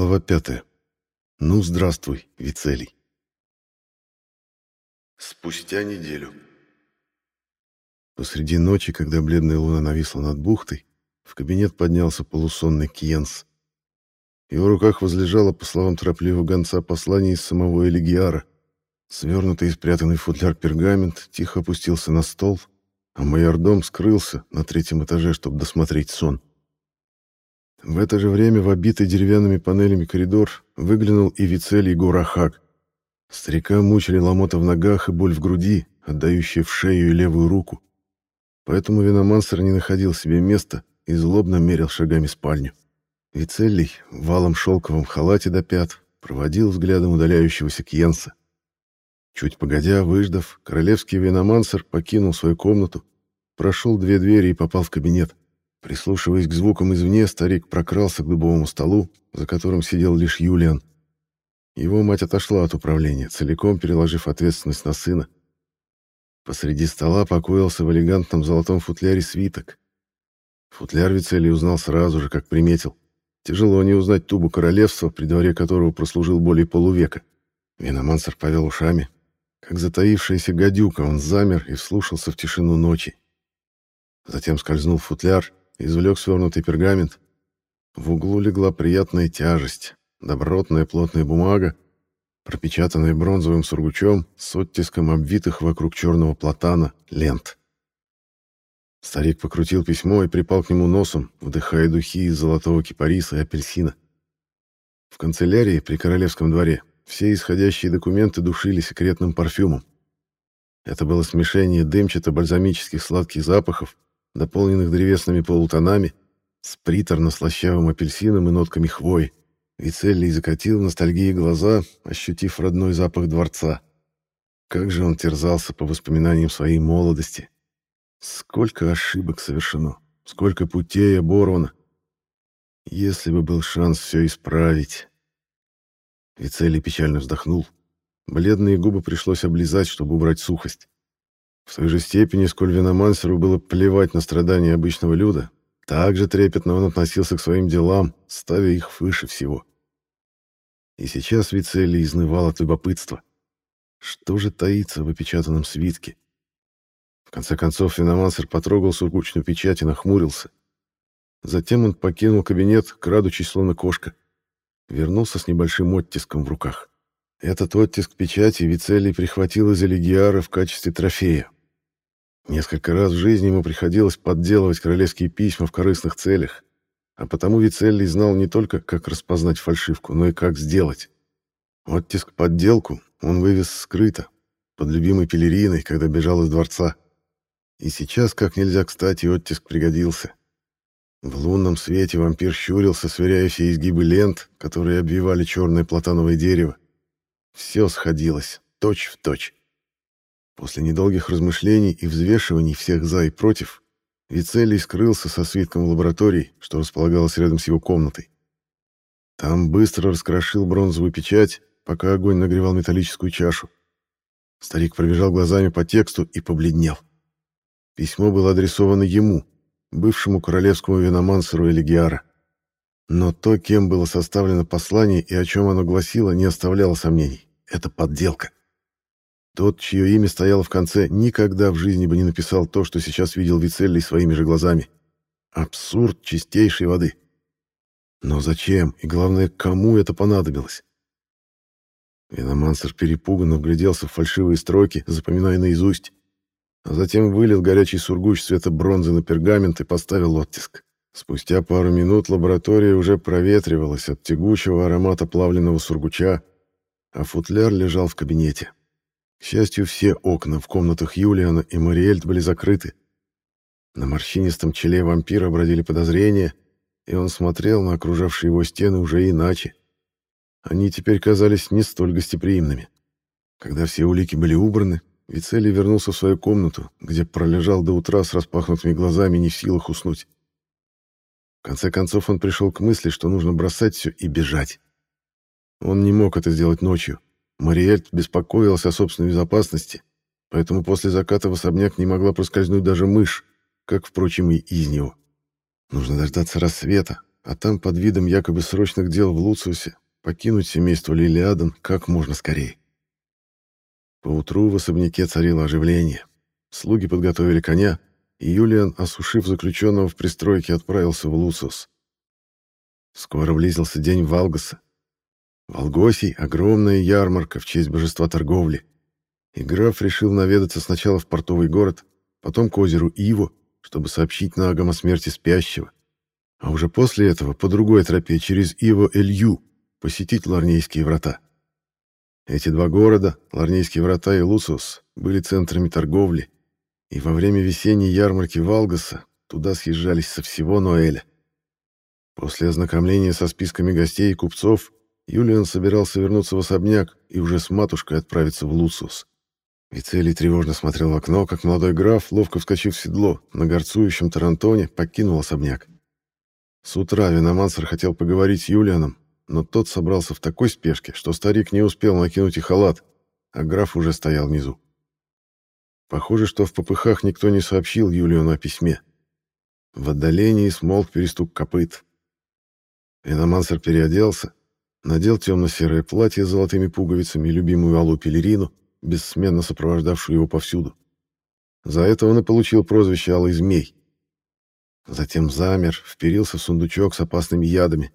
Глава пятая. Ну, здравствуй, Вицелий. Спустя неделю. Посреди ночи, когда бледная луна нависла над бухтой, в кабинет поднялся полусонный Кьенс. В его руках возлежало, по словам торопливого гонца, послание из самого Элигиара. Свернутый и спрятанный в футляр пергамент тихо опустился на стол, а майордом скрылся на третьем этаже, чтобы досмотреть сон. В это же время в обитый деревянными панелями коридор выглянул и Вицелий Гурахак. Старика мучили ломота в ногах и боль в груди, отдающая в шею и левую руку. Поэтому виномансер не находил себе места и злобно мерил шагами спальню. Вицелий валом шелковом халате до пят проводил взглядом удаляющегося Кьенса. Чуть погодя, выждав, королевский виномансер покинул свою комнату, прошел две двери и попал в кабинет. Прислушиваясь к звукам извне, старик прокрался к дубовому столу, за которым сидел лишь Юлиан. Его мать отошла от управления, целиком переложив ответственность на сына. Посреди стола покоился в элегантном золотом футляре свиток. Футляр Вицелий узнал сразу же, как приметил. Тяжело не узнать тубу королевства, при дворе которого прослужил более полувека. Виномансер повел ушами. Как затаившаяся гадюка, он замер и вслушался в тишину ночи. Затем скользнул футляр извлек свернутый пергамент. В углу легла приятная тяжесть, добротная плотная бумага, пропечатанная бронзовым сургучом с оттиском обвитых вокруг черного платана лент. Старик покрутил письмо и припал к нему носом, вдыхая духи из золотого кипариса и апельсина. В канцелярии при королевском дворе все исходящие документы душили секретным парфюмом. Это было смешение дымчато-бальзамических сладких запахов дополненных древесными полутонами, с приторно-слащавым апельсином и нотками хвои. Вицеллий закатил ностальгии глаза, ощутив родной запах дворца. Как же он терзался по воспоминаниям своей молодости. Сколько ошибок совершено, сколько путей оборвано. Если бы был шанс все исправить. Вицелий печально вздохнул. Бледные губы пришлось облизать, чтобы убрать сухость. В той же степени, сколь Виномансеру было плевать на страдания обычного люда, так же трепетно он относился к своим делам, ставя их выше всего. И сейчас Вицелли изнывал от любопытства. Что же таится в опечатанном свитке? В конце концов, Виномансер потрогал сургучную печать и нахмурился. Затем он покинул кабинет, крадучись словно кошка. Вернулся с небольшим оттиском в руках. Этот оттиск печати Вицелий прихватил из Элигиара в качестве трофея. Несколько раз в жизни ему приходилось подделывать королевские письма в корыстных целях, а потому Вицелли знал не только, как распознать фальшивку, но и как сделать. Оттиск подделку он вывез скрыто, под любимой пелериной, когда бежал из дворца. И сейчас, как нельзя кстати, оттиск пригодился. В лунном свете вампир щурился, сверяя все изгибы лент, которые обвивали черное платановое дерево. Все сходилось, точь в точь. После недолгих размышлений и взвешиваний всех «за» и «против», Вицелий скрылся со свитком в лаборатории, что располагалось рядом с его комнатой. Там быстро раскрошил бронзовую печать, пока огонь нагревал металлическую чашу. Старик пробежал глазами по тексту и побледнел. Письмо было адресовано ему, бывшему королевскому виномансеру Элигиара. Но то, кем было составлено послание и о чем оно гласило, не оставляло сомнений. Это подделка. Тот, чье имя стояло в конце, никогда в жизни бы не написал то, что сейчас видел Вицеллий своими же глазами. Абсурд чистейшей воды. Но зачем? И главное, кому это понадобилось? Виномансер перепуганно вгляделся в фальшивые строки, запоминая наизусть, а затем вылил горячий сургуч цвета бронзы на пергамент и поставил оттиск. Спустя пару минут лаборатория уже проветривалась от тягучего аромата плавленного сургуча, а футляр лежал в кабинете. К счастью, все окна в комнатах Юлиана и Мариэльт были закрыты. На морщинистом челе вампира бродили подозрения, и он смотрел на окружавшие его стены уже иначе. Они теперь казались не столь гостеприимными. Когда все улики были убраны, Вицелий вернулся в свою комнату, где пролежал до утра с распахнутыми глазами, не в силах уснуть. В конце концов он пришел к мысли, что нужно бросать все и бежать. Он не мог это сделать ночью. Мариэль беспокоилась о собственной безопасности, поэтому после заката в особняк не могла проскользнуть даже мышь, как, впрочем, и из него. Нужно дождаться рассвета, а там под видом якобы срочных дел в Луциусе покинуть семейство Лилиадан как можно скорее. Поутру в особняке царило оживление. Слуги подготовили коня, и Юлиан, осушив заключенного в пристройке, отправился в Луциус. Скоро близился день Валгаса. В огромная ярмарка в честь божества торговли. И граф решил наведаться сначала в портовый город, потом к озеру Иво, чтобы сообщить нагам о смерти спящего, а уже после этого по другой тропе через Иво-Элью посетить Ларнейские врата. Эти два города, Ларнейские врата и Лусус, были центрами торговли, и во время весенней ярмарки Валгаса туда съезжались со всего Ноэля. После ознакомления со списками гостей и купцов Юлиан собирался вернуться в особняк и уже с матушкой отправиться в Лусус. Вицелий тревожно смотрел в окно, как молодой граф, ловко вскочив в седло, на горцующем тарантоне покинул особняк. С утра Виномансер хотел поговорить с Юлианом, но тот собрался в такой спешке, что старик не успел накинуть и халат, а граф уже стоял внизу. Похоже, что в попыхах никто не сообщил Юлиану о письме. В отдалении смолк перестук копыт. Виномансер переоделся, надел темно-серое платье с золотыми пуговицами и любимую алую пелерину, бессменно сопровождавшую его повсюду. За это он и получил прозвище «Алый змей». Затем замер, вперился в сундучок с опасными ядами.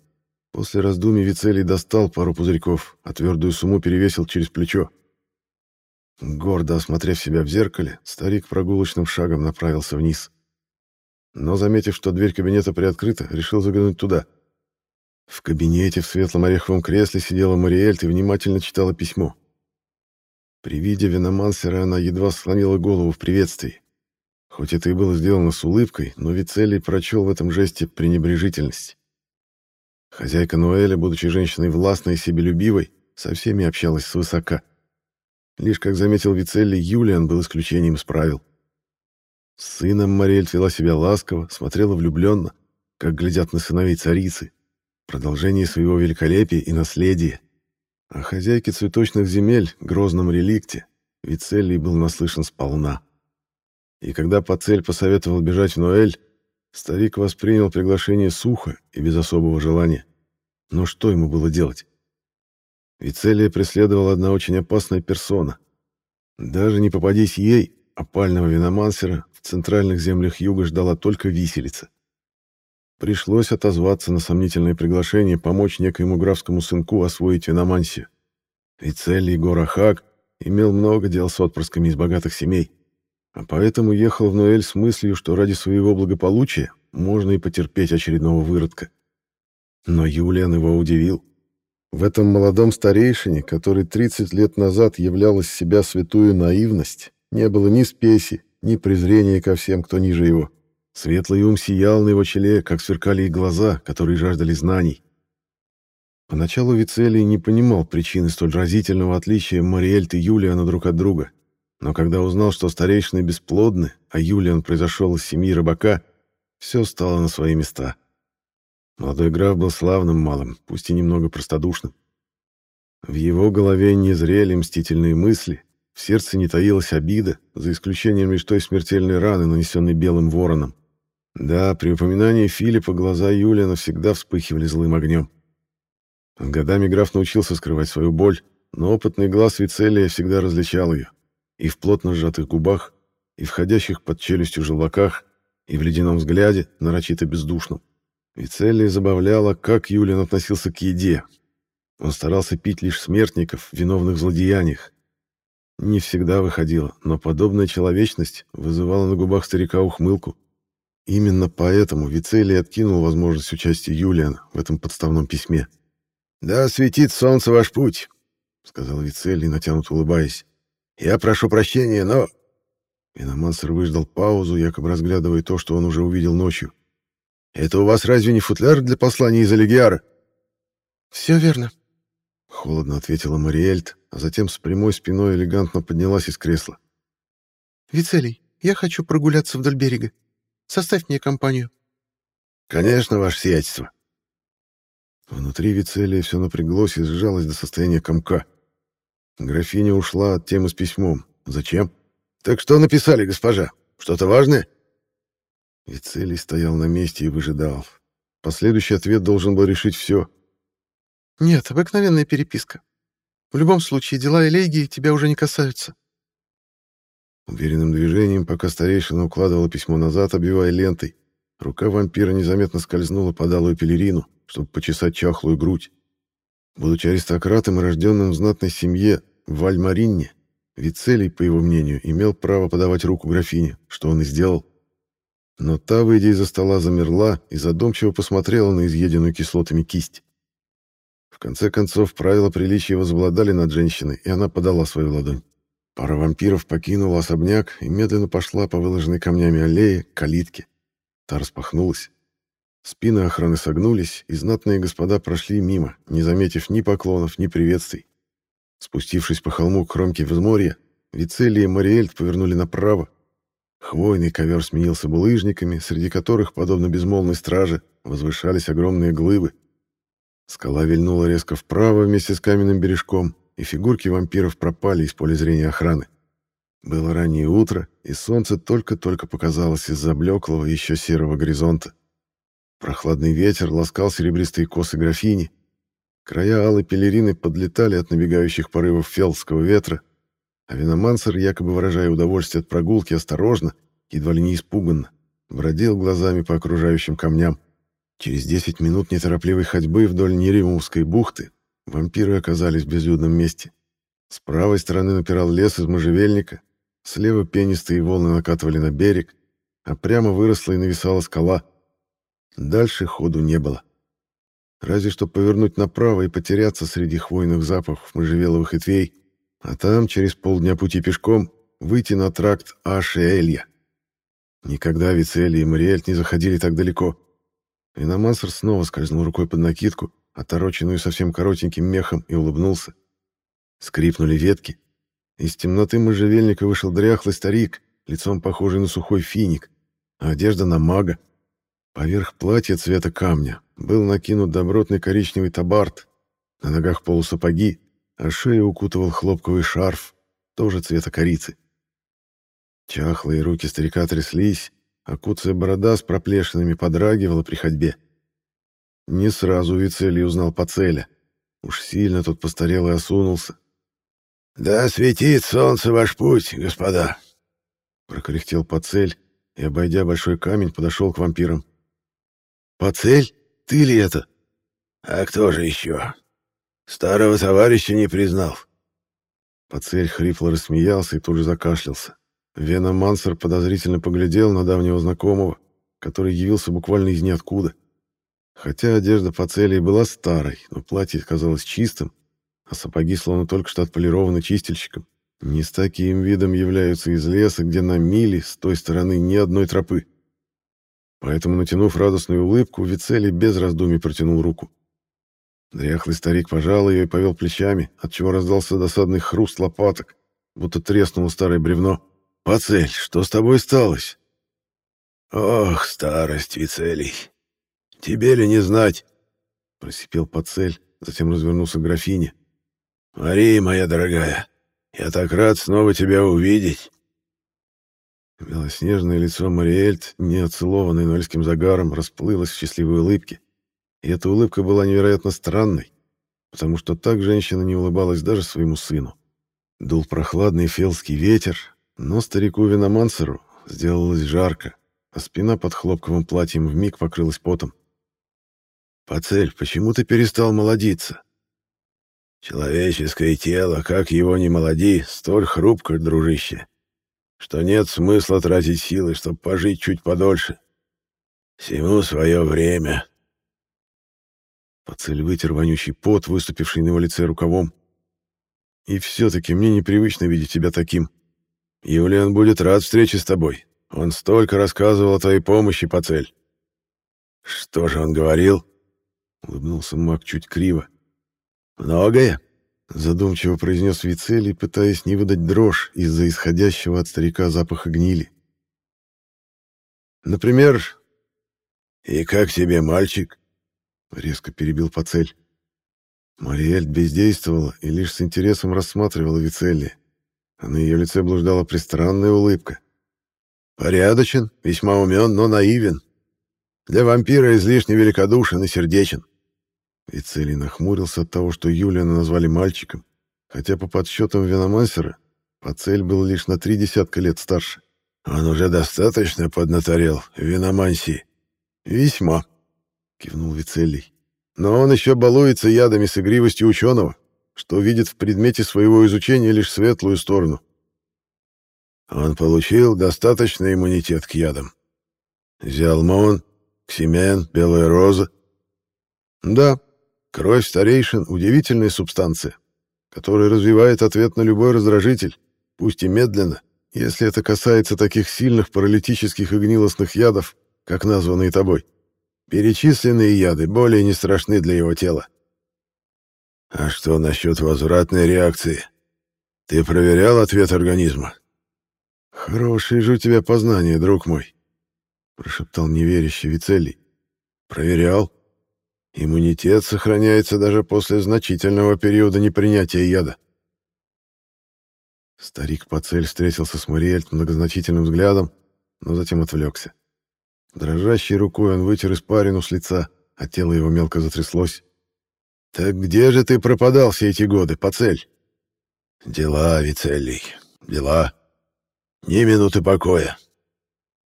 После раздумий Вицелий достал пару пузырьков, а твердую сумму перевесил через плечо. Гордо осмотрев себя в зеркале, старик прогулочным шагом направился вниз. Но, заметив, что дверь кабинета приоткрыта, решил заглянуть туда. В кабинете в светлом ореховом кресле сидела Мариэльт и внимательно читала письмо. При виде виномансера она едва склонила голову в приветствии. Хоть это и было сделано с улыбкой, но Вицелий прочел в этом жесте пренебрежительность. Хозяйка Ноэля, будучи женщиной властной и себелюбивой, со всеми общалась свысока. Лишь, как заметил Вицелли, Юлиан был исключением из правил. С сыном Мариэль вела себя ласково, смотрела влюбленно, как глядят на сыновей царицы, продолжение своего великолепия и наследия. О хозяйке цветочных земель, грозном реликте, Вицелий был наслышан сполна. И когда Пацель посоветовал бежать в Ноэль, старик воспринял приглашение сухо и без особого желания. Но что ему было делать? Вицелия преследовала одна очень опасная персона. Даже не попадись ей, опального виномансера, в центральных землях юга ждала только виселица. Пришлось отозваться на сомнительное приглашение помочь некоему графскому сынку освоить виномансию. Ведь Целли Горахак имел много дел с отпрысками из богатых семей, а поэтому ехал в Ноэль с мыслью, что ради своего благополучия можно и потерпеть очередного выродка. Но Юлиан его удивил. В этом молодом старейшине, который 30 лет назад являл из себя святую наивность, не было ни спеси, ни презрения ко всем, кто ниже его. Светлый ум сиял на его челе, как сверкали и глаза, которые жаждали знаний. Поначалу Вицелий не понимал причины столь разительного отличия Мариэльт и Юлиана друг от друга. Но когда узнал, что старейшины бесплодны, а Юлиан произошел из семьи рыбака, все стало на свои места. Молодой граф был славным малым, пусть и немного простодушным. В его голове не зрели мстительные мысли, в сердце не таилась обида, за исключением лишь той смертельной раны, нанесенной белым вороном. Да, при упоминании Филиппа глаза Юлия навсегда вспыхивали злым огнем. Годами граф научился скрывать свою боль, но опытный глаз Вицелия всегда различал ее. И в плотно сжатых губах, и в ходящих под челюстью желваках, и в ледяном взгляде, нарочито бездушном. Вицелия забавляла, как Юлиан относился к еде. Он старался пить лишь смертников, виновных в злодеяниях. Не всегда выходило, но подобная человечность вызывала на губах старика ухмылку. Именно поэтому Вицелий откинул возможность участия Юлиана в этом подставном письме. «Да светит солнце ваш путь», — сказал Вицелий, натянуто улыбаясь. «Я прошу прощения, но...» Виномансер выждал паузу, якобы разглядывая то, что он уже увидел ночью. «Это у вас разве не футляр для послания из Алигиара?» «Все верно», — холодно ответила Мариэльт, а затем с прямой спиной элегантно поднялась из кресла. «Вицелий, я хочу прогуляться вдоль берега. Составь мне компанию». «Конечно, ваше сиятельство». Внутри Вицелия все напряглось и сжалось до состояния комка. Графиня ушла от темы с письмом. «Зачем?» «Так что написали, госпожа? Что-то важное?» Вицелий стоял на месте и выжидал. Последующий ответ должен был решить все. «Нет, обыкновенная переписка. В любом случае, дела Элегии тебя уже не касаются». Уверенным движением, пока старейшина укладывала письмо назад, обвивая лентой, рука вампира незаметно скользнула под алую пелерину, чтобы почесать чахлую грудь. Будучи аристократом и рожденным в знатной семье в Альмаринне, Вицелий, по его мнению, имел право подавать руку графине, что он и сделал. Но та, выйдя из-за стола, замерла и задумчиво посмотрела на изъеденную кислотами кисть. В конце концов, правила приличия возобладали над женщиной, и она подала свою ладонь. Пара вампиров покинула особняк и медленно пошла по выложенной камнями аллее к калитке. Та распахнулась. Спины охраны согнулись, и знатные господа прошли мимо, не заметив ни поклонов, ни приветствий. Спустившись по холму к кромке взморья, Вицелли и Мариэльт повернули направо. Хвойный ковер сменился булыжниками, среди которых, подобно безмолвной страже, возвышались огромные глыбы. Скала вильнула резко вправо вместе с каменным бережком, и фигурки вампиров пропали из поля зрения охраны. Было раннее утро, и солнце только-только показалось из-за блеклого еще серого горизонта. Прохладный ветер ласкал серебристые косы графини, Края алой пелерины подлетали от набегающих порывов фелдского ветра, а виномансер, якобы выражая удовольствие от прогулки, осторожно, едва ли не испуганно, бродил глазами по окружающим камням. Через 10 минут неторопливой ходьбы вдоль Неримовской бухты вампиры оказались в безлюдном месте. С правой стороны напирал лес из можжевельника, слева пенистые волны накатывали на берег, а прямо выросла и нависала скала. Дальше ходу не было. Разве что повернуть направо и потеряться среди хвойных запахов можжевеловых ветвей, а там, через полдня пути пешком, выйти на тракт Ашиэлья. Никогда Вицелли и Мариэльт не заходили так далеко. Виномансер снова скользнул рукой под накидку, отороченную совсем коротеньким мехом, и улыбнулся. Скрипнули ветки. Из темноты можжевельника вышел дряхлый старик, лицом похожий на сухой финик, а одежда на мага. Поверх платья цвета камня был накинут добротный коричневый табарт, на ногах полусапоги, а шею укутывал хлопковый шарф, тоже цвета корицы. Чахлые руки старика тряслись, а куцая борода с проплешинами подрагивала при ходьбе. Не сразу Вицелий узнал Пацеля. Уж сильно тот постарел и осунулся. «Да светит солнце ваш путь, господа!» Прокряхтел Пацель и, обойдя большой камень, подошел к вампирам. «Пацель, ты ли это?» «А кто же еще? Старого товарища не признал». Пацель хрипло рассмеялся и тут же закашлялся. Вена Мансер подозрительно поглядел на давнего знакомого, который явился буквально из ниоткуда. Хотя одежда Пацели была старой, но платье казалось чистым, а сапоги словно только что отполированы чистильщиком. Не с таким видом являются из леса, где на мили с той стороны ни одной тропы. Поэтому, натянув радостную улыбку, Вицелий без раздумий протянул руку. Дряхлый старик пожал ее и повел плечами, отчего раздался досадный хруст лопаток, будто треснуло старое бревно. «Пацель, что с тобой сталось?» «Ох, старость, Вицелий! Тебе ли не знать?» Просипел Пацель, затем развернулся к графине. «Мария, моя дорогая, я так рад снова тебя увидеть. Белоснежное лицо Мариэльт, не оцелованное нольским загаром, расплылось в счастливой улыбке. И эта улыбка была невероятно странной, потому что так женщина не улыбалась даже своему сыну. Дул прохладный фелский ветер, но старику Виномансеру сделалось жарко, а спина под хлопковым платьем вмиг покрылась потом. «Пацель, почему ты перестал молодиться?» «Человеческое тело, как его ни молоди, столь хрупко, дружище что нет смысла тратить силы, чтобы пожить чуть подольше. Всему свое время. Поцель вытер вонючий пот, выступивший на его лице рукавом. И все-таки мне непривычно видеть тебя таким. Юлиан будет рад встрече с тобой. Он столько рассказывал о твоей помощи, Поцель. Что же он говорил? Улыбнулся маг чуть криво. Многое? Задумчиво произнес Вицелий, пытаясь не выдать дрожь из-за исходящего от старика запаха гнили. Например, «И как тебе, мальчик?» — резко перебил Пацель. Мариэль бездействовала и лишь с интересом рассматривала Вицелия, а на ее лице блуждала пристранная улыбка. «Порядочен, весьма умен, но наивен. Для вампира излишне великодушен и сердечен. Вицелий нахмурился от того, что Юлиана назвали мальчиком, хотя по подсчетам Виномансера Пацель был лишь на три десятка лет старше. Он уже достаточно поднаторел в виномансии. Весьма, кивнул Вицелий. Но он еще балуется ядами с игривостью ученого, что видит в предмете своего изучения лишь светлую сторону. Он получил достаточный иммунитет к ядам. Зиалмон, Ксимен, Белая Роза. Да, кровь старейшин — удивительная субстанция, которая развивает ответ на любой раздражитель, пусть и медленно, если это касается таких сильных паралитических и гнилостных ядов, как названные тобой. Перечисленные яды более не страшны для его тела. А что насчет возвратной реакции? Ты проверял ответ организма? Хорошие же у тебя познания, друг мой, прошептал неверящий Вицелий. Проверял. Иммунитет сохраняется даже после значительного периода непринятия яда. Старик по цель встретился с Мариэль многозначительным взглядом, но затем отвлекся. Дрожащей рукой он вытер испарину с лица, а тело его мелко затряслось. «Так где же ты пропадал все эти годы, Пацель?» «Дела, Вицелий, дела. Ни минуты покоя.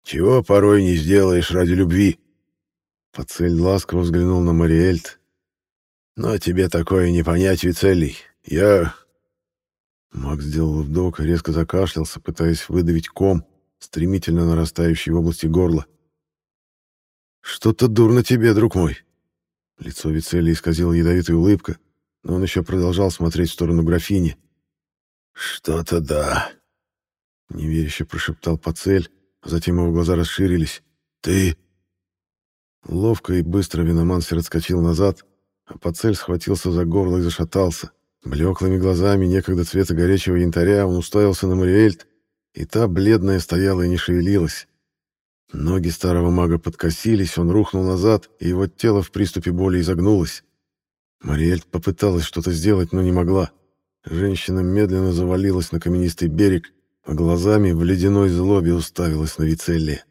Чего порой не сделаешь ради любви?» Пацель ласково взглянул на Мариэльт. «Но тебе такое не понять, Вицелий. Я...» Макс сделал вдох и резко закашлялся, пытаясь выдавить ком, стремительно нарастающий в области горла. «Что-то дурно тебе, друг мой!» Лицо Вицелия исказила ядовитая улыбка, но он еще продолжал смотреть в сторону графини. «Что-то да», — неверяще прошептал Пацель, а затем его глаза расширились. «Ты...» Ловко и быстро Виномансер отскочил назад, а Пацель схватился за горло и зашатался. Блеклыми глазами, некогда цвета горячего янтаря, он уставился на Мариэльт, и та, бледная, стояла и не шевелилась. Ноги старого мага подкосились, он рухнул назад, и его тело в приступе боли изогнулось. Мариэль попыталась что-то сделать, но не могла. Женщина медленно завалилась на каменистый берег, а глазами в ледяной злобе уставилась на Вицелли.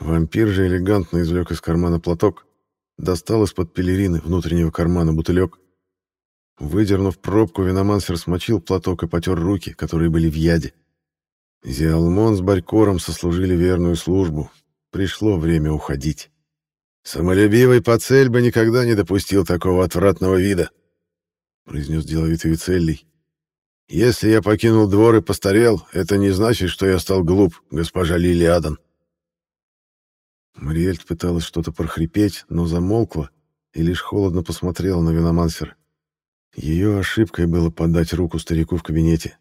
Вампир же элегантно извлек из кармана платок, достал из-под пелерины внутреннего кармана бутылек. Выдернув пробку, виномансер смочил платок и потер руки, которые были в яде. Зиалмон с Барькором сослужили верную службу. Пришло время уходить. «Самолюбивый Пацель бы никогда не допустил такого отвратного вида», — произнес деловитый Вицеллий. «Если я покинул двор и постарел, это не значит, что я стал глуп, госпожа Лилиадан». Мариэльт пыталась что-то прохрипеть, но замолкла и лишь холодно посмотрела на виномансера. Ее ошибкой было подать руку старику в кабинете.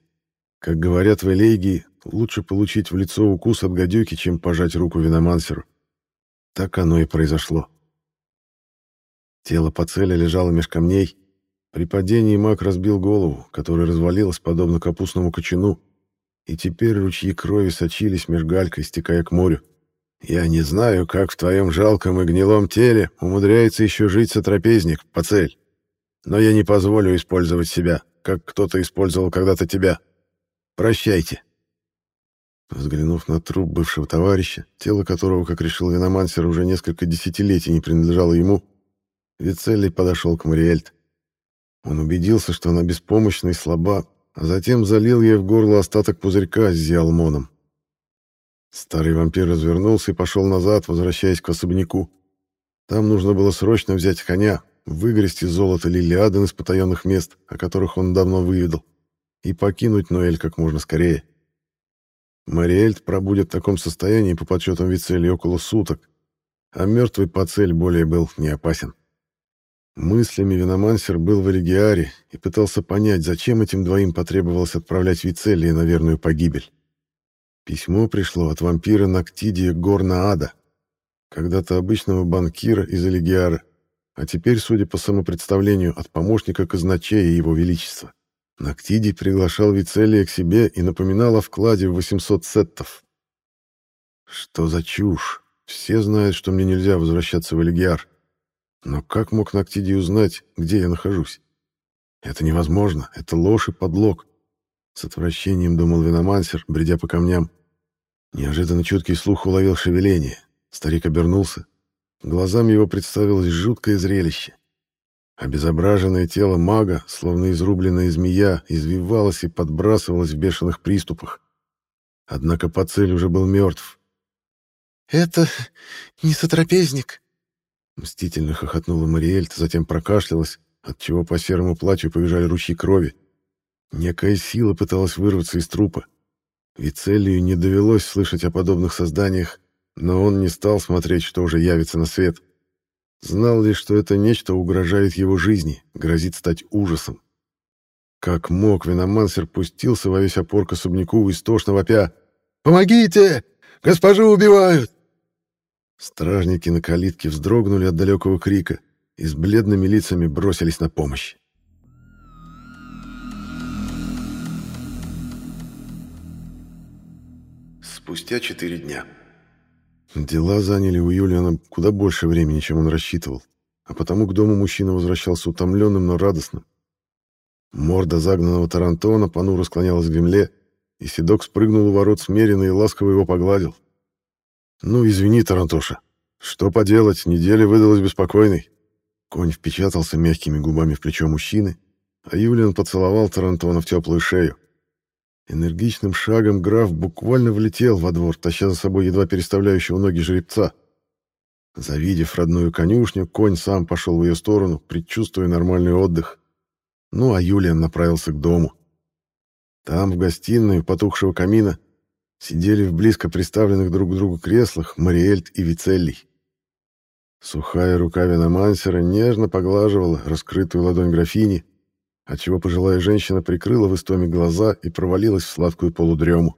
Как говорят в Элегии, лучше получить в лицо укус от гадюки, чем пожать руку виномансеру. Так оно и произошло. Тело Пацеля лежало меж камней. При падении маг разбил голову, которая развалилась подобно капустному кочану, и теперь ручьи крови сочились меж галькой, стекая к морю. «Я не знаю, как в твоем жалком и гнилом теле умудряется еще жить сотрапезник, Пацель, но я не позволю использовать себя, как кто-то использовал когда-то тебя». Прощайте. Взглянув на труп бывшего товарища, тело которого, как решил Виномансер, уже несколько десятилетий не принадлежало ему, Вицелли подошел к Мариэльт. Он убедился, что она беспомощна и слаба, а затем залил ей в горло остаток пузырька с зиалмоном. Старый вампир развернулся и пошел назад, возвращаясь к особняку. Там нужно было срочно взять коня, выгрести золото Лилиаден из потаенных мест, о которых он давно выведал и покинуть Ноэль как можно скорее. Мариэльт пробудет в таком состоянии по подсчетам Вицели около суток, а мертвый Пацель более был не опасен. Мыслями Виномансер был в Элигиаре и пытался понять, зачем этим двоим потребовалось отправлять Вицелли на верную погибель. Письмо пришло от вампира Нактидия Горна-Ада, когда-то обычного банкира из Элигиара, а теперь, судя по самопредставлению, от помощника казначея Его Величества. Нактидий приглашал Вицелия к себе и напоминал о вкладе в 800 сеттов. Что за чушь? Все знают, что мне нельзя возвращаться в Элигиар. Но как мог Нактидий узнать, где я нахожусь? Это невозможно, это ложь и подлог. С отвращением думал Виномансер, бредя по камням. Неожиданно чуткий слух уловил шевеление. Старик обернулся. Глазам его представилось жуткое зрелище. Обезображенное тело мага, словно изрубленная змея, извивалось и подбрасывалось в бешеных приступах. Однако Пацель уже был мертв. «Это не сотрапезник!» Мстительно хохотнула Мариэльт, затем прокашлялась, отчего по серому платью побежали ручьи крови. Некая сила пыталась вырваться из трупа. Вицелию не довелось слышать о подобных созданиях, но он не стал смотреть, что уже явится на свет. Знал лишь, что это нечто угрожает его жизни, грозит стать ужасом. Как мог, Виномансер пустился во весь опор к особняку истошно вопя. «Помогите! Госпожу убивают!» Стражники на калитке вздрогнули от далекого крика и с бледными лицами бросились на помощь. Спустя четыре дня. Дела заняли у Юлиана куда больше времени, чем он рассчитывал, а потому к дому мужчина возвращался утомленным, но радостным. Морда загнанного Тарантона понуро склонялась к земле, и Седок спрыгнул у ворот смеренно и ласково его погладил. «Ну, извини, Тарантоша. Что поделать, неделя выдалась беспокойной». Конь впечатался мягкими губами в плечо мужчины, а Юлиан поцеловал Тарантона в теплую шею. Энергичным шагом граф буквально влетел во двор, таща за собой едва переставляющего ноги жеребца. Завидев родную конюшню, конь сам пошел в ее сторону, предчувствуя нормальный отдых. Ну, а Юлиан направился к дому. Там, в гостиной, потухшего камина, сидели в близко приставленных друг к другу креслах Мариэльт и Вицеллий. Сухая рука виномансера нежно поглаживала раскрытую ладонь графини, отчего пожилая женщина прикрыла в истоме глаза и провалилась в сладкую полудрему.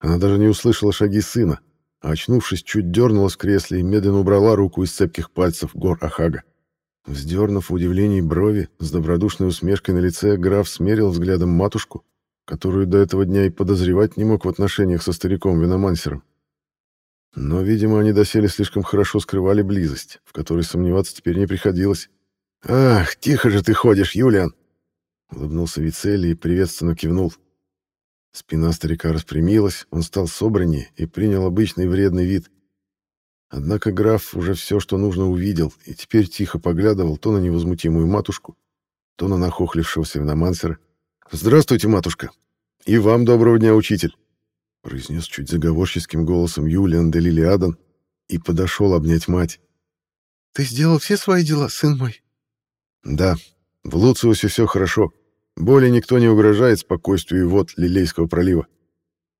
Она даже не услышала шаги сына, а, очнувшись, чуть дернулась в кресле и медленно убрала руку из цепких пальцев гор Ахага. Вздернув в удивлении брови, с добродушной усмешкой на лице, граф смерил взглядом матушку, которую до этого дня и подозревать не мог в отношениях со стариком-виномансером. Но, видимо, они доселе слишком хорошо скрывали близость, в которой сомневаться теперь не приходилось. «Ах, тихо же ты ходишь, Юлиан!» Улыбнулся Вицелли и приветственно кивнул. Спина старика распрямилась, он стал собраннее и принял обычный вредный вид. Однако граф уже все, что нужно, увидел, и теперь тихо поглядывал то на невозмутимую матушку, то на нахохлившегося виномансера. «Здравствуйте, матушка! И вам доброго дня, учитель!» произнес чуть заговорческим голосом Юлиан де Лилиадан и подошел обнять мать. «Ты сделал все свои дела, сын мой?» «Да, в Луциусе все хорошо. Более никто не угрожает спокойствию вод Лилейского пролива.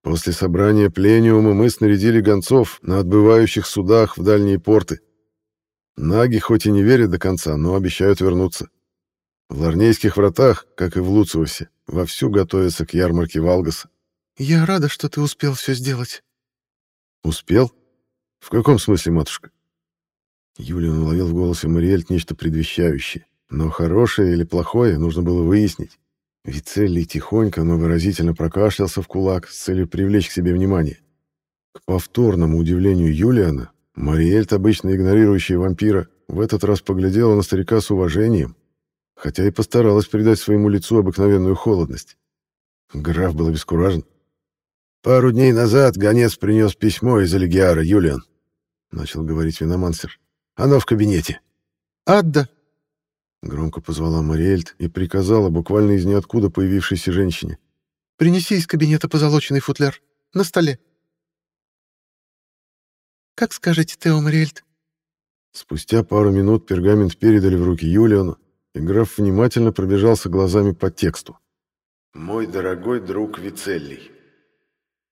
После собрания плениума мы снарядили гонцов на отбывающих судах в дальние порты. Наги хоть и не верят до конца, но обещают вернуться. В Ларнейских вратах, как и в Луциусе, вовсю готовятся к ярмарке Валгаса. «Я рада, что ты успел все сделать». «Успел? В каком смысле, матушка?» Юлиан уловил в голосе Мариэль нечто предвещающее. Но хорошее или плохое нужно было выяснить. Вицелли тихонько, но выразительно прокашлялся в кулак с целью привлечь к себе внимание. К повторному удивлению Юлиана, Мариэльт, обычно игнорирующая вампира, в этот раз поглядела на старика с уважением, хотя и постаралась придать своему лицу обыкновенную холодность. Граф был обескуражен. «Пару дней назад гонец принес письмо из Элегиара, Юлиан», — начал говорить виномансер. «Оно в кабинете». «Адда!» Громко позвала Мариэльт и приказала буквально из ниоткуда появившейся женщине. «Принеси из кабинета позолоченный футляр. На столе». «Как скажете, Тео Мариэльт?» Спустя пару минут пергамент передали в руки Юлиану, и граф внимательно пробежался глазами по тексту. «Мой дорогой друг Вицеллий,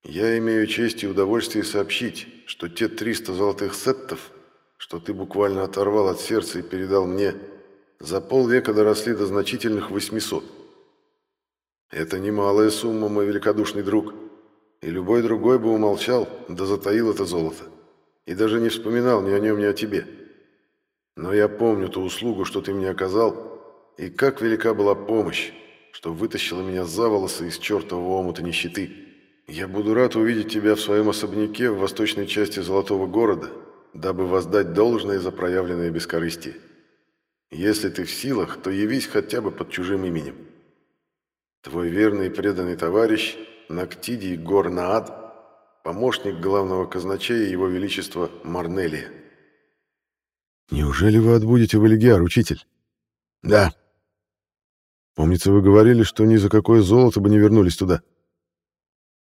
я имею честь и удовольствие сообщить, что те 300 золотых сеттов, что ты буквально оторвал от сердца и передал мне, — за полвека доросли до значительных 800. Это немалая сумма, мой великодушный друг, и любой другой бы умолчал, да затаил это золото, и даже не вспоминал ни о нем, ни о тебе. Но я помню ту услугу, что ты мне оказал, и как велика была помощь, что вытащила меня за волосы из чертового омута нищеты. Я буду рад увидеть тебя в своем особняке в восточной части Золотого города, дабы воздать должное за проявленное бескорыстие. Если ты в силах, то явись хотя бы под чужим именем. Твой верный и преданный товарищ Нактидий Горнаад, помощник главного казначея Его Величества Марнелия. Неужели вы отбудете в Элигиар, учитель? Да. Помнится, вы говорили, что ни за какое золото бы не вернулись туда.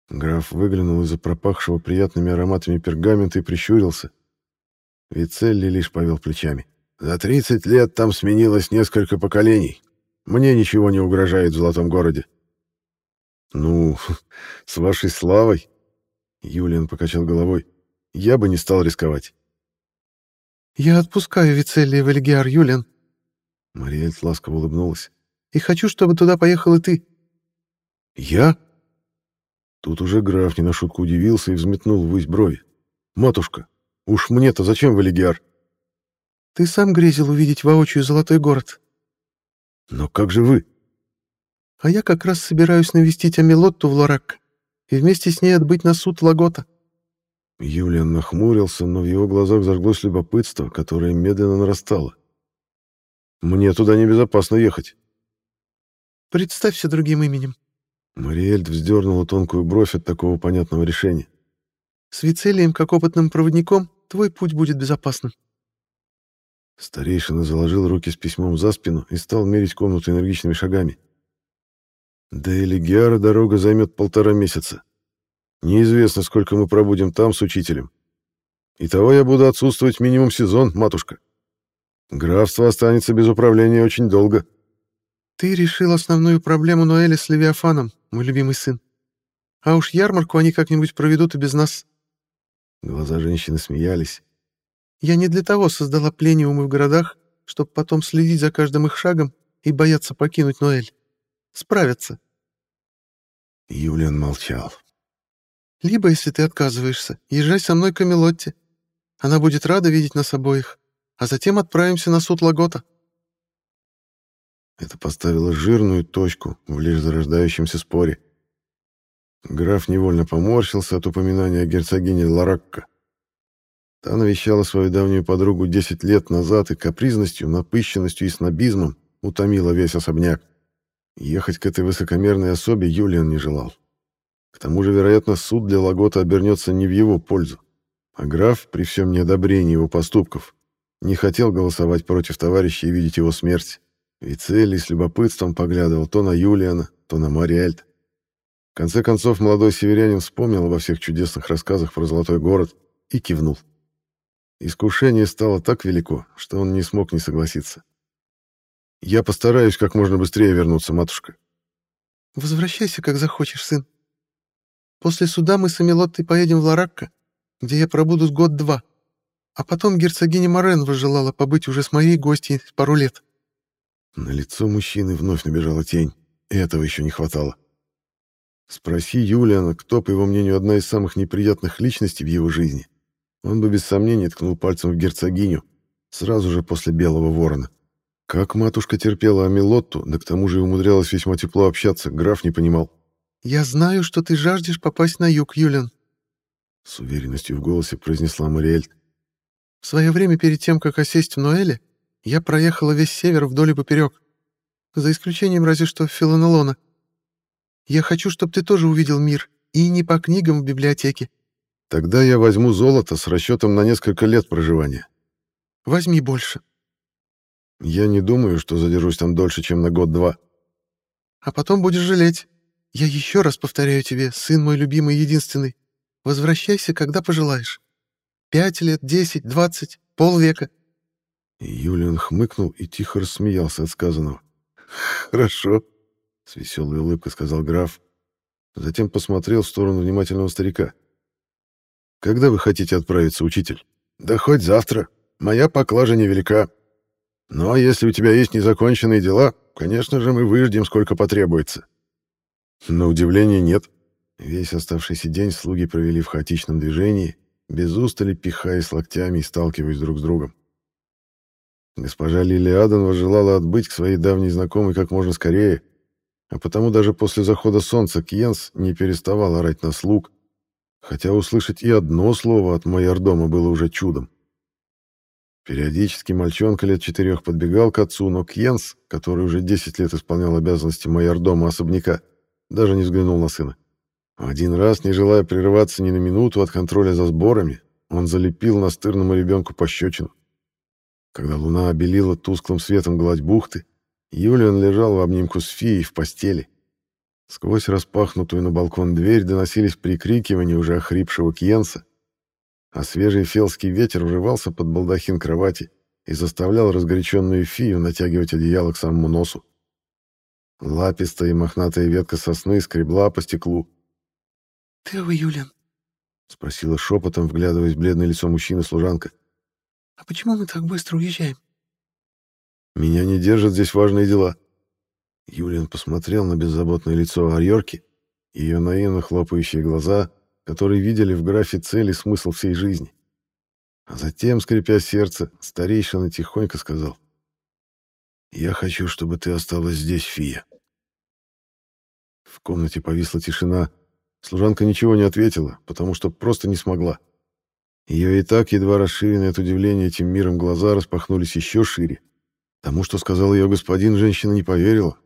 Граф выглянул из-за пропахшего приятными ароматами пергамента и прищурился. Вицелли лишь повел плечами. За 30 лет там сменилось несколько поколений. Мне ничего не угрожает в Золотом городе. Ну, с вашей славой, Юлиан покачал головой. Я бы не стал рисковать. Я отпускаю Вицелли в Эльгиар, Юлиан. Мариэль ласково улыбнулась. И хочу, чтобы туда поехал и ты. Я? Тут уже граф не на шутку удивился и взметнул ввысь брови. Матушка, уж мне-то зачем в Элигиар? Ты сам грезил увидеть воочию золотой город. Но как же вы? А я как раз собираюсь навестить Амилотту в Лоракко и вместе с ней отбыть на суд Лагота. Юлиан нахмурился, но в его глазах зажглось любопытство, которое медленно нарастало. «Мне туда небезопасно ехать». «Представься другим именем». Мариэльд вздернула тонкую бровь от такого понятного решения. «С Вицелием, как опытным проводником, твой путь будет безопасным». Старейшина заложил руки с письмом за спину и стал мерить комнату энергичными шагами. До Элигиара дорога займет полтора месяца. Неизвестно, сколько мы пробудем там с учителем. Итого я буду отсутствовать минимум сезон, матушка. Графство останется без управления очень долго. Ты решил основную проблему Ноэля с Левиафаном, мой любимый сын. А уж ярмарку они как-нибудь проведут и без нас. Глаза женщины смеялись. Я не для того создала плениумы в городах, чтобы потом следить за каждым их шагом и бояться покинуть Ноэль. Справятся. Юлиан молчал. Либо, если ты отказываешься, езжай со мной к Камелотте. Она будет рада видеть нас обоих. А затем отправимся на суд Лагота. Это поставило жирную точку в лишь зарождающемся споре. Граф невольно поморщился от упоминания о герцогине Ларакко. Та навещала свою давнюю подругу 10 лет назад и капризностью, напыщенностью и снобизмом утомила весь особняк. Ехать к этой высокомерной особе Юлиан не желал. К тому же, вероятно, суд для Лагота обернется не в его пользу. А граф, при всем неодобрении его поступков, не хотел голосовать против товарища и видеть его смерть. Вицелли с любопытством поглядывал то на Юлиана, то на Мариэльт. В конце концов, молодой северянин вспомнил обо всех чудесных рассказах про Золотой город и кивнул. Искушение стало так велико, что он не смог не согласиться. «Я постараюсь как можно быстрее вернуться, матушка». «Возвращайся, как захочешь, сын. После суда мы с Амилоттой поедем в Ларакко, где я пробуду год-два. А потом герцогиня Морен возжелала побыть уже с моей гостьей пару лет». На лицо мужчины вновь набежала тень. Этого еще не хватало. Спроси Юлиана, кто, по его мнению, одна из самых неприятных личностей в его жизни. Он бы без сомнений ткнул пальцем в герцогиню, сразу же после Белого Ворона. Как матушка терпела Амилотту, да к тому же и умудрялась весьма тепло общаться, граф не понимал. «Я знаю, что ты жаждешь попасть на юг, Юлиан», — с уверенностью в голосе произнесла Мариэль. «В свое время перед тем, как осесть в Ноэле, я проехала весь север вдоль и поперек, за исключением разве что Филонелона. Я хочу, чтобы ты тоже увидел мир, и не по книгам в библиотеке. Тогда я возьму золото с расчетом на несколько лет проживания. Возьми больше. Я не думаю, что задержусь там дольше, чем на год-два. А потом будешь жалеть. Я еще раз повторяю тебе, сын мой любимый единственный, возвращайся, когда пожелаешь. Пять лет, десять, двадцать, полвека. Юлиан хмыкнул и тихо рассмеялся от сказанного. «Хорошо», — с веселой улыбкой сказал граф. Затем посмотрел в сторону внимательного старика. Когда вы хотите отправиться, учитель? Да хоть завтра. Моя поклажа невелика. Но если у тебя есть незаконченные дела, конечно же, мы выждем, сколько потребуется. На удивление нет. Весь оставшийся день слуги провели в хаотичном движении, без устали пихаясь локтями и сталкиваясь друг с другом. Госпожа Лилия Аданова желала отбыть к своей давней знакомой как можно скорее, а потому даже после захода солнца Кьенс не переставал орать на слуг, хотя услышать и одно слово от майордома было уже чудом. Периодически мальчонка лет четырех подбегал к отцу, но Кьенс, который уже десять лет исполнял обязанности майордома особняка, даже не взглянул на сына. Один раз, не желая прерываться ни на минуту от контроля за сборами, он залепил настырному ребенку пощечину. Когда луна обелила тусклым светом гладь бухты, Юлиан лежал в обнимку с Фией в постели. Сквозь распахнутую на балкон дверь доносились прикрикивания уже охрипшего Кьенса, а свежий фелский ветер врывался под балдахин кровати и заставлял разгоряченную Фию натягивать одеяло к самому носу. Лапистая и мохнатая ветка сосны скребла по стеклу. «Тео, Юлиан?» — спросила шепотом, вглядываясь в бледное лицо мужчины служанка. «А почему мы так быстро уезжаем?» «Меня не держат здесь важные дела». Юлиан посмотрел на беззаботное лицо Арьорки, ее наивно хлопающие глаза, которые видели в графе цели смысл всей жизни. А затем, скрипя сердце, старейшина тихонько сказал. «Я хочу, чтобы ты осталась здесь, Фия». В комнате повисла тишина. Служанка ничего не ответила, потому что просто не смогла. Ее и так едва расширенные от удивления этим миром глаза распахнулись еще шире. Тому, что сказал ее господин, женщина не поверила.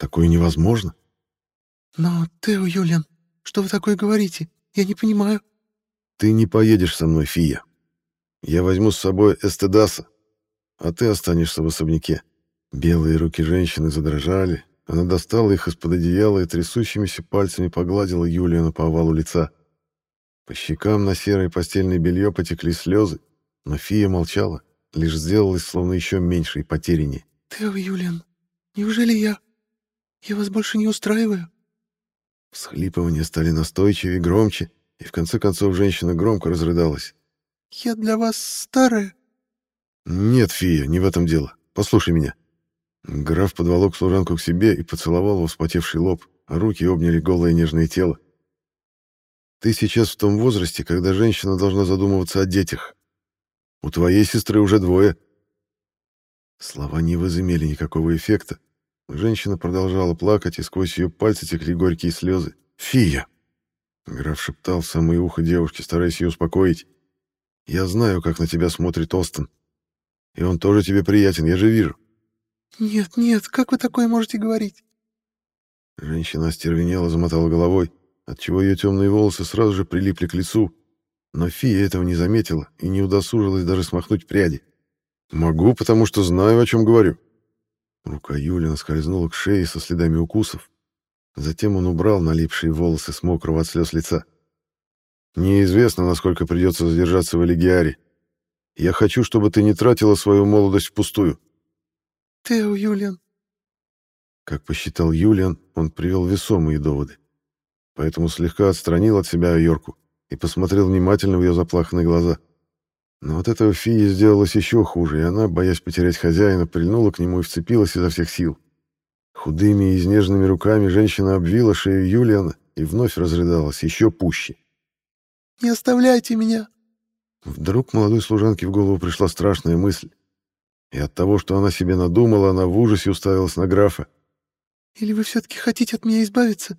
Такое невозможно. «Но, Тео, Юлиан, что вы такое говорите? Я не понимаю». «Ты не поедешь со мной, Фия. Я возьму с собой Эстедаса, а ты останешься в особняке». Белые руки женщины задрожали. Она достала их из-под одеяла и трясущимися пальцами погладила Юлиана по овалу лица. По щекам на серое постельное белье потекли слезы, но Фия молчала, лишь сделалась словно еще меньше и потеряннее. «Тео, Юлиан, неужели я... я вас больше не устраиваю?» Всхлипывания стали настойчивее и громче, и в конце концов женщина громко разрыдалась. «Я для вас старая». «Нет, Фия, не в этом дело. Послушай меня». Граф подволок служанку к себе и поцеловал его вспотевший лоб, а руки обняли голое нежное тело. «Ты сейчас в том возрасте, когда женщина должна задумываться о детях. У твоей сестры уже двое». Слова не возымели никакого эффекта, Женщина продолжала плакать, и сквозь ее пальцы текли горькие слезы. «Фия!» Граф шептал в самое ухо девушки, стараясь ее успокоить. «Я знаю, как на тебя смотрит Остон. И он тоже тебе приятен, я же вижу». «Нет, нет, как вы такое можете говорить?» Женщина остервенела, замотала головой, отчего ее темные волосы сразу же прилипли к лицу. Но Фия этого не заметила и не удосужилась даже смахнуть пряди. «Могу, потому что знаю, о чем говорю», Рука Юлина скользнула к шее со следами укусов. Затем он убрал налипшие волосы с мокрого от слез лица. «Неизвестно, насколько придется задержаться в Элегиаре. Я хочу, чтобы ты не тратила свою молодость впустую». «Тео, Юлиан». Как посчитал Юлиан, он привел весомые доводы. Поэтому слегка отстранил от себя Йорку и посмотрел внимательно в ее заплаканные глаза. Но от этого Фии сделалось еще хуже, и она, боясь потерять хозяина, прильнула к нему и вцепилась изо всех сил. Худыми и изнеженными руками женщина обвила шею Юлиана и вновь разрыдалась еще пуще. «Не оставляйте меня!» Вдруг молодой служанке в голову пришла страшная мысль. И от того, что она себе надумала, она в ужасе уставилась на графа. «Или вы все-таки хотите от меня избавиться?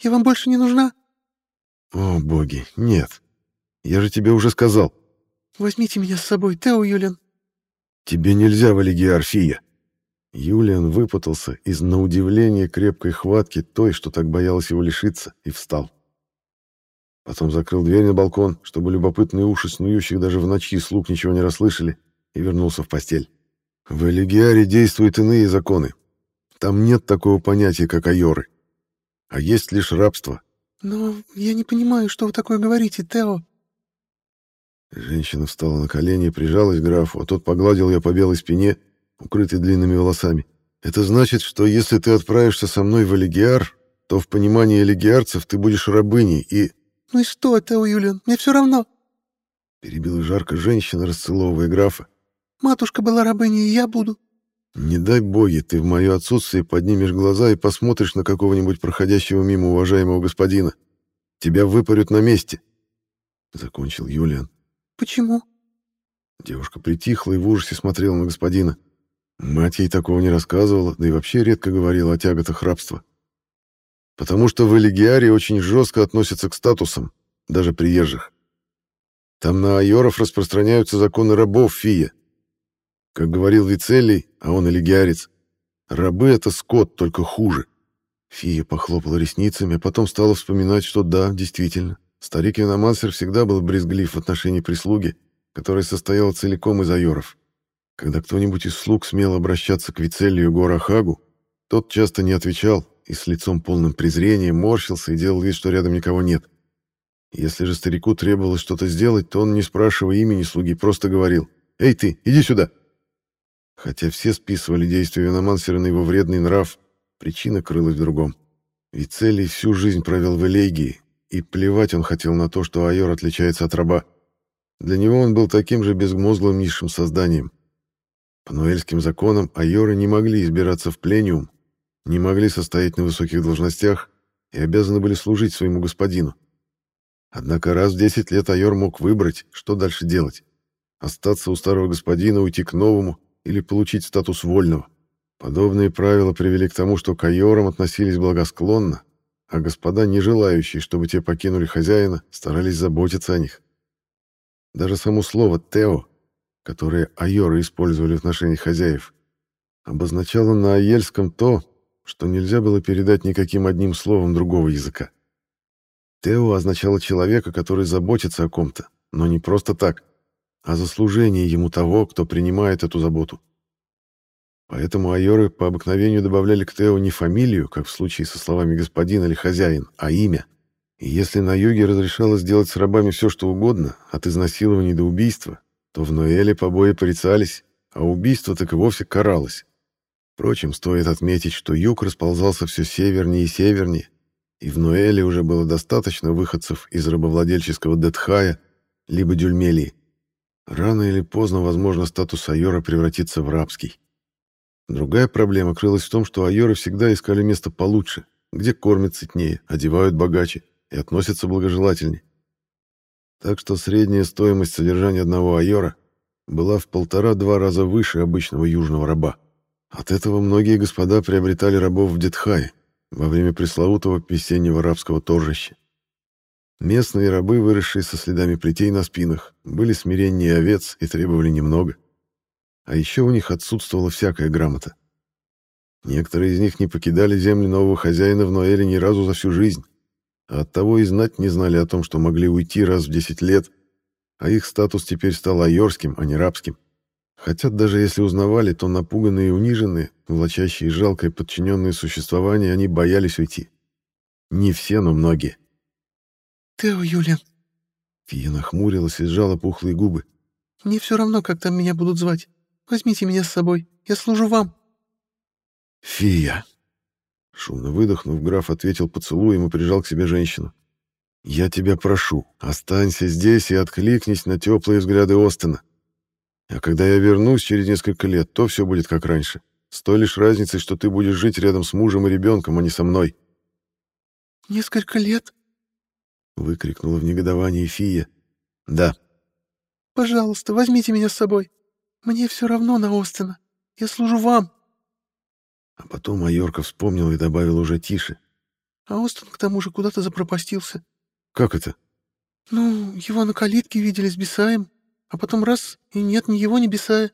Я вам больше не нужна?» «О, боги, нет. Я же тебе уже сказал. Возьмите меня с собой, Тео Юлиан. Тебе нельзя в Элегиар, Фия. Юлиан выпутался из на удивление крепкой хватки той, что так боялась его лишиться, и встал. Потом закрыл дверь на балкон, чтобы любопытные уши снующих даже в ночи слуг ничего не расслышали, и вернулся в постель. В Элегиаре действуют иные законы. Там нет такого понятия, как айоры. А есть лишь рабство. Но я не понимаю, что вы такое говорите, Тео. Женщина встала на колени и прижалась к графу, а тот погладил ее по белой спине, укрытой длинными волосами. «Это значит, что если ты отправишься со мной в Элегиар, то в понимании элегиарцев ты будешь рабыней и...» «Ну и что, Тео Юлиан, мне все равно!» Перебила жарко женщина, расцеловывая графа. «Матушка была рабыней, и я буду». «Не дай боги, ты в мое отсутствие поднимешь глаза и посмотришь на какого-нибудь проходящего мимо уважаемого господина. Тебя выпарют на месте», — закончил Юлиан. «Почему?» Девушка притихла и в ужасе смотрела на господина. Мать ей такого не рассказывала, да и вообще редко говорила о тяготах рабства. Потому что в Элегиаре очень жестко относятся к статусам, даже приезжих. Там на айоров распространяются законы рабов Фия. Как говорил Вицелий, а он элегиарец, рабы — это скот, только хуже. Фия похлопала ресницами, а потом стала вспоминать, что да, действительно, Старик Виномансер всегда был брезглив в отношении прислуги, которая состояла целиком из айоров. Когда кто-нибудь из слуг смел обращаться к Вицелию Горахагу, тот часто не отвечал и с лицом полным презрения морщился и делал вид, что рядом никого нет. Если же старику требовалось что-то сделать, то он, не спрашивая имени слуги, просто говорил «Эй ты, иди сюда!». Хотя все списывали действия Виномансера на его вредный нрав, причина крылась в другом. Вицелий всю жизнь провел в Элегии, и плевать он хотел на то, что Айор отличается от раба. Для него он был таким же безмозглым низшим созданием. По ноэльским законам Айоры не могли избираться в плениум, не могли состоять на высоких должностях и обязаны были служить своему господину. Однако раз в 10 лет Айор мог выбрать, что дальше делать. Остаться у старого господина, уйти к новому или получить статус вольного. Подобные правила привели к тому, что к Айорам относились благосклонно, а господа, не желающие, чтобы те покинули хозяина, старались заботиться о них. Даже само слово «тео», которое айоры использовали в отношении хозяев, обозначало на аельском то, что нельзя было передать никаким одним словом другого языка. Тео означало человека, который заботится о ком-то, но не просто так, а за служение ему того, кто принимает эту заботу. Поэтому айоры по обыкновению добавляли к Тео не фамилию, как в случае со словами «господин» или «хозяин», а имя. И если на юге разрешалось делать с рабами все, что угодно, от изнасилования до убийства, то в Ноэле побои порицались, а убийство так и вовсе каралось. Впрочем, стоит отметить, что юг расползался все севернее и севернее, и в Ноэле уже было достаточно выходцев из рабовладельческого Детхая либо Дюльмелии. Рано или поздно, возможно, статус Айора превратится в рабский. Другая проблема крылась в том, что Айоры всегда искали место получше, где кормят сытнее, одевают богаче и относятся благожелательнее. Так что средняя стоимость содержания одного Айора была в полтора-два раза выше обычного южного раба. От этого многие господа приобретали рабов в Детхае во время пресловутого весеннего рабского торжища. Местные рабы, выросшие со следами плетей на спинах, были смиреннее овец и требовали немного. А еще у них отсутствовала всякая грамота. Некоторые из них не покидали земли нового хозяина в Ноэле ни разу за всю жизнь, а оттого и знать не знали о том, что могли уйти раз в 10 лет, а их статус теперь стал айорским, а не рабским. Хотя даже если узнавали, то напуганные и униженные, влачащие жалкое подчиненное существование, они боялись уйти. Не все, но многие. «Тео, Юлиан!» Фия нахмурилась и сжала пухлые губы. «Мне все равно, как там меня будут звать. Возьмите меня с собой. Я служу вам». «Фия!» Шумно выдохнув, граф ответил поцелуем и прижал к себе женщину. «Я тебя прошу, останься здесь и откликнись на теплые взгляды Остена. А когда я вернусь через несколько лет, то все будет как раньше. С той лишь разницей, что ты будешь жить рядом с мужем и ребенком, а не со мной. «Несколько лет?» — выкрикнула в негодовании Фия. «Да». «Пожалуйста, возьмите меня с собой. Мне все равно на Остина. Я служу вам». А потом майорка вспомнила и добавила уже тише. «А Остин к тому же куда-то запропастился». «Как это?» «Ну, его на калитке видели с Бесаем. А потом раз, и нет ни его, ни Бесая.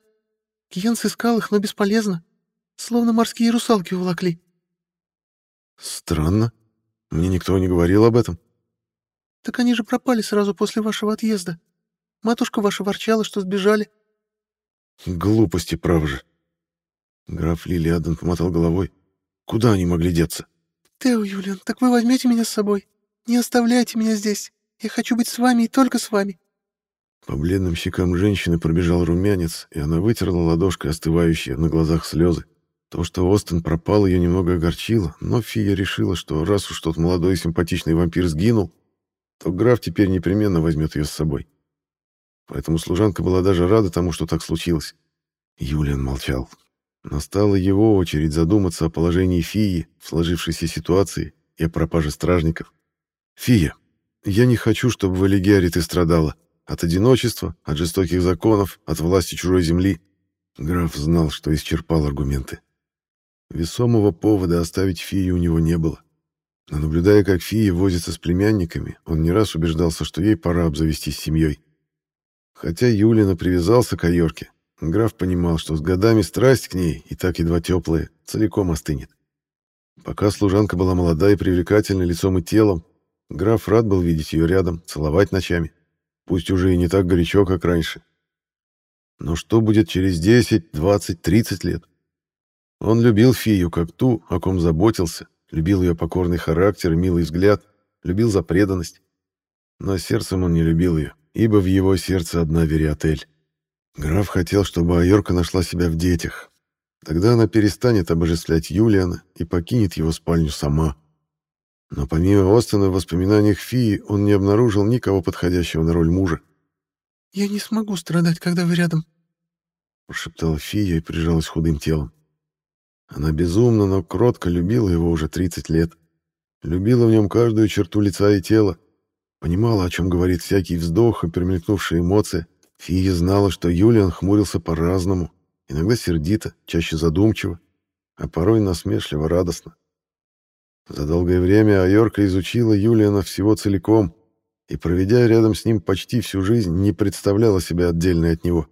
Киенс искал их, но бесполезно. Словно морские русалки уволокли. Странно. Мне никто не говорил об этом. Так они же пропали сразу после вашего отъезда. Матушка ваша ворчала, что сбежали. Глупости, право же. Граф Лилиаден помотал головой. Куда они могли деться? Тео, Юлиан, так вы возьмете меня с собой. Не оставляйте меня здесь. Я хочу быть с вами и только с вами. По бледным щекам женщины пробежал румянец, и она вытерла ладошкой остывающие на глазах слезы. То, что Остин пропал, ее немного огорчило, но Фия решила, что раз уж тот молодой симпатичный вампир сгинул, то граф теперь непременно возьмет ее с собой. Поэтому служанка была даже рада тому, что так случилось. Юлиан молчал. Настала его очередь задуматься о положении Фии в сложившейся ситуации и о пропаже стражников. «Фия, я не хочу, чтобы в Элигиаре ты страдала», от одиночества, от жестоких законов, от власти чужой земли. Граф знал, что исчерпал аргументы. Весомого повода оставить Фию у него не было. Но наблюдая, как Фия возится с племянниками, он не раз убеждался, что ей пора обзавестись семьей. Хотя Юлина привязался к Айорке, граф понимал, что с годами страсть к ней, и так едва теплая, целиком остынет. Пока служанка была молода и привлекательна лицом и телом, граф рад был видеть ее рядом, целовать ночами пусть уже и не так горячо, как раньше. Но что будет через 10, 20, 30 лет? Он любил Фию как ту, о ком заботился, любил ее покорный характер и милый взгляд, любил за преданность. Но сердцем он не любил ее, ибо в его сердце одна Вериотель. Граф хотел, чтобы Айорка нашла себя в детях. Тогда она перестанет обожествлять Юлиана и покинет его спальню сама. Но помимо Остена в воспоминаниях Фии он не обнаружил никого подходящего на роль мужа. «Я не смогу страдать, когда вы рядом», — прошептала Фия и прижалась худым телом. Она безумно, но кротко любила его уже 30 лет. Любила в нем каждую черту лица и тела. Понимала, о чем говорит всякий вздох и перемелькнувшая эмоция. Фия знала, что Юлиан хмурился по-разному, иногда сердито, чаще задумчиво, а порой насмешливо радостно. За долгое время Айорка изучила Юлиана всего целиком и, проведя рядом с ним почти всю жизнь, не представляла себя отдельной от него.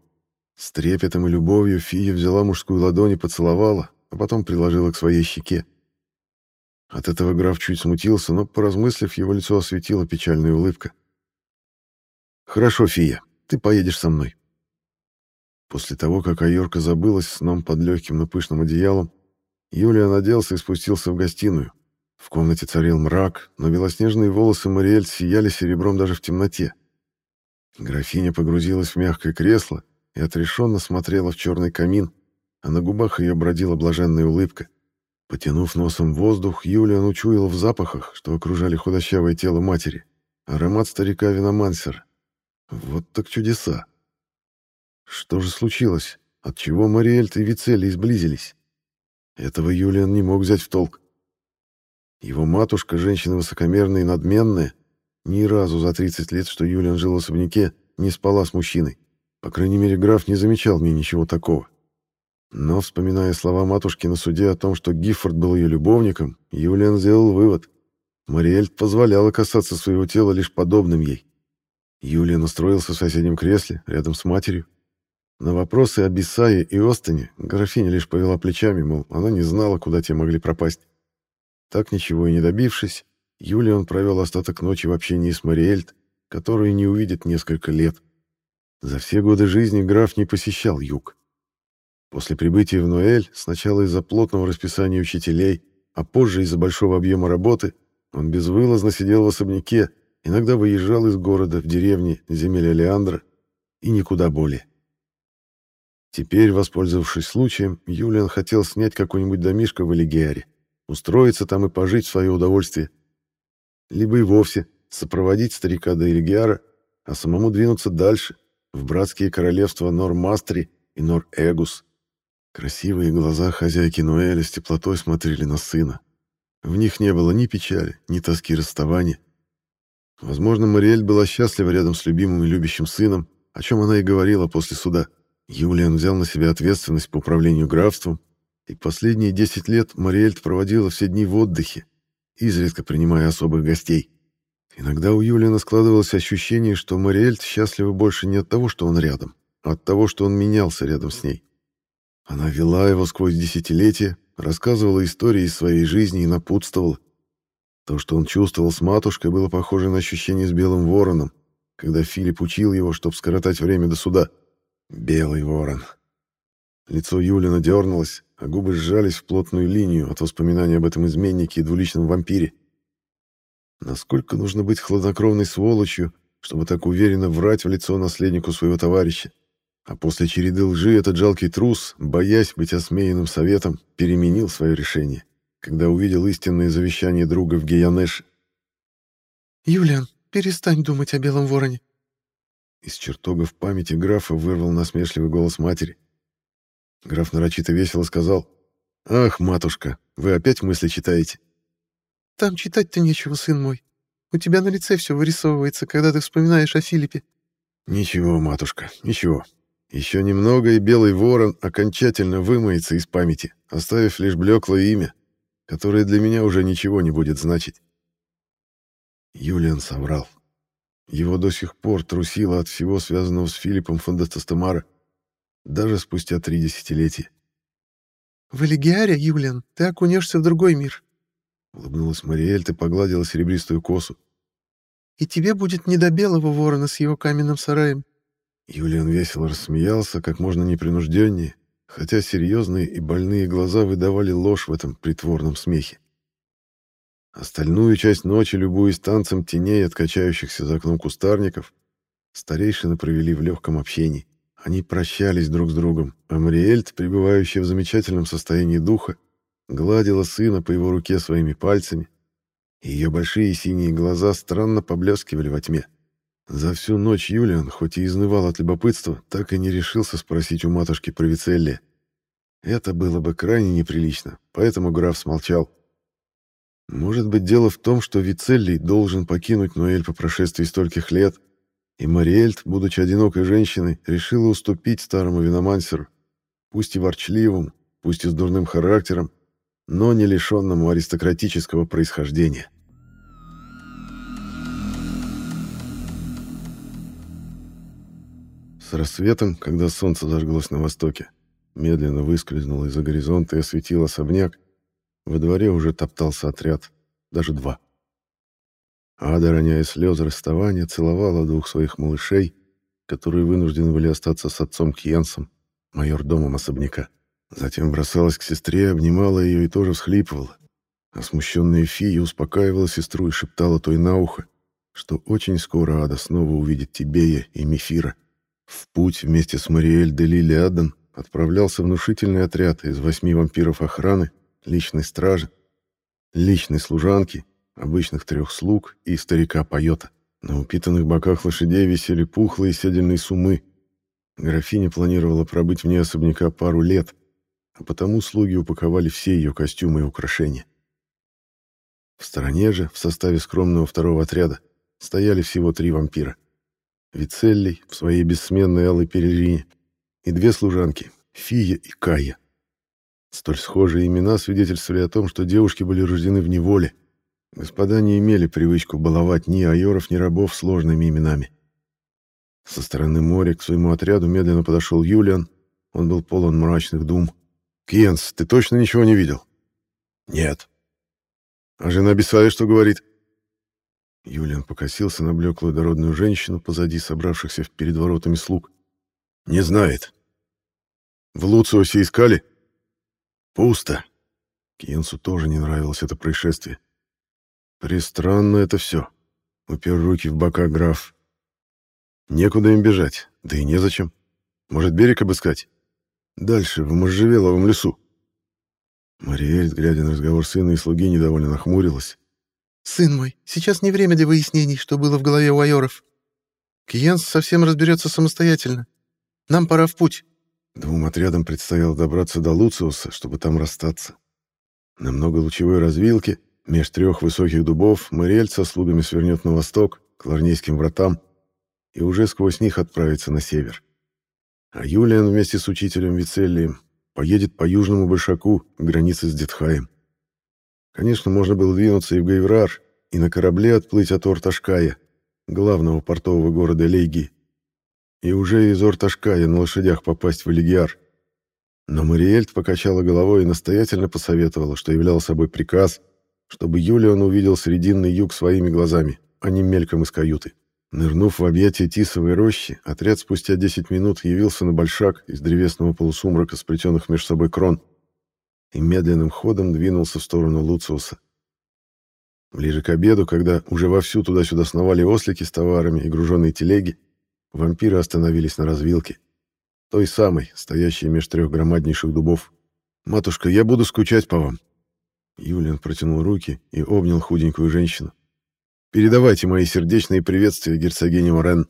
С трепетом и любовью Фия взяла мужскую ладонь и поцеловала, а потом приложила к своей щеке. От этого граф чуть смутился, но, поразмыслив, его лицо осветила печальная улыбка. «Хорошо, Фия, ты поедешь со мной». После того, как Айорка забылась сном под легким, но пышным одеялом, Юлия наделся и спустился в гостиную. В комнате царил мрак, но белоснежные волосы Мариэль сияли серебром даже в темноте. Графиня погрузилась в мягкое кресло и отрешенно смотрела в черный камин, а на губах ее бродила блаженная улыбка. Потянув носом воздух, Юлиан учуял в запахах, что окружали худощавое тело матери, аромат старика Виномансера. Вот так чудеса! Что же случилось? Отчего Мариэльт и Вицелли сблизились? Этого Юлиан не мог взять в толк. Его матушка, женщина высокомерная и надменная, ни разу за 30 лет, что Юлиан жил в особняке, не спала с мужчиной. По крайней мере, граф не замечал мне ничего такого. Но, вспоминая слова матушки на суде о том, что Гиффорд был ее любовником, Юлиан сделал вывод. Мариэльт позволяла касаться своего тела лишь подобным ей. Юлиан устроился в соседнем кресле, рядом с матерью. На вопросы о Бисае и Остине графиня лишь повела плечами, мол, она не знала, куда те могли пропасть. Так ничего и не добившись, Юлиан провел остаток ночи в общении с Мариэльт, которую не увидит несколько лет. За все годы жизни граф не посещал юг. После прибытия в Ноэль, сначала из-за плотного расписания учителей, а позже из-за большого объема работы, он безвылазно сидел в особняке, иногда выезжал из города в деревни земель Леандра и никуда более. Теперь, воспользовавшись случаем, Юлиан хотел снять какой-нибудь домишко в Элигиаре, устроиться там и пожить в свое удовольствие. Либо и вовсе сопроводить старика до Элигиара, а самому двинуться дальше, в братские королевства Нор-Мастри и Нор-Эгус. Красивые глаза хозяйки Ноэля с теплотой смотрели на сына. В них не было ни печали, ни тоски расставания. Возможно, Мариэль была счастлива рядом с любимым и любящим сыном, о чем она и говорила после суда. Юлиан взял на себя ответственность по управлению графством, и последние 10 лет Мариэльт проводила все дни в отдыхе, изредка принимая особых гостей. Иногда у Юлиана складывалось ощущение, что Мариэльт счастлива больше не от того, что он рядом, а от того, что он менялся рядом с ней. Она вела его сквозь десятилетия, рассказывала истории из своей жизни и напутствовала. То, что он чувствовал с матушкой, было похоже на ощущение с Белым Вороном, когда Филипп учил его, чтобы скоротать время до суда. Белый Ворон. Лицо Юлина дернулось, а губы сжались в плотную линию от воспоминаний об этом изменнике и двуличном вампире. Насколько нужно быть хладнокровной сволочью, чтобы так уверенно врать в лицо наследнику своего товарища? А после череды лжи этот жалкий трус, боясь быть осмеянным советом, переменил свое решение, когда увидел истинное завещание друга в Геянеше. «Юлиан, перестань думать о Белом Вороне». Из чертога в памяти графа вырвал насмешливый голос матери. Граф нарочито весело сказал, «Ах, матушка, вы опять мысли читаете?» «Там читать-то нечего, сын мой. У тебя на лице все вырисовывается, когда ты вспоминаешь о Филиппе». «Ничего, матушка, ничего. Еще немного, и Белый Ворон окончательно вымоется из памяти, оставив лишь блеклое имя, которое для меня уже ничего не будет значить. Юлиан соврал. Его до сих пор трусило от всего связанного с Филиппом Фондестастемара, даже спустя три десятилетия. «В Элигиаре, Юлиан, ты окунешься в другой мир», — улыбнулась Мариэль, ты погладила серебристую косу. «И тебе будет не до белого ворона с его каменным сараем. Юлиан весело рассмеялся, как можно непринужденнее, хотя серьезные и больные глаза выдавали ложь в этом притворном смехе. Остальную часть ночи, любуясь танцем теней от качающихся за окном кустарников, старейшины провели в легком общении. Они прощались друг с другом, а Мариэльт, пребывающая в замечательном состоянии духа, гладила сына по его руке своими пальцами, и ее большие синие глаза странно поблескивали во тьме. За всю ночь Юлиан, хоть и изнывал от любопытства, так и не решился спросить у матушки про Вицелли. Это было бы крайне неприлично, поэтому граф смолчал. Может быть, дело в том, что Вицелли должен покинуть Ноэль по прошествии стольких лет, и Мариэльт, будучи одинокой женщиной, решила уступить старому виномансеру, пусть и ворчливому, пусть и с дурным характером, но не лишенному аристократического происхождения. С рассветом, когда солнце зажглось на востоке, медленно выскользнуло из-за горизонта и осветил особняк, во дворе уже топтался отряд, даже два. Ада, роняя слезы расставания, целовала двух своих малышей, которые вынуждены были остаться с отцом Кьенсом, майор-домом особняка. Затем бросалась к сестре, обнимала ее и тоже всхлипывала. А смущенная Фия успокаивала сестру и шептала той на ухо, что очень скоро Ада снова увидит Тибея и Мефира — в путь вместе с Мариэль де Лили Адден отправлялся внушительный отряд из восьми вампиров охраны, личной стражи, личной служанки, обычных трех слуг и старика Пайота. На упитанных боках лошадей висели пухлые седельные сумы. Графиня планировала пробыть вне особняка пару лет, а потому слуги упаковали все ее костюмы и украшения. В стороне же, в составе скромного второго отряда, стояли всего три вампира. Вицеллий в своей бессменной алой перерине и две служанки, Фия и Кая. Столь схожие имена свидетельствовали о том, что девушки были рождены в неволе. Господа не имели привычку баловать ни айоров, ни рабов сложными именами. Со стороны моря к своему отряду медленно подошел Юлиан. Он был полон мрачных дум. «Кьенс, ты точно ничего не видел?» «Нет». «А жена Бесая что говорит?» Юлиан покосился на блеклую дородную женщину позади собравшихся перед воротами слуг. «Не знает». «В Луциусе искали?» «Пусто». Киенсу тоже не нравилось это происшествие. «Пристранно это все», — упер руки в бока граф. «Некуда им бежать, да и незачем. Может, берег обыскать? Дальше, в Можжевеловом лесу». Мариэль, глядя на разговор сына и слуги, недовольно нахмурилась. «Сын мой, сейчас не время для выяснений, что было в голове у айоров. Киенс совсем разберется самостоятельно. Нам пора в путь». Двум отрядам предстояло добраться до Луциуса, чтобы там расстаться. На многолучевой развилке, меж трех высоких дубов, Мариэль со слугами свернет на восток, к Ларнейским вратам, и уже сквозь них отправится на север. А Юлиан вместе с учителем Вицеллием поедет по южному Большаку, к границе с Детхаем. Конечно, можно было двинуться и в Гайврар, и на корабле отплыть от Орташкая, главного портового города Лейги, и уже из Орташкая на лошадях попасть в Элигиар. Но Мариэльт покачала головой и настоятельно посоветовала, что являл собой приказ, чтобы Юлиан увидел срединный юг своими глазами, а не мельком из каюты. Нырнув в объятия Тисовой рощи, отряд спустя 10 минут явился на большак из древесного полусумрака, сплетенных между собой крон — и медленным ходом двинулся в сторону Луциуса. Ближе к обеду, когда уже вовсю туда-сюда сновали ослики с товарами и груженные телеги, вампиры остановились на развилке. Той самой, стоящей меж трех громаднейших дубов. «Матушка, я буду скучать по вам». Юлиан протянул руки и обнял худенькую женщину. «Передавайте мои сердечные приветствия герцогине Орен».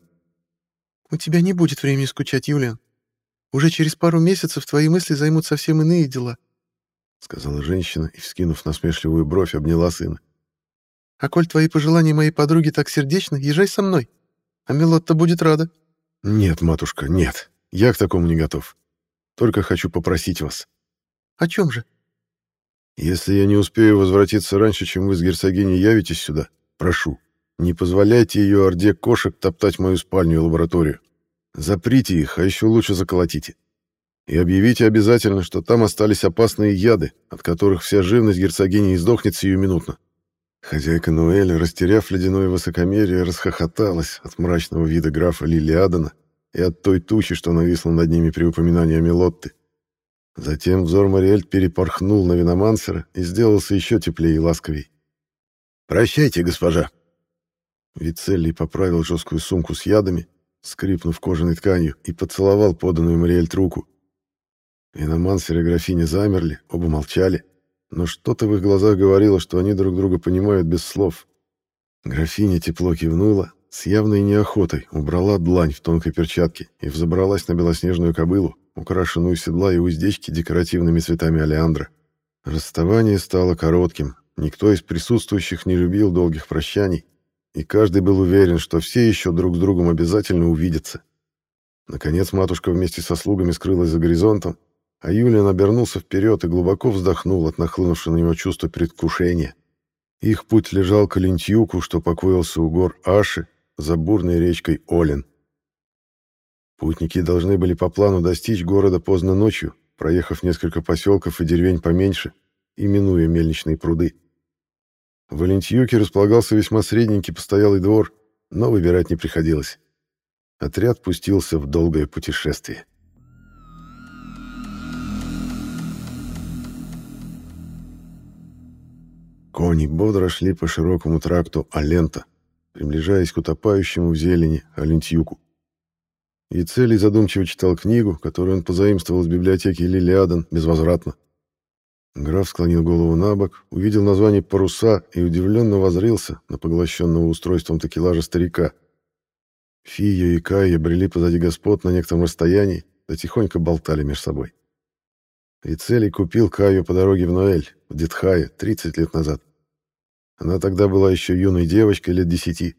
«У тебя не будет времени скучать, Юлиан. Уже через пару месяцев твои мысли займут совсем иные дела. — сказала женщина и, вскинув насмешливую бровь, обняла сына. «А коль твои пожелания моей подруги так сердечны, езжай со мной. А Мелотта будет рада». «Нет, матушка, нет. Я к такому не готов. Только хочу попросить вас». «О чем же?» «Если я не успею возвратиться раньше, чем вы с герцогиней явитесь сюда, прошу, не позволяйте ее орде кошек топтать мою спальню и лабораторию. Заприте их, а еще лучше заколотите. И объявите обязательно, что там остались опасные яды, от которых вся живность герцогини издохнет сиюминутно. Хозяйка Ноэля, растеряв ледяное высокомерие, расхохоталась от мрачного вида графа Лилиадана и от той тучи, что нависла над ними при упоминании о Мелотте. Затем взор Мариэль перепорхнул на Виномансера и сделался еще теплее и ласковей. «Прощайте, госпожа!» Вицелли поправил жесткую сумку с ядами, скрипнув кожаной тканью, и поцеловал поданную Мариэль руку. Виномансер и графиня замерли, оба молчали, но что-то в их глазах говорило, что они друг друга понимают без слов. Графиня тепло кивнула, с явной неохотой убрала длань в тонкой перчатке и взобралась на белоснежную кобылу, украшенную седла и уздечки декоративными цветами алиандра. Расставание стало коротким, никто из присутствующих не любил долгих прощаний, и каждый был уверен, что все еще друг с другом обязательно увидятся. Наконец матушка вместе со слугами скрылась за горизонтом, а Юлиан обернулся вперед и глубоко вздохнул от нахлынувшего на него чувства предвкушения. Их путь лежал к Лентьюку, что покоился у гор Аши, за бурной речкой Олен. Путники должны были по плану достичь города поздно ночью, проехав несколько поселков и деревень поменьше, именуя мельничные пруды. В Валентьюке располагался весьма средненький постоялый двор, но выбирать не приходилось. Отряд пустился в долгое путешествие. Кони бодро шли по широкому тракту Алента, приближаясь к утопающему в зелени Алентьюку. И целей задумчиво читал книгу, которую он позаимствовал из библиотеки Лилиадан безвозвратно. Граф склонил голову на бок, увидел название «Паруса» и удивленно возрился на поглощенного устройством такелажа старика. Фия и Кайя брели позади господ на некотором расстоянии, да тихонько болтали между собой. Вицелий купил Каю по дороге в Ноэль, в Детхае, 30 лет назад. Она тогда была еще юной девочкой лет десяти,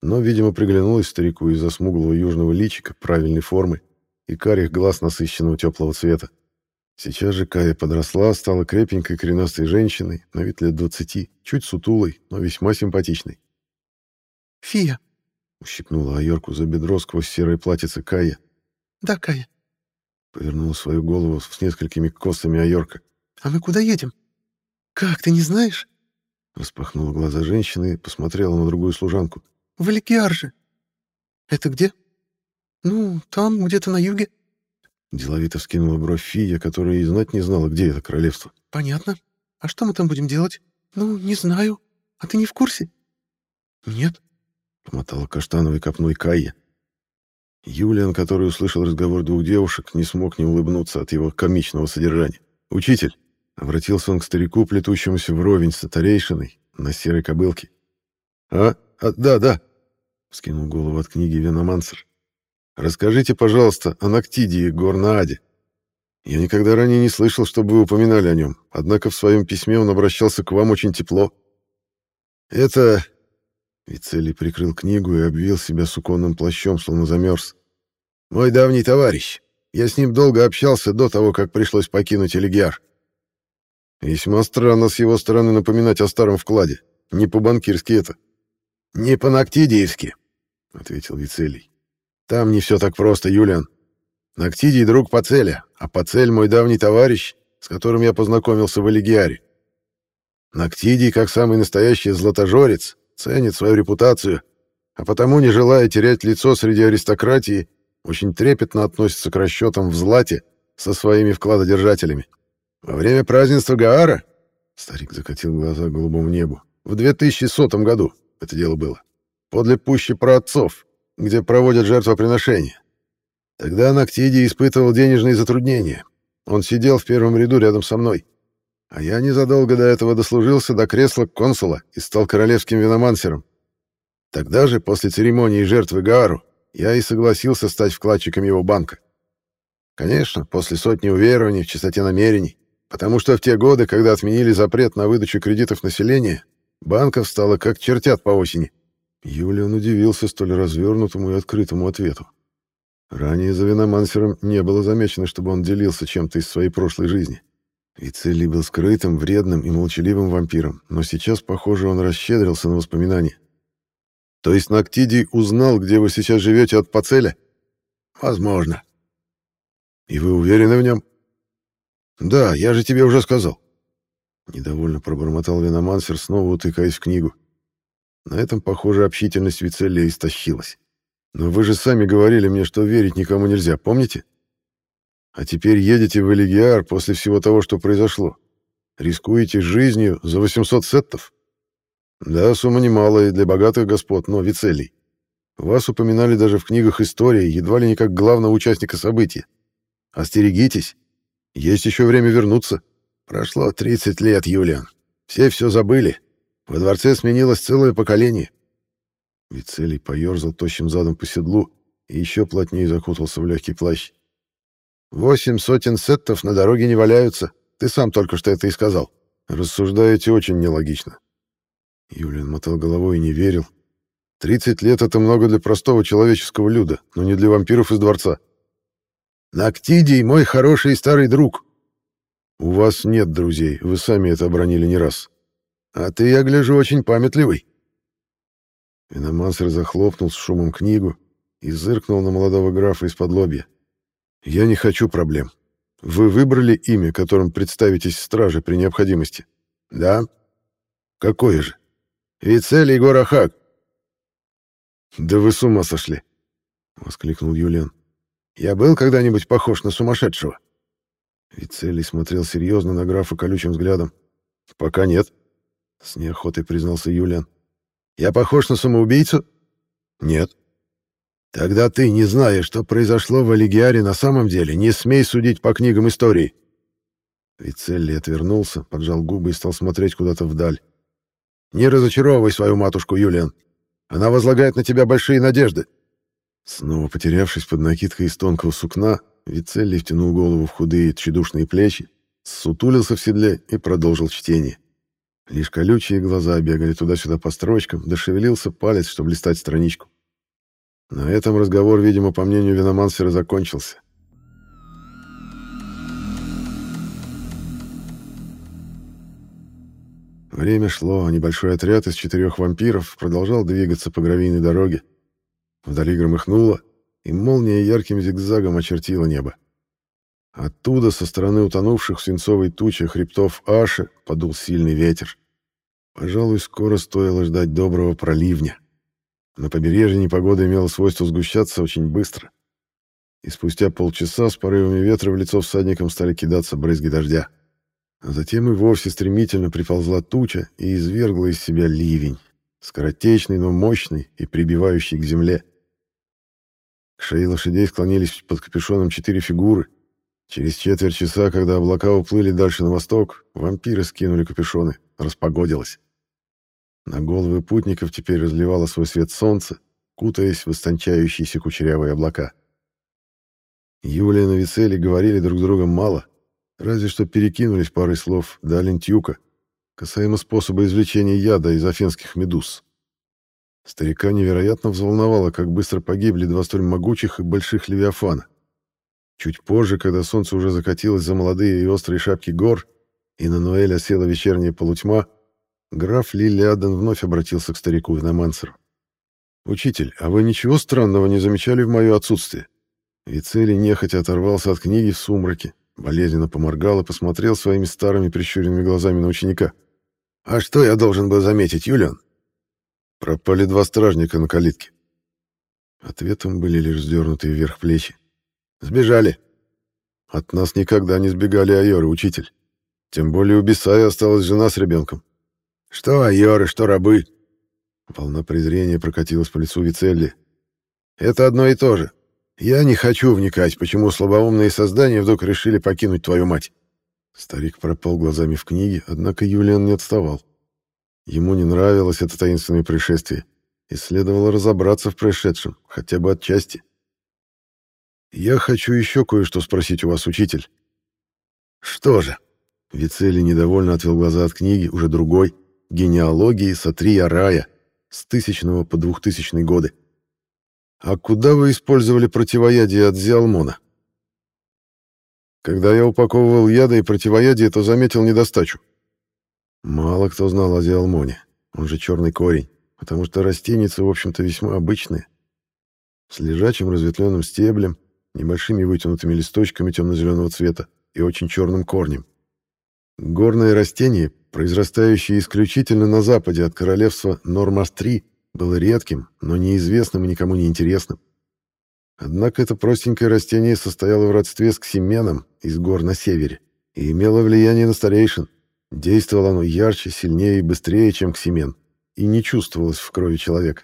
но, видимо, приглянулась старику из-за смуглого южного личика правильной формы и карих глаз насыщенного теплого цвета. Сейчас же Кая подросла, стала крепенькой коренастой женщиной, на вид лет двадцати, чуть сутулой, но весьма симпатичной. «Фия!» — ущипнула Айорку за бедро сквозь серое платьице Кая. «Да, Кая». Повернула свою голову с несколькими косами Айорка. «А мы куда едем? Как, ты не знаешь?» Распахнула глаза женщины и посмотрела на другую служанку. В Эликиарже. Это где? Ну, там, где-то на юге. Деловито вскинула бровь Фия, которая и знать не знала, где это королевство. Понятно. А что мы там будем делать? Ну, не знаю. А ты не в курсе? Нет. Помотала каштановой копной Кайя. Юлиан, который услышал разговор двух девушек, не смог не улыбнуться от его комичного содержания. «Учитель!» — обратился он к старику, плетущемуся вровень с старейшиной на серой кобылке. «А? а да, да!» — вскинул голову от книги Веномансер. «Расскажите, пожалуйста, о Ноктидии Горнааде. Я никогда ранее не слышал, чтобы вы упоминали о нем, однако в своем письме он обращался к вам очень тепло». «Это...» Вицелий прикрыл книгу и обвил себя суконным плащом, словно замерз. «Мой давний товарищ. Я с ним долго общался до того, как пришлось покинуть Элигиар. Весьма странно с его стороны напоминать о старом вкладе. Не по-банкирски это». «Не по-ноктидиевски», — ответил Вицелий. «Там не все так просто, Юлиан. Ноктидий — друг Пацеля, а Пацель — мой давний товарищ, с которым я познакомился в Элигиаре. Ноктидий, как самый настоящий златожорец, ценит свою репутацию, а потому, не желая терять лицо среди аристократии, очень трепетно относится к расчетам в злате со своими вкладодержателями. Во время празднества Гаара, старик закатил глаза к голубому небу, в 2100 году, это дело было. Подле пущи праотцов, где проводят жертвоприношения. Тогда Ноктидий испытывал денежные затруднения. Он сидел в первом ряду рядом со мной. А я незадолго до этого дослужился до кресла консула и стал королевским виномансером. Тогда же, после церемонии жертвы Гаару, я и согласился стать вкладчиком его банка. Конечно, после сотни уверований в чистоте намерений, потому что в те годы, когда отменили запрет на выдачу кредитов населения, Банков стало как чертят по осени. Юлиан удивился столь развернутому и открытому ответу. Ранее за виномансером не было замечено, чтобы он делился чем-то из своей прошлой жизни. Вицелий был скрытым, вредным и молчаливым вампиром, но сейчас, похоже, он расщедрился на воспоминания. То есть Ноктидий узнал, где вы сейчас живете от Пацеля? Возможно. И вы уверены в нем? Да, я же тебе уже сказал. Недовольно пробормотал Виномансер, снова утыкаясь в книгу. На этом, похоже, общительность Вицелия истощилась. Но вы же сами говорили мне, что верить никому нельзя, помните? А теперь едете в Элигиар после всего того, что произошло. Рискуете жизнью за 800 сеттов? Да, сумма немалая для богатых господ, но Вицелий. Вас упоминали даже в книгах истории, едва ли не как главного участника события. Остерегитесь. Есть еще время вернуться. Прошло 30 лет, Юлиан. Все все забыли. Во дворце сменилось целое поколение. Вицелий поерзал тощим задом по седлу и еще плотнее закутался в легкий плащ. Восемь сотен сеттов на дороге не валяются. Ты сам только что это и сказал. Рассуждаете очень нелогично. Юлиан мотал головой и не верил. Тридцать лет — это много для простого человеческого люда, но не для вампиров из дворца. Нактидий — мой хороший старый друг. У вас нет друзей, вы сами это обронили не раз. А ты, я гляжу, очень памятливый. Виномансер захлопнул с шумом книгу и зыркнул на молодого графа из-под лобья. «Я не хочу проблем. Вы выбрали имя, которым представитесь страже при необходимости?» «Да». «Какое же?» «Вицелий Горахак». «Да вы с ума сошли!» — воскликнул Юлиан. «Я был когда-нибудь похож на сумасшедшего?» Вицелий смотрел серьезно на графа колючим взглядом. «Пока нет», — с неохотой признался Юлиан. «Я похож на самоубийцу?» «Нет». Тогда ты, не зная, что произошло в Алигиаре на самом деле, не смей судить по книгам истории. Вицелли отвернулся, поджал губы и стал смотреть куда-то вдаль. Не разочаровывай свою матушку, Юлиан. Она возлагает на тебя большие надежды. Снова потерявшись под накидкой из тонкого сукна, Вицелли втянул голову в худые тщедушные плечи, сутулился в седле и продолжил чтение. Лишь колючие глаза бегали туда-сюда по строчкам, дошевелился палец, чтобы листать страничку. На этом разговор, видимо, по мнению Виномансера, закончился. Время шло, а небольшой отряд из четырех вампиров продолжал двигаться по гравийной дороге. Вдали громыхнуло, и молния ярким зигзагом очертила небо. Оттуда, со стороны утонувших в свинцовой туче хребтов Аши, подул сильный ветер. Пожалуй, скоро стоило ждать доброго проливня. На побережье непогода имела свойство сгущаться очень быстро. И спустя полчаса с порывами ветра в лицо всадникам стали кидаться брызги дождя. А затем и вовсе стремительно приползла туча и извергла из себя ливень, скоротечный, но мощный и прибивающий к земле. К шее лошадей склонились под капюшоном четыре фигуры. Через четверть часа, когда облака уплыли дальше на восток, вампиры скинули капюшоны, распогодилось. На головы путников теперь разливало свой свет солнце, кутаясь в истончающиеся кучерявые облака. Юлия и Вицели говорили друг с другом мало, разве что перекинулись парой слов до Алентьюка, касаемо способа извлечения яда из афенских медуз. Старика невероятно взволновало, как быстро погибли два столь могучих и больших левиафана. Чуть позже, когда солнце уже закатилось за молодые и острые шапки гор, и на Ноэль осела вечерняя полутьма, Граф Лилиаден вновь обратился к старику Виномансеру. «Учитель, а вы ничего странного не замечали в мое отсутствие?» Вицелий нехотя оторвался от книги в сумраке, болезненно поморгал и посмотрел своими старыми прищуренными глазами на ученика. «А что я должен был заметить, Юлиан?» «Пропали два стражника на калитке». Ответом были лишь сдернутые вверх плечи. «Сбежали». «От нас никогда не сбегали айоры, учитель. Тем более у Бисая осталась жена с ребенком. Что айоры, что рабы. Волна презрения прокатилась по лицу Вицелли. Это одно и то же. Я не хочу вникать, почему слабоумные создания вдруг решили покинуть твою мать. Старик пропал глазами в книге, однако Юлиан не отставал. Ему не нравилось это таинственное происшествие, и следовало разобраться в происшедшем, хотя бы отчасти. «Я хочу еще кое-что спросить у вас, учитель». «Что же?» Вицелли недовольно отвел глаза от книги, уже другой, генеалогии Сатрия Рая с тысячного по двухтысячные годы. А куда вы использовали противоядие от Зиалмона? Когда я упаковывал яды и противоядие, то заметил недостачу. Мало кто знал о Зиалмоне, он же черный корень, потому что растеницы, в общем-то, весьма обычные. С лежачим разветвленным стеблем, небольшими вытянутыми листочками темно-зеленого цвета и очень черным корнем. Горное растение, произрастающее исключительно на западе от королевства Нормас-3 было редким, но неизвестным и никому не интересным. Однако это простенькое растение состояло в родстве с ксименом из гор на севере и имело влияние на старейшин. Действовало оно ярче, сильнее и быстрее, чем ксимен, и не чувствовалось в крови человека.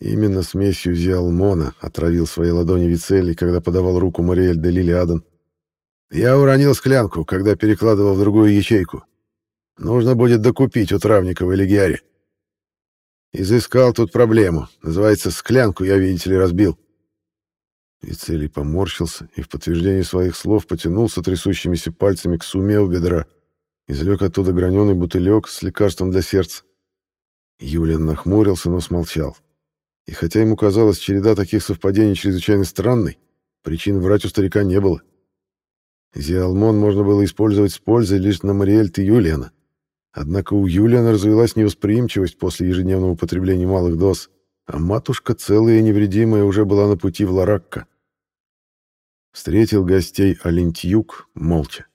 Именно смесью Зиалмона отравил свои ладони Вицелли, когда подавал руку Мариэль де Лилиадан. «Я уронил склянку, когда перекладывал в другую ячейку. Нужно будет докупить у Травникова или Гиари. Изыскал тут проблему. Называется, склянку я, видите ли, разбил». Вицелий поморщился и в подтверждение своих слов потянулся трясущимися пальцами к суме у бедра. Извлек оттуда граненый бутылек с лекарством для сердца. Юлиан нахмурился, но смолчал. И хотя ему казалось череда таких совпадений чрезвычайно странной, причин врать у старика не было. Зиалмон можно было использовать с пользой лишь на Мариэльт и Юлиана. Однако у Юлиана развилась невосприимчивость после ежедневного употребления малых доз, а матушка, целая и невредимая, уже была на пути в Ларакко. Встретил гостей Алентьюк молча.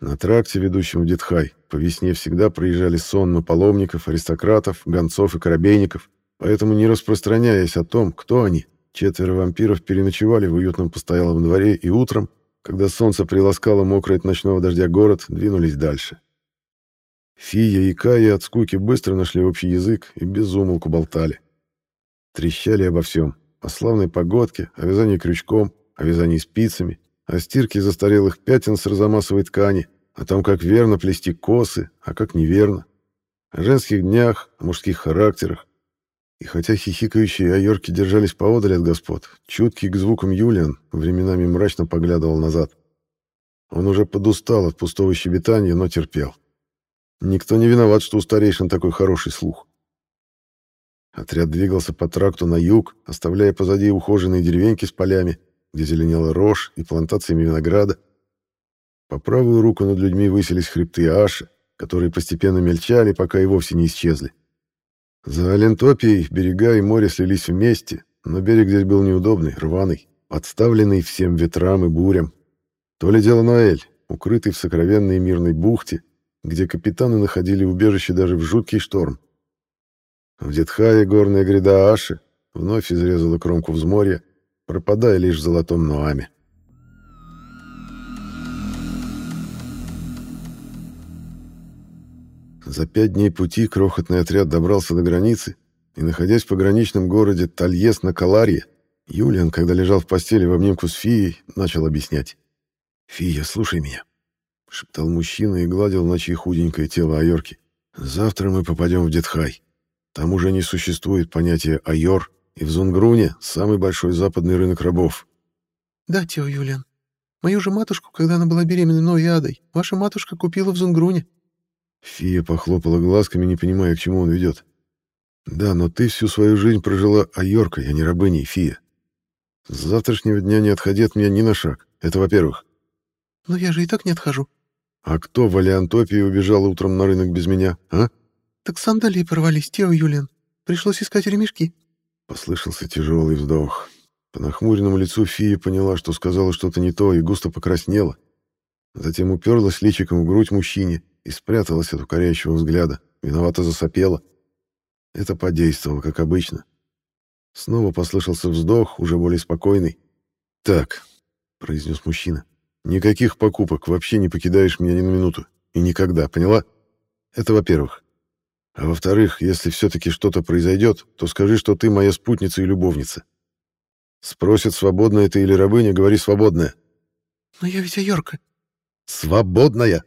На тракте, ведущем в Дитхай, по весне всегда проезжали сонмы паломников, аристократов, гонцов и корабейников, Поэтому, не распространяясь о том, кто они, четверо вампиров переночевали в уютном постоялом дворе и утром, когда солнце приласкало мокрый от ночного дождя город, двинулись дальше. Фия и Кая от скуки быстро нашли общий язык и безумолку болтали. Трещали обо всем. О славной погодке, о вязании крючком, о вязании спицами, о стирке застарелых пятен с розомасовой ткани, о том, как верно плести косы, а как неверно, о женских днях, о мужских характерах, и хотя хихикающие айорки держались поодаль от господ, чуткий к звукам Юлиан временами мрачно поглядывал назад. Он уже подустал от пустого щебетания, но терпел. Никто не виноват, что у старейшин такой хороший слух. Отряд двигался по тракту на юг, оставляя позади ухоженные деревеньки с полями, где зеленела рожь и плантациями винограда. По правую руку над людьми высились хребты Аши, которые постепенно мельчали, пока и вовсе не исчезли. За Алентопией берега и море слились вместе, но берег здесь был неудобный, рваный, подставленный всем ветрам и бурям. То ли дело Ноэль, укрытый в сокровенной мирной бухте, где капитаны находили убежище даже в жуткий шторм. В Детхае горная гряда Аши вновь изрезала кромку взморья, пропадая лишь в золотом Ноаме. За пять дней пути крохотный отряд добрался до границы, и, находясь в пограничном городе Тальес на Каларье, Юлиан, когда лежал в постели в обнимку с Фией, начал объяснять. «Фия, слушай меня», — шептал мужчина и гладил ночи худенькое тело Айорки. «Завтра мы попадем в Детхай. Там уже не существует понятия Айор, и в Зунгруне самый большой западный рынок рабов». «Да, Тео Юлиан. Мою же матушку, когда она была беременна мной ваша матушка купила в Зунгруне». Фия похлопала глазками, не понимая, к чему он ведет. «Да, но ты всю свою жизнь прожила Айоркой, а не рабыней, Фия. С завтрашнего дня не отходи от меня ни на шаг. Это во-первых». «Но я же и так не отхожу». «А кто в Алиантопии убежал утром на рынок без меня, а?» «Так сандалии порвались, Тео Юлиан. Пришлось искать ремешки». Послышался тяжелый вздох. По нахмуренному лицу Фия поняла, что сказала что-то не то, и густо покраснела. Затем уперлась личиком в грудь мужчине и спряталась от укоряющего взгляда, виновато засопела. Это подействовало, как обычно. Снова послышался вздох, уже более спокойный. «Так», — произнес мужчина, — «никаких покупок, вообще не покидаешь меня ни на минуту. И никогда, поняла? Это во-первых. А во-вторых, если все-таки что-то произойдет, то скажи, что ты моя спутница и любовница. Спросят, свободная ты или рабыня, говори свободная». «Но я ведь Йорка». «Свободная!»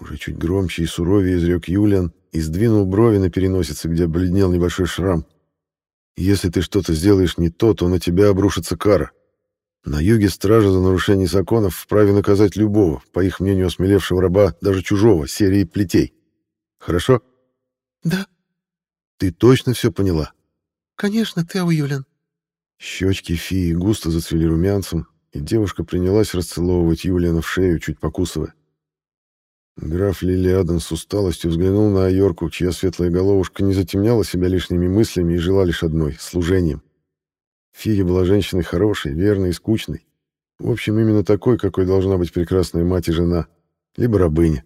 Уже чуть громче и суровее изрек Юлиан и сдвинул брови на переносице, где бледнел небольшой шрам. «Если ты что-то сделаешь не то, то на тебя обрушится кара. На юге стража за нарушение законов вправе наказать любого, по их мнению, осмелевшего раба, даже чужого, серии плетей. Хорошо?» «Да». «Ты точно все поняла?» «Конечно, Тео Юлиан». Щечки фии густо зацвели румянцем, и девушка принялась расцеловывать Юлиана в шею, чуть покусывая. Граф Лилиадан с усталостью взглянул на Айорку, чья светлая головушка не затемняла себя лишними мыслями и жила лишь одной — служением. Фия была женщиной хорошей, верной и скучной. В общем, именно такой, какой должна быть прекрасная мать и жена, либо рабыня.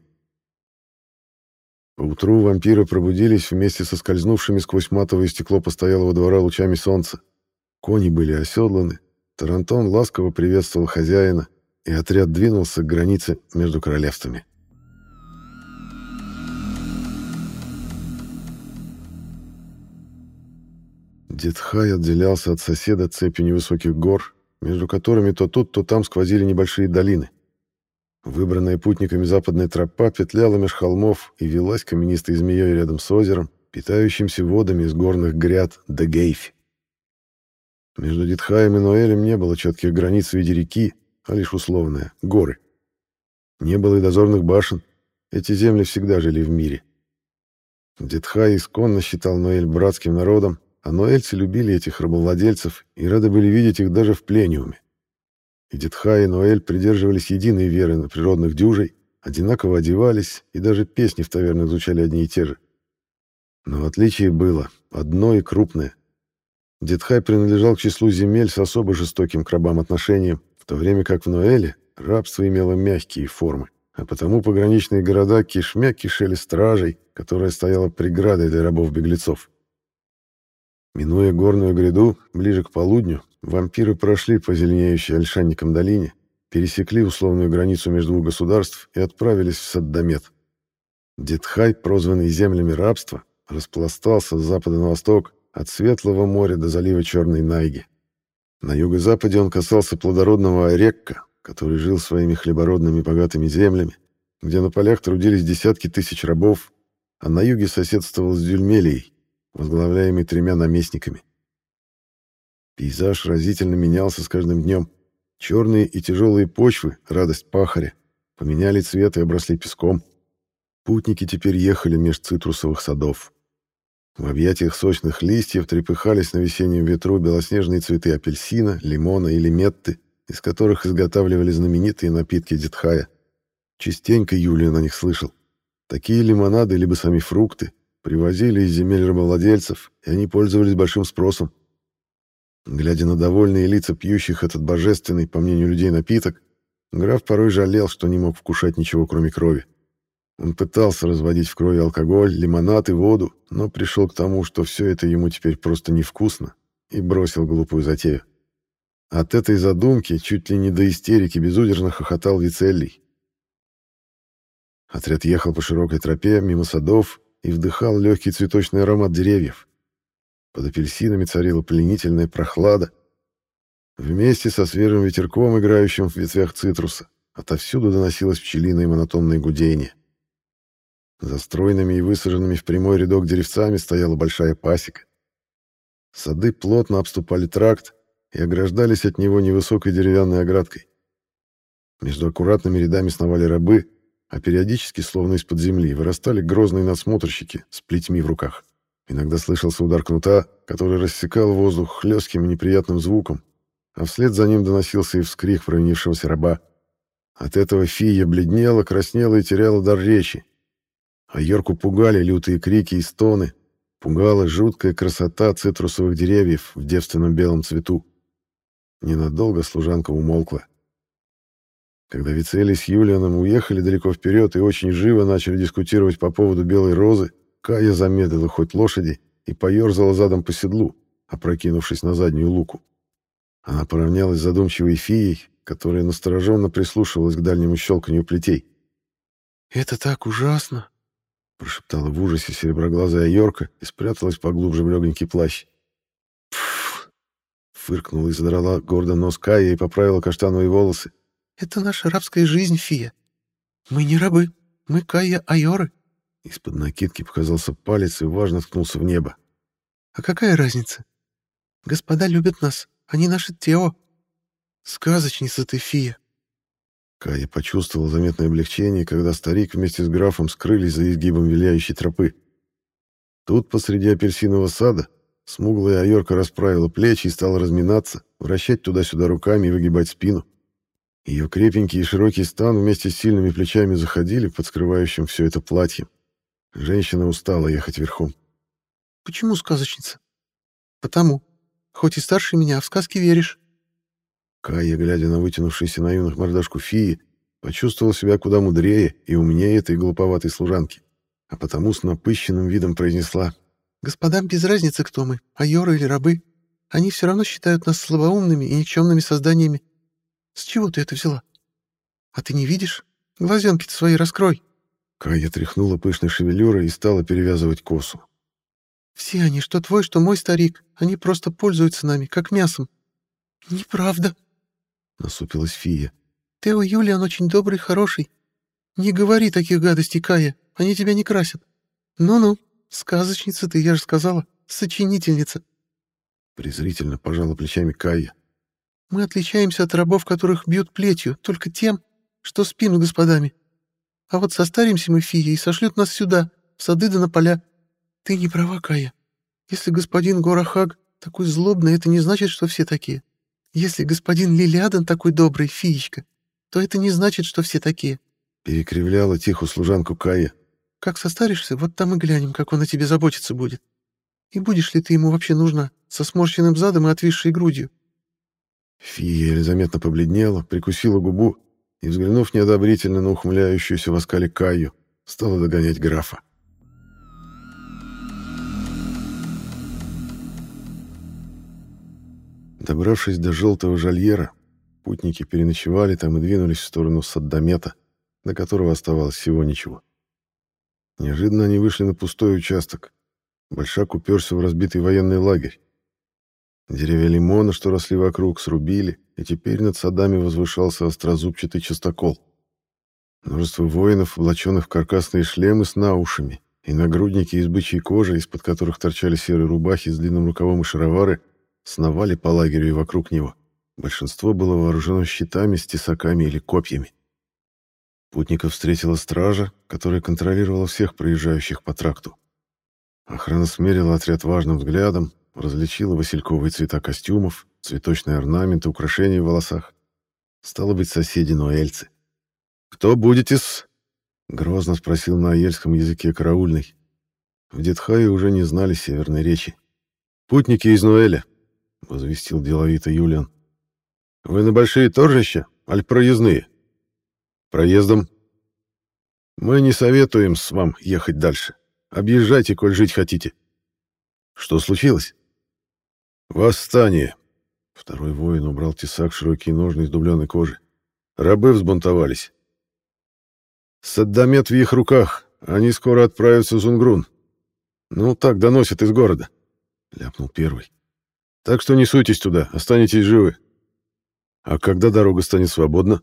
Поутру вампиры пробудились вместе со скользнувшими сквозь матовое стекло постоялого двора лучами солнца. Кони были оседланы, Тарантон ласково приветствовал хозяина, и отряд двинулся к границе между королевствами. Детхай отделялся от соседа цепью невысоких гор, между которыми то тут, то там сквозили небольшие долины. Выбранная путниками западная тропа петляла меж холмов и велась каменистой змеей рядом с озером, питающимся водами из горных гряд Дегейф. Между Дитхаем и Ноэлем не было четких границ в виде реки, а лишь условная — горы. Не было и дозорных башен. Эти земли всегда жили в мире. Дитхай исконно считал Ноэль братским народом, а ноэльцы любили этих рабовладельцев и рады были видеть их даже в плениуме. И Дитха и Ноэль придерживались единой веры на природных дюжей, одинаково одевались и даже песни в тавернах звучали одни и те же. Но отличие было одно и крупное. Дитхай принадлежал к числу земель с особо жестоким к рабам отношением, в то время как в Ноэле рабство имело мягкие формы, а потому пограничные города кишмя кишели стражей, которая стояла преградой для рабов-беглецов. Минуя горную гряду, ближе к полудню, Вампиры прошли по зеленеющей Альшанником долине, пересекли условную границу между двух государств и отправились в Саддамет. Детхай, прозванный землями рабства, распластался с запада на восток, от Светлого моря до залива Черной Найги. На юго-западе он касался плодородного Орекка, который жил своими хлебородными богатыми землями, где на полях трудились десятки тысяч рабов, а на юге соседствовал с Дюльмелией, возглавляемой тремя наместниками. Пейзаж разительно менялся с каждым днем. Черные и тяжелые почвы, радость пахаря, поменяли цвет и обросли песком. Путники теперь ехали меж цитрусовых садов. В объятиях сочных листьев трепыхались на весеннем ветру белоснежные цветы апельсина, лимона или метты, из которых изготавливали знаменитые напитки Дитхая. Частенько Юлия на них слышал. Такие лимонады, либо сами фрукты, привозили из земель рабовладельцев, и они пользовались большим спросом. Глядя на довольные лица пьющих этот божественный, по мнению людей, напиток, граф порой жалел, что не мог вкушать ничего, кроме крови. Он пытался разводить в крови алкоголь, лимонад и воду, но пришел к тому, что все это ему теперь просто невкусно, и бросил глупую затею. От этой задумки чуть ли не до истерики безудержно хохотал Вицеллий. Отряд ехал по широкой тропе, мимо садов, и вдыхал легкий цветочный аромат деревьев. Под апельсинами царила пленительная прохлада. Вместе со свежим ветерком, играющим в ветвях цитруса, отовсюду доносилось пчелиное монотонное гудение. За стройными и высаженными в прямой рядок деревцами стояла большая пасека. Сады плотно обступали тракт и ограждались от него невысокой деревянной оградкой. Между аккуратными рядами сновали рабы, а периодически, словно из-под земли, вырастали грозные надсмотрщики с плетьми в руках. Иногда слышался удар кнута, который рассекал воздух хлестким и неприятным звуком, а вслед за ним доносился и вскрик провинившегося раба. От этого фия бледнела, краснела и теряла дар речи. А Йорку пугали лютые крики и стоны, пугала жуткая красота цитрусовых деревьев в девственном белом цвету. Ненадолго служанка умолкла. Когда Вицелий с Юлианом уехали далеко вперед и очень живо начали дискутировать по поводу белой розы, Кая замедлила хоть лошади и поерзала задом по седлу, опрокинувшись на заднюю луку. Она поравнялась с задумчивой фией, которая настороженно прислушивалась к дальнему щелканью плетей. «Это так ужасно!» — прошептала в ужасе сереброглазая Йорка и спряталась поглубже в легонький плащ. «Пф!» — фыркнула и задрала гордо нос Кая и поправила каштановые волосы. «Это наша рабская жизнь, фия. Мы не рабы, мы Кая Айоры. Из-под накидки показался палец и важно ткнулся в небо. «А какая разница? Господа любят нас, они наши Тео. Сказочница ты, фия!» Кая почувствовал заметное облегчение, когда старик вместе с графом скрылись за изгибом виляющей тропы. Тут, посреди апельсинового сада, смуглая Айорка расправила плечи и стала разминаться, вращать туда-сюда руками и выгибать спину. Ее крепенький и широкий стан вместе с сильными плечами заходили под скрывающим все это платьем. Женщина устала ехать верхом. «Почему сказочница?» «Потому. Хоть и старше меня, а в сказки веришь». Кая, глядя на вытянувшуюся на юных мордашку фии, почувствовал себя куда мудрее и умнее этой глуповатой служанки. а потому с напыщенным видом произнесла «Господам без разницы, кто мы, айоры или рабы. Они все равно считают нас слабоумными и никчемными созданиями. С чего ты это взяла? А ты не видишь? Глазенки-то свои раскрой». Кая тряхнула пышной шевелюрой и стала перевязывать косу. «Все они, что твой, что мой старик, они просто пользуются нами, как мясом». «Неправда», — насупилась Фия. «Тео Юлиан очень добрый, хороший. Не говори таких гадостей, Кая, они тебя не красят. Ну-ну, сказочница ты, я же сказала, сочинительница». Презрительно пожала плечами Кая. «Мы отличаемся от рабов, которых бьют плетью, только тем, что спим с господами. А вот состаримся мы, Фия, и сошлют нас сюда, в сады да на поля. Ты не права, Кая. Если господин Горахаг такой злобный, это не значит, что все такие. Если господин Лилиадан такой добрый, фиечка, то это не значит, что все такие. Перекривляла тихую служанку Кая. Как состаришься, вот там и глянем, как он о тебе заботиться будет. И будешь ли ты ему вообще нужна, со сморщенным задом и отвисшей грудью? Фия еле заметно побледнела, прикусила губу и, взглянув неодобрительно на ухмыляющуюся в оскале Каю, стала догонять графа. Добравшись до желтого жальера, путники переночевали там и двинулись в сторону Саддамета, до которого оставалось всего ничего. Неожиданно они вышли на пустой участок. Большак уперся в разбитый военный лагерь. Деревья лимона, что росли вокруг, срубили, и теперь над садами возвышался острозубчатый частокол. Множество воинов, облаченных в каркасные шлемы с наушами, и нагрудники из бычьей кожи, из-под которых торчали серые рубахи с длинным рукавом и шаровары, сновали по лагерю и вокруг него. Большинство было вооружено щитами с тесаками или копьями. Путников встретила стража, которая контролировала всех проезжающих по тракту. Охрана смерила отряд важным взглядом, различила васильковые цвета костюмов, цветочные орнаменты, украшения в волосах. Стало быть, соседи ноэльцы. «Кто будете-с?» — грозно спросил на аельском языке караульный. В Детхае уже не знали северной речи. «Путники из Ноэля», — возвестил деловито Юлиан. «Вы на большие торжища, аль проездные?» «Проездом». «Мы не советуем с вам ехать дальше. Объезжайте, коль жить хотите». «Что случилось?» «Восстание!» Второй воин убрал тесак широкие ножны из дубленой кожи. «Рабы взбунтовались. Саддамет в их руках. Они скоро отправятся в Зунгрун. Ну, так доносят из города», — ляпнул первый. Так что не суйтесь туда, останетесь живы. А когда дорога станет свободна?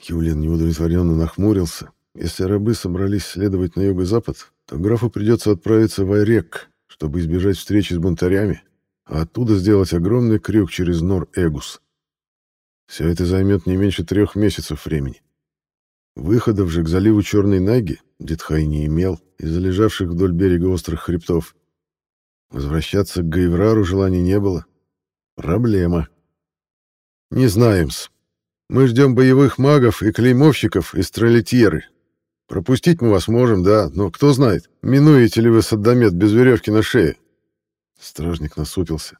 Юлиан неудовлетворенно нахмурился. Если рабы собрались следовать на юго-запад, то графу придется отправиться в Айрек, чтобы избежать встречи с бунтарями, а оттуда сделать огромный крюк через Нор-Эгус. Все это займет не меньше трех месяцев времени. Выходов же к заливу Черной Наги Дитхай не имел из-за лежавших вдоль берега острых хребтов. Возвращаться к Гайврару желания не было. Проблема. Не знаем-с. Мы ждем боевых магов и клеймовщиков из Тролетьеры. Пропустить мы вас можем, да, но кто знает, минуете ли вы Саддамет без веревки на шее. Стражник насупился.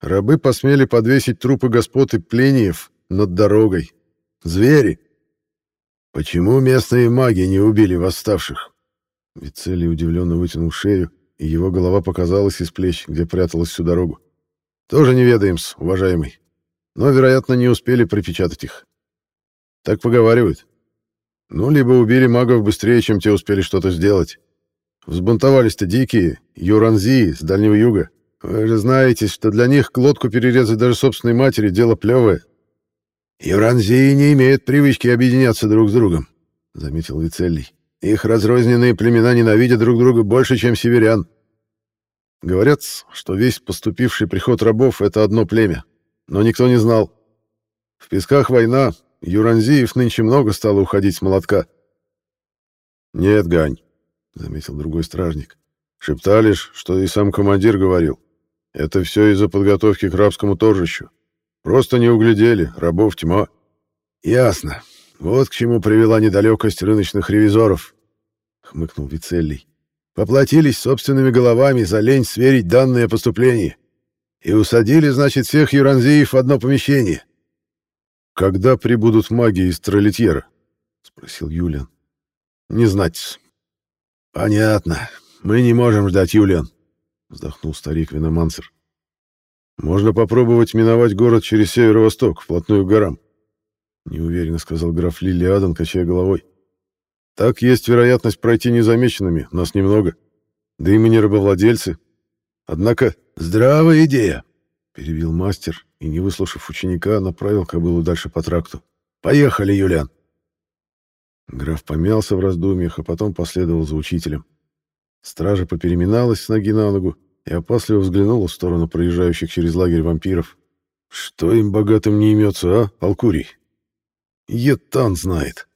Рабы посмели подвесить трупы господ и плениев над дорогой. Звери. Почему местные маги не убили восставших? Вицелий удивленно вытянул шею, и его голова показалась из плеч, где пряталась всю дорогу. Тоже не ведаем-с, уважаемый. Но, вероятно, не успели припечатать их. Так поговаривают. Ну, либо убили магов быстрее, чем те успели что-то сделать. Взбунтовались-то дикие, юранзи с Дальнего Юга. Вы же знаете, что для них глотку перерезать даже собственной матери — дело плевое. Юранзи не имеют привычки объединяться друг с другом, — заметил Вицеллий. Их разрозненные племена ненавидят друг друга больше, чем северян. Говорят, что весь поступивший приход рабов — это одно племя, но никто не знал. В песках война, Юранзиев нынче много стало уходить с молотка. «Нет, Гань», — заметил другой стражник, — «шептали ж, что и сам командир говорил. Это все из-за подготовки к рабскому торжищу. Просто не углядели, рабов тьма». «Ясно. Вот к чему привела недалекость рыночных ревизоров, хмыкнул Вицеллий. Поплатились собственными головами за лень сверить данные о поступлении. И усадили, значит, всех юранзиев в одно помещение. Когда прибудут маги из Тролетьера? спросил Юлиан. Не знать. Понятно. Мы не можем ждать Юлиан, вздохнул старик Виномансер. Можно попробовать миновать город через северо-восток, вплотную к горам, неуверенно сказал граф Лилиадан, качая головой. Так есть вероятность пройти незамеченными, нас немного. Да и мы не рабовладельцы. Однако... Здравая идея, перебил мастер и, не выслушав ученика, направил кобылу дальше по тракту. Поехали, Юлиан. Граф помялся в раздумьях, а потом последовал за учителем. Стража попереминалась с ноги на ногу и опасливо взглянула в сторону проезжающих через лагерь вампиров. Что им богатым не имется, а, Алкурий? Етан знает.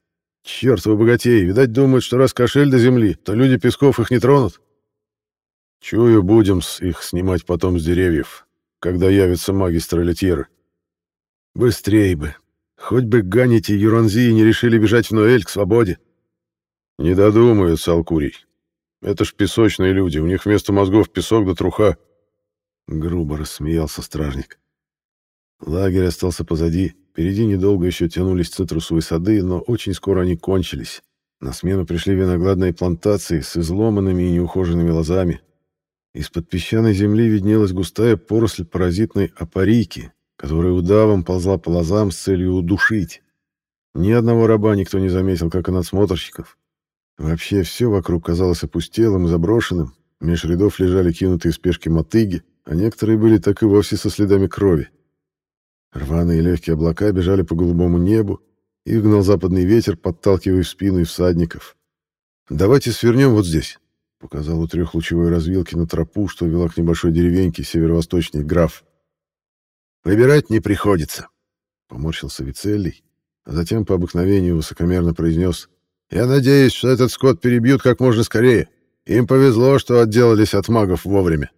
Чёртовы богатеи, видать, думают, что раз кошель до земли, то люди песков их не тронут. Чую, будем с их снимать потом с деревьев, когда явятся маги Стрелетьеры. Быстрей бы. Хоть бы Ганити и Юранзии не решили бежать в Ноэль к свободе. Не додумаются, Алкурий. Это ж песочные люди, у них вместо мозгов песок да труха. Грубо рассмеялся стражник. Лагерь остался позади. Впереди недолго еще тянулись цитрусовые сады, но очень скоро они кончились. На смену пришли виноградные плантации с изломанными и неухоженными лозами. Из-под песчаной земли виднелась густая поросль паразитной апарийки, которая удавом ползла по лозам с целью удушить. Ни одного раба никто не заметил, как и надсмотрщиков. Вообще все вокруг казалось опустелым и заброшенным, меж рядов лежали кинутые спешки мотыги, а некоторые были так и вовсе со следами крови. Рваные легкие облака бежали по голубому небу, их гнал западный ветер, подталкивая в спину и всадников. «Давайте свернем вот здесь», — показал у трехлучевой развилки на тропу, что вела к небольшой деревеньке северо-восточней граф. «Выбирать не приходится», — поморщился Вицеллий, а затем по обыкновению высокомерно произнес. «Я надеюсь, что этот скот перебьют как можно скорее. Им повезло, что отделались от магов вовремя».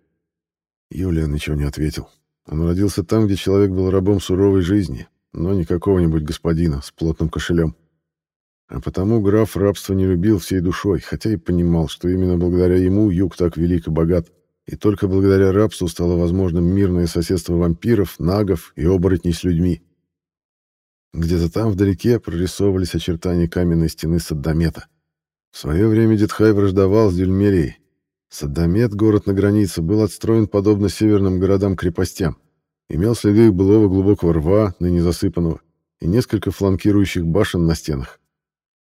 Юлиан ничего не ответил. Он родился там, где человек был рабом суровой жизни, но не какого-нибудь господина с плотным кошелем. А потому граф рабство не любил всей душой, хотя и понимал, что именно благодаря ему юг так велик и богат, и только благодаря рабству стало возможным мирное соседство вампиров, нагов и оборотней с людьми. Где-то там вдалеке прорисовывались очертания каменной стены Саддамета. В свое время Дедхай враждовал с Дюльмерией, Саддамет, город на границе, был отстроен подобно северным городам-крепостям. Имел следы былого глубокого рва, ныне засыпанного, и несколько фланкирующих башен на стенах.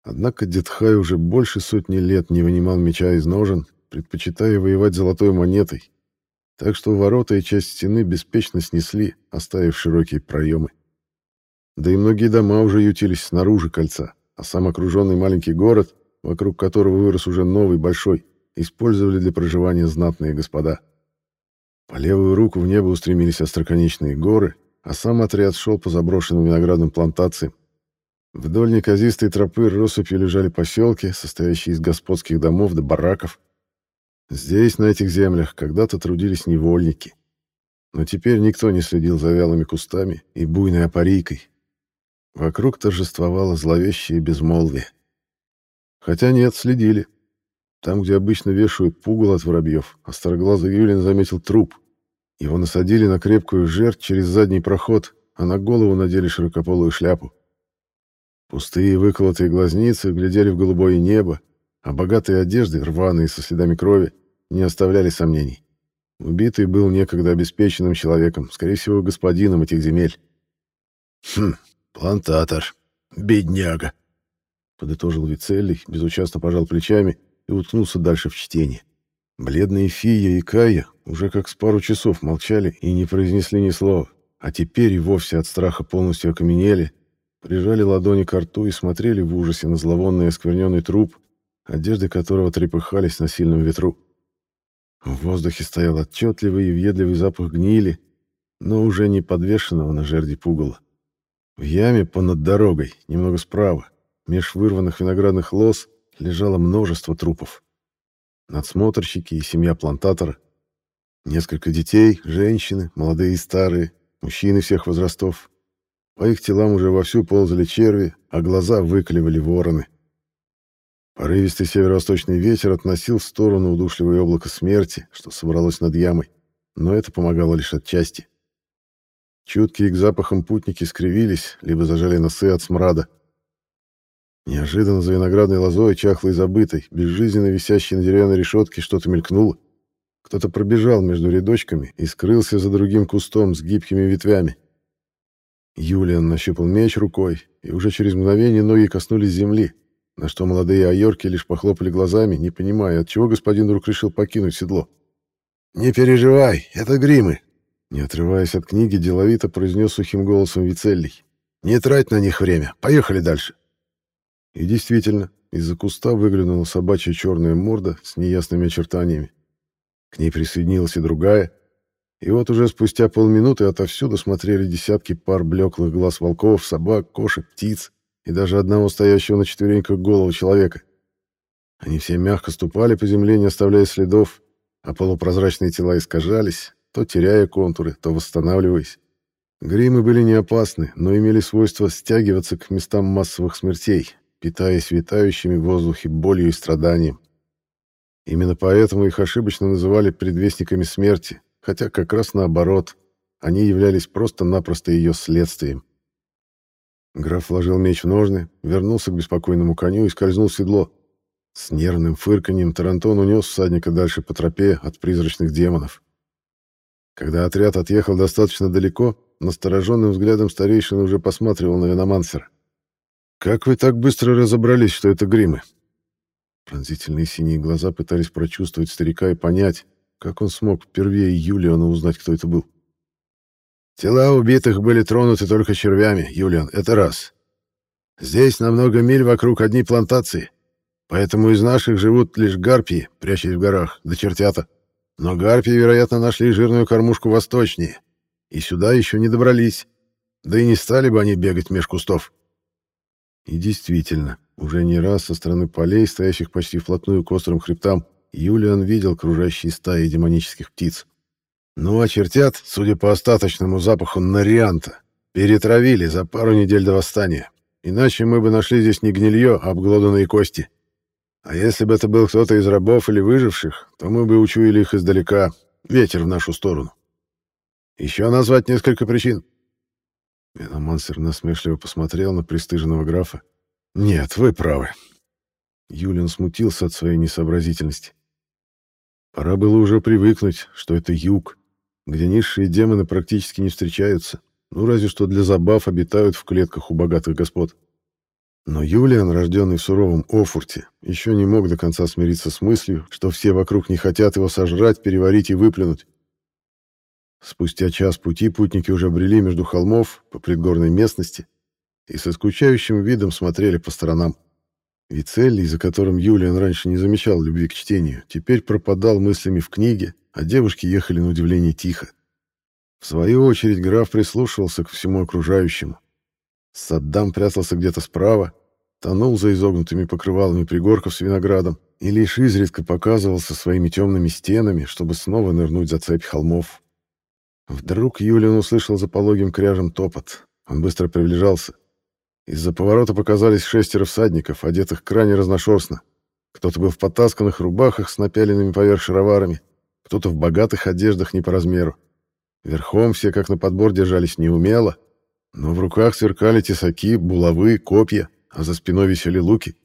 Однако Детхай уже больше сотни лет не вынимал меча из ножен, предпочитая воевать золотой монетой, так что ворота и часть стены беспечно снесли, оставив широкие проемы. Да и многие дома уже ютились снаружи кольца, а сам окруженный маленький город, вокруг которого вырос уже новый большой, использовали для проживания знатные господа. По левую руку в небо устремились остроконечные горы, а сам отряд шел по заброшенным виноградным плантациям. Вдоль неказистой тропы россыпью лежали поселки, состоящие из господских домов до бараков. Здесь, на этих землях, когда-то трудились невольники. Но теперь никто не следил за вялыми кустами и буйной опарийкой. Вокруг торжествовало зловещее безмолвие. Хотя нет, следили. Там, где обычно вешают пугал от воробьев, остроглазый Юлин заметил труп. Его насадили на крепкую жертв через задний проход, а на голову надели широкополую шляпу. Пустые выколотые глазницы глядели в голубое небо, а богатые одежды, рваные со следами крови, не оставляли сомнений. Убитый был некогда обеспеченным человеком, скорее всего, господином этих земель. «Хм, плантатор, бедняга», — подытожил Вицеллий, безучастно пожал плечами и уткнулся дальше в чтение. Бледные Фия и Кая уже как с пару часов молчали и не произнесли ни слова, а теперь и вовсе от страха полностью окаменели, прижали ладони к рту и смотрели в ужасе на зловонный оскверненный труп, одежды которого трепыхались на сильном ветру. В воздухе стоял отчетливый и въедливый запах гнили, но уже не подвешенного на жерди пугала. В яме понад дорогой, немного справа, меж вырванных виноградных лоз, лежало множество трупов. Надсмотрщики и семья плантатора. Несколько детей, женщины, молодые и старые, мужчины всех возрастов. По их телам уже вовсю ползали черви, а глаза выколивали вороны. Порывистый северо-восточный ветер относил в сторону удушливое облако смерти, что собралось над ямой, но это помогало лишь отчасти. Чуткие к запахам путники скривились, либо зажали носы от смрада. Неожиданно за виноградной лозой, чахлой и забытой, безжизненно висящей на деревянной решетке, что-то мелькнуло. Кто-то пробежал между рядочками и скрылся за другим кустом с гибкими ветвями. Юлиан нащупал меч рукой, и уже через мгновение ноги коснулись земли, на что молодые айорки лишь похлопали глазами, не понимая, от чего господин вдруг решил покинуть седло. «Не переживай, это гримы!» Не отрываясь от книги, деловито произнес сухим голосом Вицеллий. «Не трать на них время, поехали дальше!» И действительно, из-за куста выглянула собачья черная морда с неясными очертаниями. К ней присоединилась и другая. И вот уже спустя полминуты отовсюду смотрели десятки пар блеклых глаз волков, собак, кошек, птиц и даже одного стоящего на четвереньках голову человека. Они все мягко ступали по земле, не оставляя следов, а полупрозрачные тела искажались, то теряя контуры, то восстанавливаясь. Гримы были не опасны, но имели свойство стягиваться к местам массовых смертей, питаясь витающими в воздухе болью и страданием. Именно поэтому их ошибочно называли предвестниками смерти, хотя как раз наоборот, они являлись просто-напросто ее следствием. Граф вложил меч в ножны, вернулся к беспокойному коню и скользнул в седло. С нервным фырканьем Тарантон унес всадника дальше по тропе от призрачных демонов. Когда отряд отъехал достаточно далеко, настороженным взглядом старейшина уже посматривал на Виномансера. «Как вы так быстро разобрались, что это гримы?» Пронзительные синие глаза пытались прочувствовать старика и понять, как он смог впервые Юлиана узнать, кто это был. «Тела убитых были тронуты только червями, Юлиан, это раз. Здесь на много миль вокруг одни плантации, поэтому из наших живут лишь гарпии, прячась в горах, да чертята. Но гарпии, вероятно, нашли жирную кормушку восточнее, и сюда еще не добрались, да и не стали бы они бегать меж кустов». И действительно, уже не раз со стороны полей, стоящих почти вплотную к острым хребтам, Юлиан видел кружащие стаи демонических птиц. Ну а чертят, судя по остаточному запаху нарианта, перетравили за пару недель до восстания. Иначе мы бы нашли здесь не гнилье, а обглоданные кости. А если бы это был кто-то из рабов или выживших, то мы бы учуяли их издалека, ветер в нашу сторону. Еще назвать несколько причин. Виномансер насмешливо посмотрел на пристыженного графа. «Нет, вы правы». Юлиан смутился от своей несообразительности. Пора было уже привыкнуть, что это юг, где низшие демоны практически не встречаются, ну разве что для забав обитают в клетках у богатых господ. Но Юлиан, рожденный в суровом Офурте, еще не мог до конца смириться с мыслью, что все вокруг не хотят его сожрать, переварить и выплюнуть. Спустя час пути путники уже брели между холмов по предгорной местности и со скучающим видом смотрели по сторонам. Вицелли, за которым Юлиан раньше не замечал любви к чтению, теперь пропадал мыслями в книге, а девушки ехали на удивление тихо. В свою очередь граф прислушивался к всему окружающему. Саддам прятался где-то справа, тонул за изогнутыми покрывалами пригорков с виноградом и лишь изредка показывался своими темными стенами, чтобы снова нырнуть за цепь холмов. Вдруг Юлиан услышал за пологим кряжем топот. Он быстро приближался. Из-за поворота показались шестеро всадников, одетых крайне разношерстно. Кто-то был в потасканных рубахах с напяленными поверх шароварами, кто-то в богатых одеждах не по размеру. Верхом все как на подбор держались неумело, но в руках сверкали тесаки, булавы, копья, а за спиной висели луки.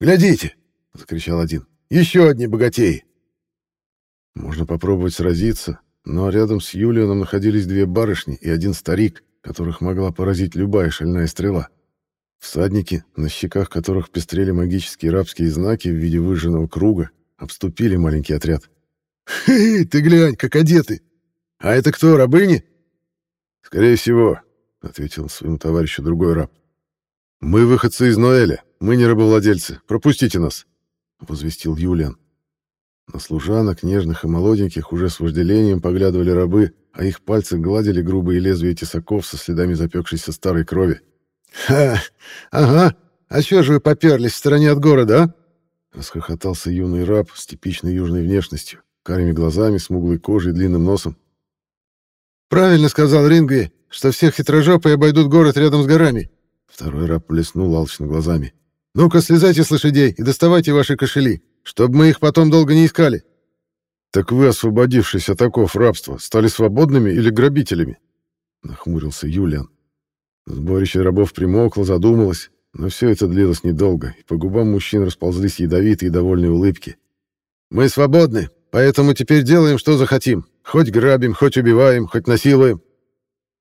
«Глядите!» — закричал один. «Еще одни богатеи!» Можно попробовать сразиться, но рядом с Юлианом находились две барышни и один старик, которых могла поразить любая шальная стрела. Всадники, на щеках которых пестрели магические рабские знаки в виде выжженного круга, обступили маленький отряд. «Хе-хе, ты глянь, как одеты! А это кто, рабыни?» «Скорее всего», — ответил своему товарищу другой раб. «Мы выходцы из Ноэля, мы не рабовладельцы, пропустите нас», — возвестил Юлиан. На служанок, нежных и молоденьких, уже с вожделением поглядывали рабы, а их пальцы гладили грубые лезвия тесаков со следами запекшейся старой крови. «Ха! Ага! А чё же вы поперлись в стороне от города, а?» Расхохотался юный раб с типичной южной внешностью, карими глазами, смуглой кожей и длинным носом. «Правильно сказал Рингви, что все хитрожопые обойдут город рядом с горами». Второй раб блеснул алчно глазами. «Ну-ка, слезайте с лошадей и доставайте ваши кошели чтобы мы их потом долго не искали. Так вы, освободившись от оков рабства, стали свободными или грабителями? Нахмурился Юлиан. Сборище рабов примолкло, задумалось, Но все это длилось недолго, и по губам мужчин расползлись ядовитые и довольные улыбки. «Мы свободны, поэтому теперь делаем, что захотим. Хоть грабим, хоть убиваем, хоть насилуем».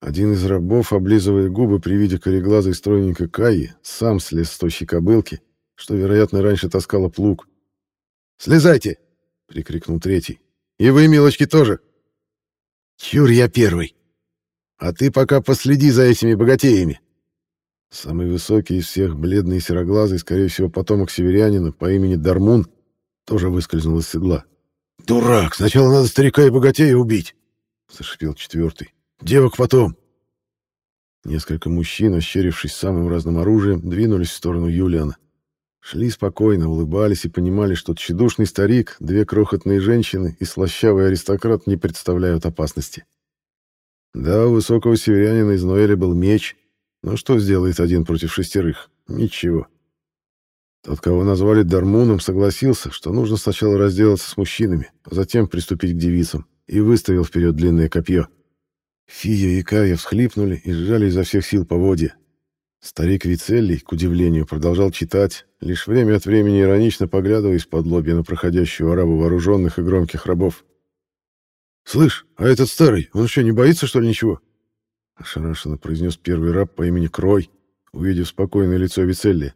Один из рабов, облизывая губы при виде кореглазой стройненькой Каи, сам слез с тощей кобылки, что, вероятно, раньше таскала плуг. «Слезайте!» — прикрикнул третий. «И вы, милочки, тоже!» «Чур я первый! А ты пока последи за этими богатеями!» Самый высокий из всех, бледный и сероглазый, скорее всего, потомок северянина по имени Дармун, тоже выскользнул из седла. «Дурак! Сначала надо старика и богатея убить!» — зашипел четвертый. «Девок потом!» Несколько мужчин, ощерившись самым разным оружием, двинулись в сторону Юлиана. Шли спокойно, улыбались и понимали, что тщедушный старик, две крохотные женщины и слащавый аристократ не представляют опасности. Да, у высокого северянина из Ноэля был меч, но что сделает один против шестерых? Ничего. Тот, кого назвали Дармуном, согласился, что нужно сначала разделаться с мужчинами, а затем приступить к девицам, и выставил вперед длинное копье. Фия и Кая всхлипнули и сжали изо всех сил поводья. Старик Вицеллий, к удивлению, продолжал читать, лишь время от времени иронично поглядывая из-под лобья на проходящую араву вооруженных и громких рабов. «Слышь, а этот старый, он что, не боится, что ли, ничего?» — ошарашенно произнес первый раб по имени Крой, увидев спокойное лицо Вицелли.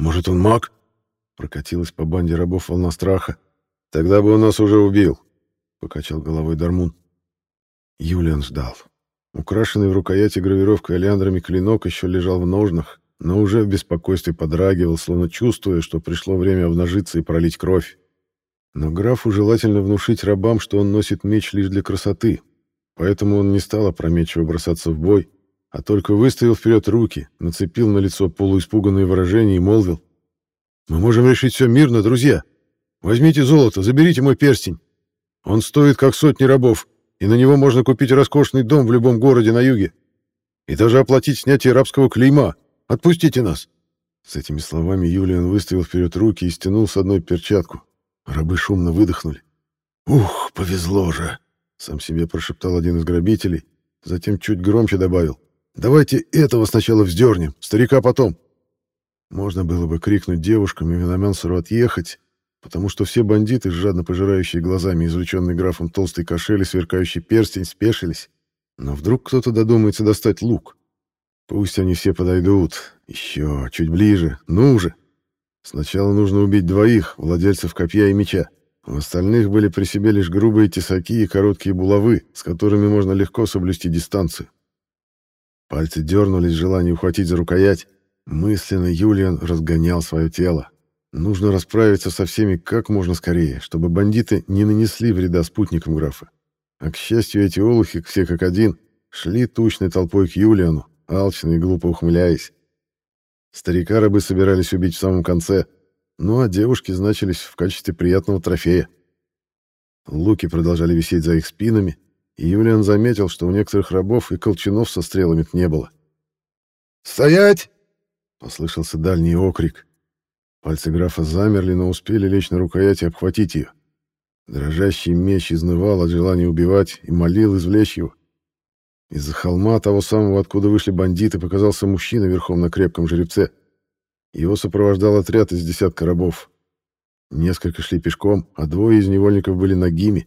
«Может, он маг?» — прокатилась по банде рабов волна страха. «Тогда бы он нас уже убил», — покачал головой Дармун. Юлиан ждал. Украшенный в рукояти гравировкой олеандрами клинок еще лежал в ножнах, но уже в беспокойстве подрагивал, словно чувствуя, что пришло время обнажиться и пролить кровь. Но графу желательно внушить рабам, что он носит меч лишь для красоты, Поэтому он не стал опрометчиво бросаться в бой, а только выставил вперед руки, нацепил на лицо полуиспуганное выражение и молвил. «Мы можем решить все мирно, друзья. Возьмите золото, заберите мой перстень. Он стоит как сотни рабов, и на него можно купить роскошный дом в любом городе на юге. И даже оплатить снятие рабского клейма. Отпустите нас!» С этими словами Юлиан выставил вперед руки и стянул с одной перчатку. Рабы шумно выдохнули. «Ух, повезло же!» Сам себе прошептал один из грабителей, затем чуть громче добавил. «Давайте этого сначала вздернем, старика потом». Можно было бы крикнуть девушкам и Виномансеру отъехать, потому что все бандиты, жадно пожирающие глазами извлеченный графом толстый кошель и сверкающий перстень, спешились. Но вдруг кто-то додумается достать лук. Пусть они все подойдут. Еще, чуть ближе. Ну же! Сначала нужно убить двоих, владельцев копья и меча. У остальных были при себе лишь грубые тесаки и короткие булавы, с которыми можно легко соблюсти дистанцию. Пальцы дернулись в желании ухватить за рукоять. Мысленно Юлиан разгонял свое тело. Нужно расправиться со всеми как можно скорее, чтобы бандиты не нанесли вреда спутникам графа. А, к счастью, эти олухи, все как один, шли тучной толпой к Юлиану, алчно и глупо ухмыляясь. Старика рабы собирались убить в самом конце — ну а девушки значились в качестве приятного трофея. Луки продолжали висеть за их спинами, и Юлиан заметил, что у некоторых рабов и колчанов со стрелами не было. «Стоять!» — послышался дальний окрик. Пальцы графа замерли, но успели лечь на рукоять и обхватить ее. Дрожащий меч изнывал от желания убивать и молил извлечь его. Из-за холма того самого, откуда вышли бандиты, показался мужчина верхом на крепком жеребце. Его сопровождал отряд из десятка рабов. Несколько шли пешком, а двое из невольников были нагими.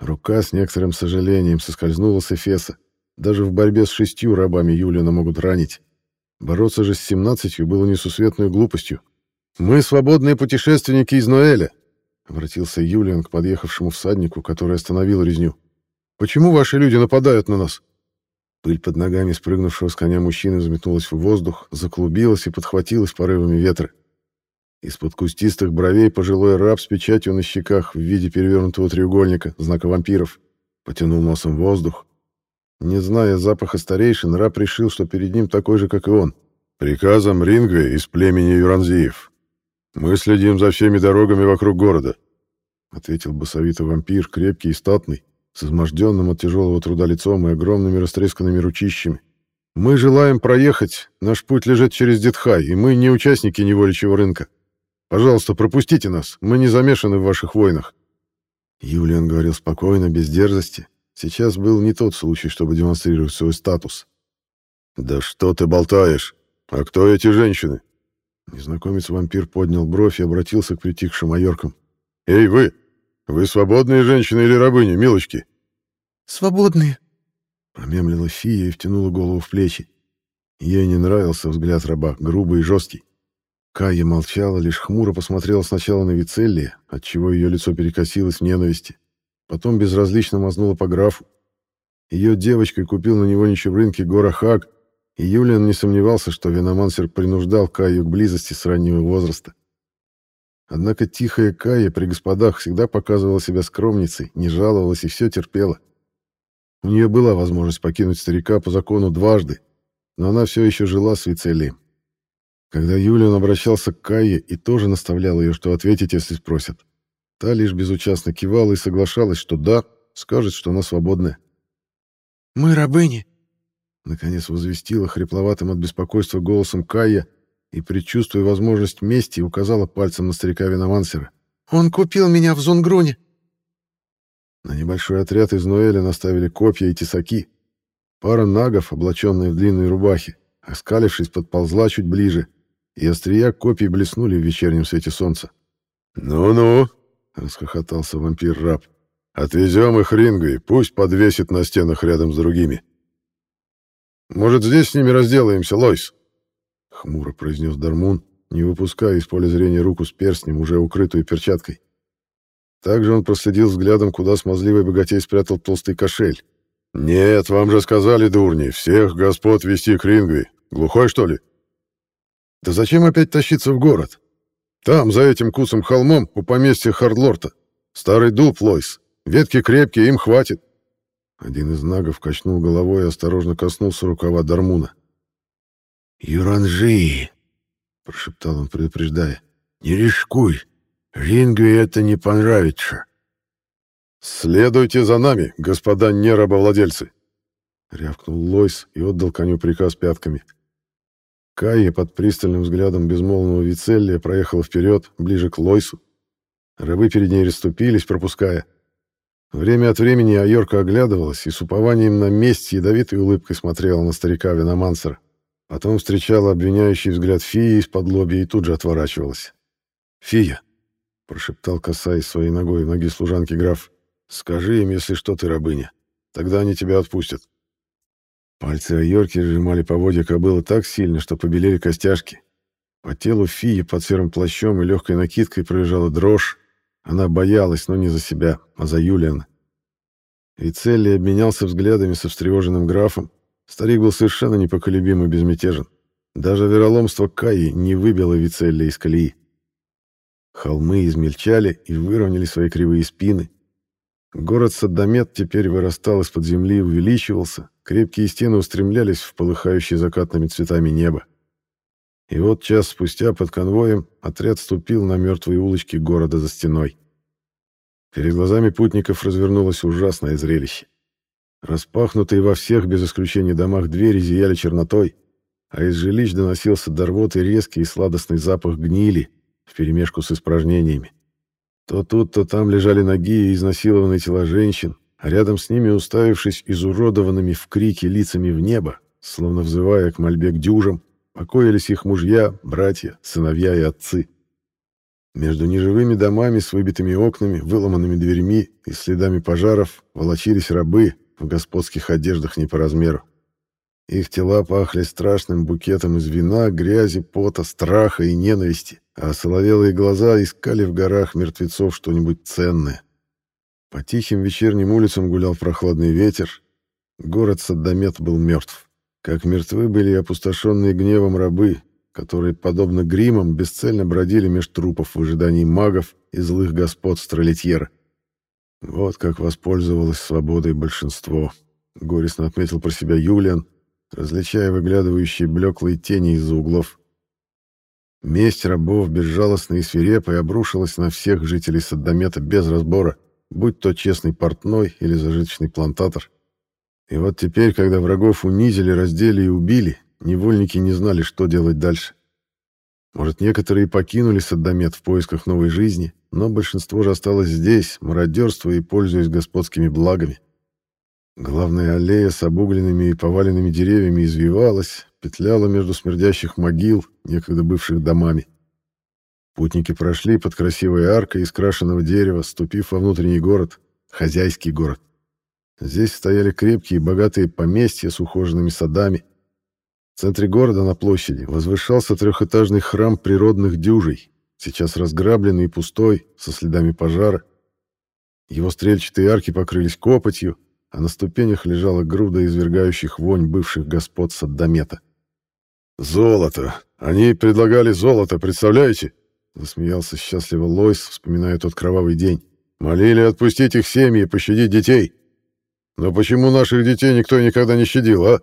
Рука с некоторым сожалением соскользнула с Эфеса. Даже в борьбе с шестью рабами Юлиана могут ранить. Бороться же с семнадцатью было несусветной глупостью. «Мы свободные путешественники из Ноэля», — обратился Юлиан к подъехавшему всаднику, который остановил резню. «Почему ваши люди нападают на нас?» Пыль под ногами спрыгнувшего с коня мужчины взметнулась в воздух, заклубилась и подхватилась порывами ветра. Из-под кустистых бровей пожилой раб с печатью на щеках в виде перевернутого треугольника, знака вампиров, потянул носом воздух. Не зная запаха старейшин, раб решил, что перед ним такой же, как и он. «Приказом Рингве из племени Юранзиев. Мы следим за всеми дорогами вокруг города», — ответил басовитый вампир, крепкий и статный, с изможденным от тяжелого труда лицом и огромными растресканными ручищами. «Мы желаем проехать. Наш путь лежит через Детхай, и мы не участники неволичьего рынка. Пожалуйста, пропустите нас. Мы не замешаны в ваших войнах». Юлиан говорил спокойно, без дерзости. Сейчас был не тот случай, чтобы демонстрировать свой статус. «Да что ты болтаешь?» — «А кто эти женщины?» Незнакомец-вампир поднял бровь и обратился к притихшим майоркам. «Эй, вы! Вы свободные женщины или рабыни, милочки?» «Свободные!» Промемлила фия и втянула голову в плечи. Ей не нравился взгляд раба, грубый и жесткий. Кая молчала, лишь хмуро посмотрела сначала на Вицеллия, отчего ее лицо перекосилось в ненависти. Потом безразлично мазнула по графу. Ее девочкой купил на него в рынке Гора Хаг, и Юлиан не сомневался, что Виномансер принуждал Каю к близости с раннего возраста. Однако тихая Кая при господах всегда показывала себя скромницей, не жаловалась и все терпела. У нее была возможность покинуть старика по закону дважды, но она все еще жила с Вицелием. Когда Юлиан обращался к Кайе и тоже наставлял ее, что ответить, если спросят, та лишь безучастно кивала и соглашалась, что да, скажет, что она свободная. «Мы рабыни», — наконец возвестила хрипловатым от беспокойства голосом Кайя и, предчувствуя возможность мести, указала пальцем на старика Виномансера. «Он купил меня в Зунгруне». На небольшой отряд из Ноэля наставили копья и тесаки. Пара нагов, облаченная в длинные рубахи, оскалившись, подползла чуть ближе, и острия копий блеснули в вечернем свете солнца. «Ну-ну», — расхохотался вампир-раб, — «отвезем их Рингой, пусть подвесит на стенах рядом с другими». «Может, здесь с ними разделаемся, Лойс?» — хмуро произнес Дармун, не выпуская из поля зрения руку с перстнем, уже укрытую перчаткой. Также он проследил взглядом, куда смазливый богатей спрятал толстый кошель. «Нет, вам же сказали, дурни, всех господ вести к Рингви. Глухой, что ли?» «Да зачем опять тащиться в город? Там, за этим кусом холмом, у поместья Хардлорта. Старый дуб, Лойс. Ветки крепкие, им хватит». Один из нагов качнул головой и осторожно коснулся рукава Дармуна. «Юранжи!» — прошептал он, предупреждая. «Не рискуй. Рингви это не понравится». «Следуйте за нами, господа нерабовладельцы!» — рявкнул Лойс и отдал коню приказ пятками. Кайя под пристальным взглядом безмолвного Вицеллия проехала вперед, ближе к Лойсу. Рабы перед ней расступились, пропуская. Время от времени Айорка оглядывалась и с упованием на месть ядовитой улыбкой смотрела на старика Виномансера. Потом встречала обвиняющий взгляд Фии из-под лобья и тут же отворачивалась. «Фия!» — прошептал, касаясь своей ногой ноги служанки граф. Скажи им, если что, ты рабыня. Тогда они тебя отпустят. Пальцы Айорки сжимали поводья кобылы так сильно, что побелели костяшки. По телу Фии под серым плащом и легкой накидкой пробежала дрожь. Она боялась, но не за себя, а за Юлиана. Вицелли обменялся взглядами со встревоженным графом. Старик был совершенно непоколебим и безмятежен. Даже вероломство Каи не выбило Вицелли из колеи. Холмы измельчали и выровняли свои кривые спины. Город Саддамет теперь вырастал из-под земли и увеличивался, крепкие стены устремлялись в полыхающее закатными цветами небо. И вот час спустя под конвоем отряд ступил на мертвые улочки города за стеной. Перед глазами путников развернулось ужасное зрелище. Распахнутые во всех, без исключения домах, двери зияли чернотой, а из жилищ доносился до рвоты резкий и сладостный запах гнили вперемешку с испражнениями. То тут, то там лежали ноги и изнасилованные тела женщин, рядом с ними, уставившись изуродованными в крике лицами в небо, словно взывая к мольбе к дюжам, покоились их мужья, братья, сыновья и отцы. Между неживыми домами с выбитыми окнами, выломанными дверьми и следами пожаров волочились рабы в господских одеждах не по размеру. Их тела пахли страшным букетом из вина, грязи, пота, страха и ненависти а соловелые глаза искали в горах мертвецов что-нибудь ценное. По тихим вечерним улицам гулял прохладный ветер. Город Саддамет был мертв. Как мертвы были и опустошенные гневом рабы, которые, подобно гримам, бесцельно бродили меж трупов в ожидании магов и злых господ Стрелетьера. Вот как воспользовалось свободой большинство, — горестно отметил про себя Юлиан, различая выглядывающие блеклые тени из-за углов. Месть рабов, безжалостная и свирепая, обрушилась на всех жителей Саддамета без разбора, будь то честный портной или зажиточный плантатор. И вот теперь, когда врагов унизили, раздели и убили, невольники не знали, что делать дальше. Может, некоторые покинули Саддамет в поисках новой жизни, но большинство же осталось здесь, мародерствуя и пользуясь господскими благами. Главная аллея с обугленными и поваленными деревьями извивалась, петляла между смердящих могил, некогда бывших домами. Путники прошли под красивой аркой из крашеного дерева, ступив во внутренний город, хозяйский город. Здесь стояли крепкие богатые поместья с ухоженными садами. В центре города на площади возвышался трехэтажный храм природных дюжей, сейчас разграбленный и пустой, со следами пожара. Его стрельчатые арки покрылись копотью, а на ступенях лежала груда извергающих вонь бывших господ Саддамета. «Золото! Они предлагали золото, представляете?» Засмеялся счастливо Лойс, вспоминая тот кровавый день. «Молили отпустить их семьи и пощадить детей. Но почему наших детей никто никогда не щадил, а?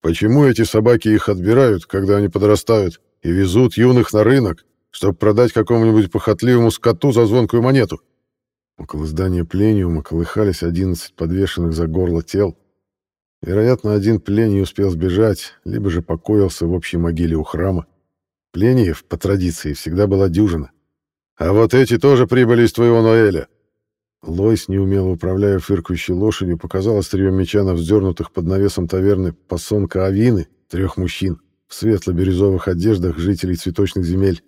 Почему эти собаки их отбирают, когда они подрастают, и везут юных на рынок, чтобы продать какому-нибудь похотливому скоту за звонкую монету?» Около здания плениума колыхались одиннадцать подвешенных за горло тел. Вероятно, один плений успел сбежать, либо же покоился в общей могиле у храма. Плениев, по традиции, всегда была дюжина. «А вот эти тоже прибыли из твоего Ноэля!» Лойс, неумело управляя фыркающей лошадью, показал острием меча на вздернутых под навесом таверны пасонка Авины, трех мужчин, в светло-бирюзовых одеждах жителей цветочных земель.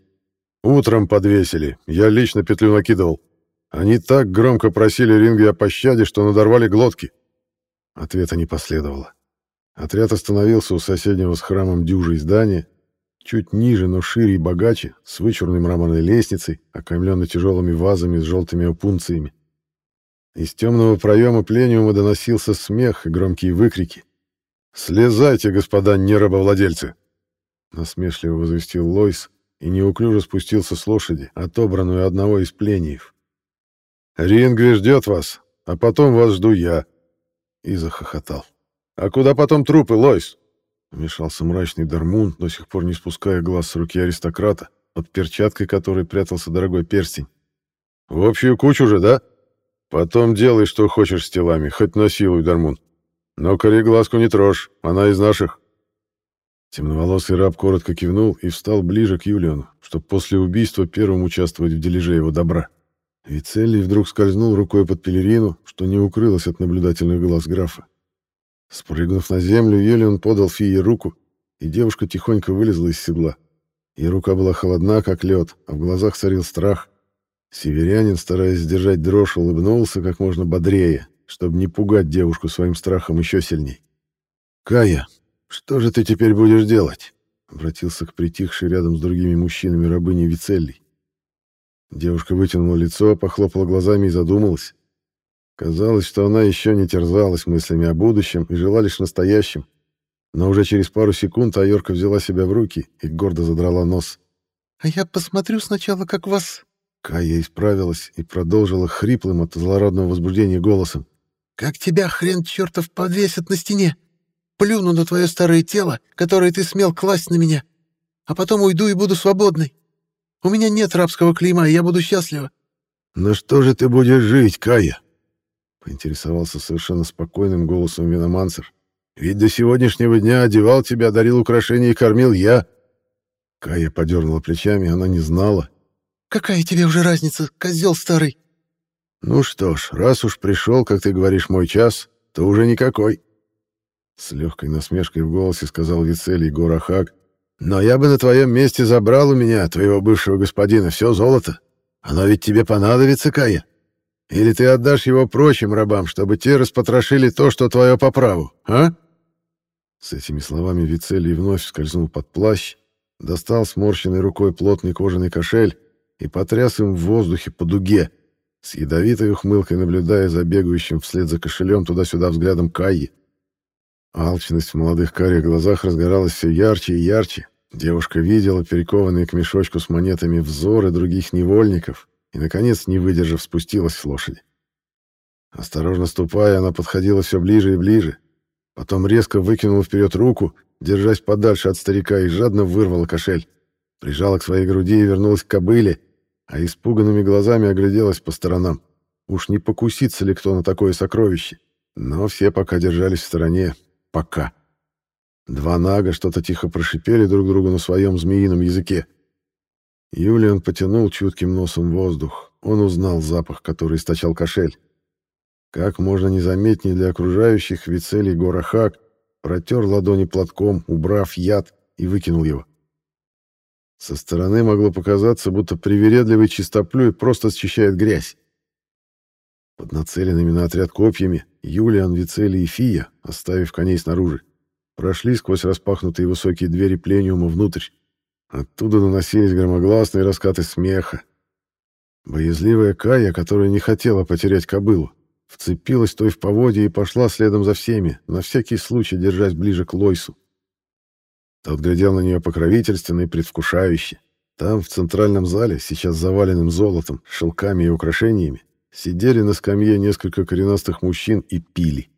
«Утром подвесили. Я лично петлю накидывал. Они так громко просили Ринга о пощаде, что надорвали глотки. Ответа не последовало. Отряд остановился у соседнего с храмом дюжи здания, чуть ниже, но шире и богаче, с вычурной мраморной лестницей, окаймленной тяжелыми вазами с желтыми опунциями. Из темного проема плениума доносился смех и громкие выкрики. «Слезайте, господа нерабовладельцы!» Насмешливо возвестил Лойс и неуклюже спустился с лошади, отобранную одного из плениев. Рингви ждет вас, а потом вас жду я. И захохотал. А куда потом трупы, Лойс? Вмешался мрачный Дармун, до сих пор не спуская глаз с руки аристократа, под перчаткой которой прятался дорогой перстень. В общую кучу же, да? Потом делай, что хочешь с телами, хоть насилуй, Дармун. Но кореглазку не трожь, она из наших. Темноволосый раб коротко кивнул и встал ближе к Юлиону, чтобы после убийства первым участвовать в дележе его добра. Вицелий вдруг скользнул рукой под пелерину, что не укрылось от наблюдательных глаз графа. Спрыгнув на землю, еле подал Фие руку, и девушка тихонько вылезла из седла. Ее рука была холодна, как лед, а в глазах царил страх. Северянин, стараясь сдержать дрожь, улыбнулся как можно бодрее, чтобы не пугать девушку своим страхом еще сильней. «Кая, что же ты теперь будешь делать?» — обратился к притихшей рядом с другими мужчинами рабыне Вицеллий. Девушка вытянула лицо, похлопала глазами и задумалась. Казалось, что она еще не терзалась мыслями о будущем и жила лишь настоящим. Но уже через пару секунд Айорка взяла себя в руки и гордо задрала нос. «А я посмотрю сначала, как вас...» Кая исправилась и продолжила хриплым от злорадного возбуждения голосом. «Как тебя, хрен чертов, подвесят на стене! Плюну на твое старое тело, которое ты смел класть на меня, а потом уйду и буду свободной. У меня нет рабского клейма, и я буду счастлива. «На что же ты будешь жить, Кая?» — поинтересовался совершенно спокойным голосом виномансер. «Ведь до сегодняшнего дня одевал тебя, дарил украшения и кормил я». Кая подернула плечами, она не знала. «Какая тебе уже разница, козел старый?» «Ну что ж, раз уж пришел, как ты говоришь, мой час, то уже никакой». С легкой насмешкой в голосе сказал Вицелий Горахак, но я бы на твоем месте забрал у меня, твоего бывшего господина, все золото. Оно ведь тебе понадобится, Кая. Или ты отдашь его прочим рабам, чтобы те распотрошили то, что твое по праву, а?» С этими словами Вицелий вновь скользнул под плащ, достал сморщенной рукой плотный кожаный кошель и потряс им в воздухе по дуге, с ядовитой ухмылкой наблюдая за бегающим вслед за кошелем туда-сюда взглядом Кайи. Алчность в молодых карих глазах разгоралась все ярче и ярче. Девушка видела перекованные к мешочку с монетами взоры других невольников и, наконец, не выдержав, спустилась с лошади. Осторожно ступая, она подходила все ближе и ближе. Потом резко выкинула вперед руку, держась подальше от старика, и жадно вырвала кошель. Прижала к своей груди и вернулась к кобыле, а испуганными глазами огляделась по сторонам. Уж не покусится ли кто на такое сокровище? Но все пока держались в стороне, Пока. Два нага что-то тихо прошипели друг другу на своем змеином языке. Юлиан потянул чутким носом воздух. Он узнал запах, который источал кошель. Как можно незаметнее для окружающих Вицелий Горахак протер ладони платком, убрав яд, и выкинул его. Со стороны могло показаться, будто привередливый чистоплюй просто счищает грязь. Под нацеленными на отряд копьями Юлиан, Вицели и Фия, оставив коней снаружи, прошли сквозь распахнутые высокие двери плениума внутрь. Оттуда наносились громогласные раскаты смеха. Боязливая Кая, которая не хотела потерять кобылу, вцепилась той в поводье и пошла следом за всеми, на всякий случай держась ближе к Лойсу. Тот глядел на нее покровительственно и предвкушающе. Там, в центральном зале, сейчас заваленным золотом, шелками и украшениями, сидели на скамье несколько коренастых мужчин и пили.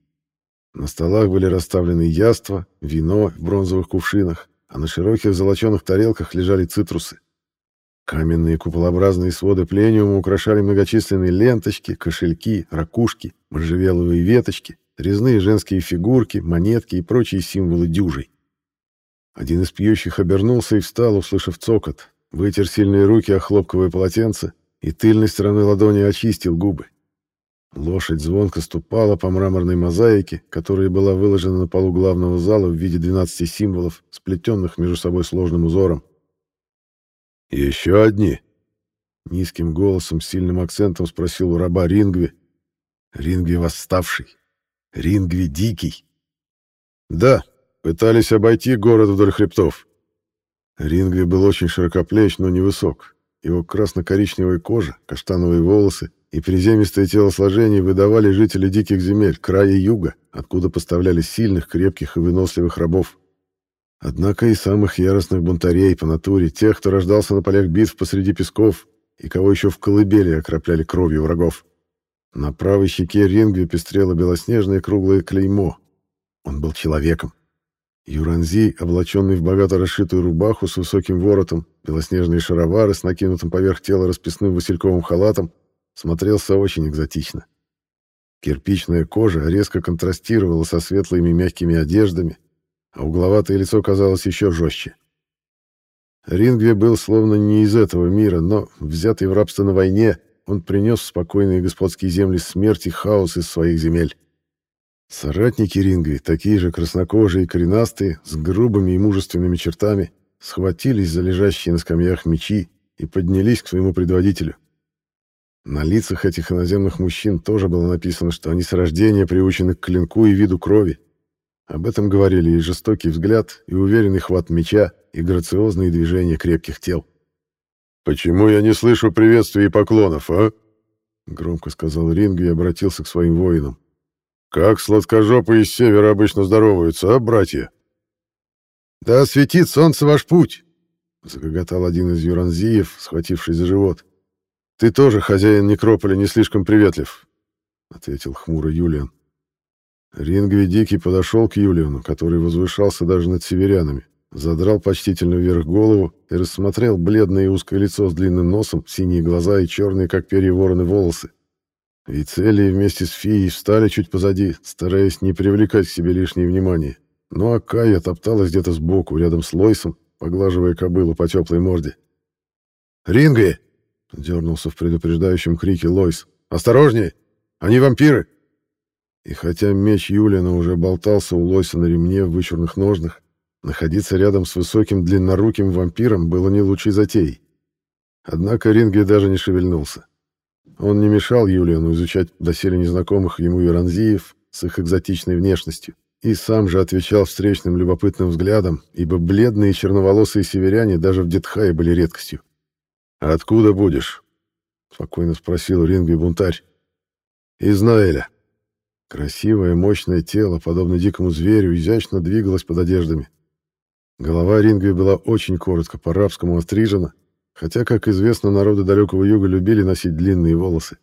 На столах были расставлены яства, вино в бронзовых кувшинах, а на широких золоченых тарелках лежали цитрусы. Каменные куполообразные своды плениума украшали многочисленные ленточки, кошельки, ракушки, можжевеловые веточки, резные женские фигурки, монетки и прочие символы дюжей. Один из пьющих обернулся и встал, услышав цокот, вытер сильные руки о хлопковое полотенце и тыльной стороной ладони очистил губы. Лошадь звонко ступала по мраморной мозаике, которая была выложена на полу главного зала в виде 12 символов, сплетенных между собой сложным узором. «Еще одни?» Низким голосом сильным акцентом спросил у раба Рингви. Рингви восставший. Рингви дикий. «Да, Пытались обойти город вдоль хребтов. Рингви был очень широкоплеч, но невысок. Его красно-коричневая кожа, каштановые волосы и приземистое телосложение выдавали жители диких земель, края юга, откуда поставляли сильных, крепких и выносливых рабов. Однако и самых яростных бунтарей по натуре, тех, кто рождался на полях битв посреди песков и кого еще в колыбели окропляли кровью врагов. На правой щеке Рингви пестрело белоснежное круглое клеймо. Он был человеком. Юранзи, облаченный в богато расшитую рубаху с высоким воротом, белоснежные шаровары с накинутым поверх тела расписным васильковым халатом, смотрелся очень экзотично. Кирпичная кожа резко контрастировала со светлыми мягкими одеждами, а угловатое лицо казалось еще жестче. Рингви был словно не из этого мира, но, взятый в рабство на войне, он принес в спокойные господские земли смерть и хаос из своих земель. Соратники Рингви, такие же краснокожие и коренастые, с грубыми и мужественными чертами, схватились за лежащие на скамьях мечи и поднялись к своему предводителю. На лицах этих иноземных мужчин тоже было написано, что они с рождения приучены к клинку и виду крови. Об этом говорили и жестокий взгляд, и уверенный хват меча, и грациозные движения крепких тел. «Почему я не слышу приветствий и поклонов, а?» Громко сказал Рингви и обратился к своим воинам. Как сладкожопы из севера обычно здороваются, а, братья? Да осветит солнце ваш путь, загоготал один из юранзиев, схватившись за живот. Ты тоже, хозяин некрополя, не слишком приветлив, ответил хмуро Юлиан. Рингви Дикий подошел к Юлиану, который возвышался даже над северянами, задрал почтительно вверх голову и рассмотрел бледное и узкое лицо с длинным носом, синие глаза и черные, как перья вороны, волосы. И цели вместе с Фией встали чуть позади, стараясь не привлекать к себе лишнее внимание. Ну а Кая топталась где-то сбоку, рядом с Лойсом, поглаживая кобылу по теплой морде. «Ринги!» — дернулся в предупреждающем крике Лойс. «Осторожнее! Они вампиры!» И хотя меч Юлина уже болтался у Лойса на ремне в вычурных ножнах, находиться рядом с высоким длинноруким вампиром было не лучшей затеей. Однако Ринги даже не шевельнулся. Он не мешал Юлиану изучать доселе незнакомых ему иранзиев с их экзотичной внешностью, и сам же отвечал встречным любопытным взглядом, ибо бледные черноволосые северяне даже в Детхае были редкостью. «А «Откуда будешь?» — спокойно спросил Рингби бунтарь. «Из Наэля». Красивое, мощное тело, подобно дикому зверю, изящно двигалось под одеждами. Голова Рингви была очень коротко по-рабскому острижена, Хотя, как известно, народы далекого юга любили носить длинные волосы.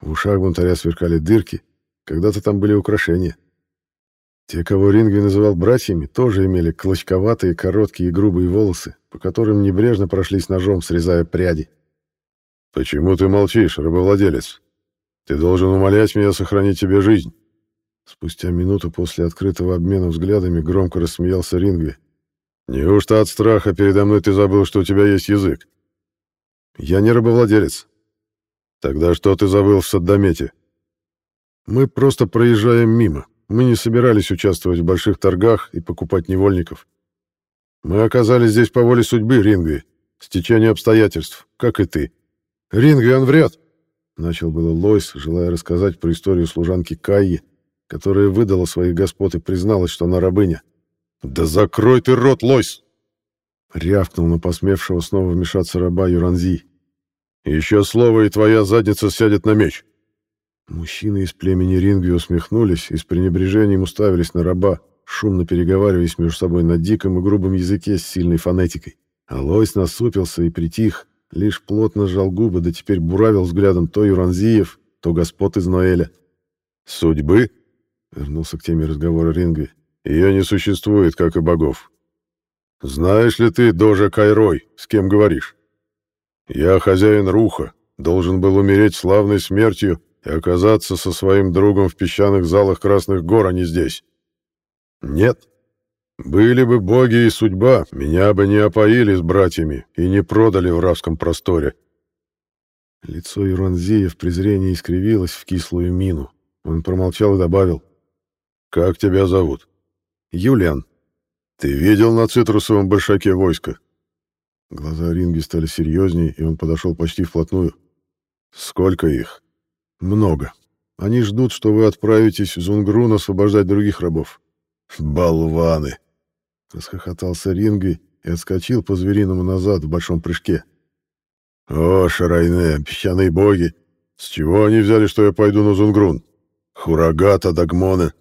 В ушах бунтаря сверкали дырки, когда-то там были украшения. Те, кого Рингви называл братьями, тоже имели клочковатые, короткие и грубые волосы, по которым небрежно прошлись ножом, срезая пряди. «Почему ты молчишь, рабовладелец? Ты должен умолять меня сохранить тебе жизнь». Спустя минуту после открытого обмена взглядами громко рассмеялся Рингви. Неужто от страха передо мной ты забыл, что у тебя есть язык? Я не рабовладелец. Тогда что ты забыл в Саддамете? Мы просто проезжаем мимо. мы не собирались участвовать в больших торгах и покупать невольников. Мы оказались здесь по воле судьбы, Рингви, с течением обстоятельств, как и ты. Рингви, он врет!» Начал было Лойс, желая рассказать про историю служанки Кайи, которая выдала своих господ и призналась, что она рабыня. «Да закрой ты рот, Лойс!» Рявкнул на посмевшего снова вмешаться раба Юранзи. «Еще слово, и твоя задница сядет на меч!» Мужчины из племени Рингви усмехнулись и с пренебрежением уставились на раба, шумно переговариваясь между собой на диком и грубом языке с сильной фонетикой. Алойс насупился и притих, лишь плотно сжал губы, да теперь буравил взглядом то Юранзиев, то господ из Ноэля. «Судьбы?» — вернулся к теме разговора Рингви. «Ее не существует, как и богов. Знаешь ли ты, Дожа Кайрой, с кем говоришь? Я хозяин Руха, должен был умереть славной смертью и оказаться со своим другом в песчаных залах Красных гор, а не здесь. Нет. Были бы боги и судьба, меня бы не опоили с братьями и не продали в рабском просторе. Лицо Иронзия в презрении искривилось в кислую мину. Он промолчал и добавил. «Как тебя зовут?» «Юлиан». «Ты видел на цитрусовом большаке войска?» Глаза Ринги стали серьезнее, и он подошел почти вплотную. «Сколько их?» «Много. Они ждут, что вы отправитесь в Зунгрун освобождать других рабов». «Болваны!» — расхохотался Ринги и отскочил по-звериному назад в большом прыжке. «О, Шарайне, песчаные боги! С чего они взяли, что я пойду на Зунгрун? Хурагата, Дагмоны!»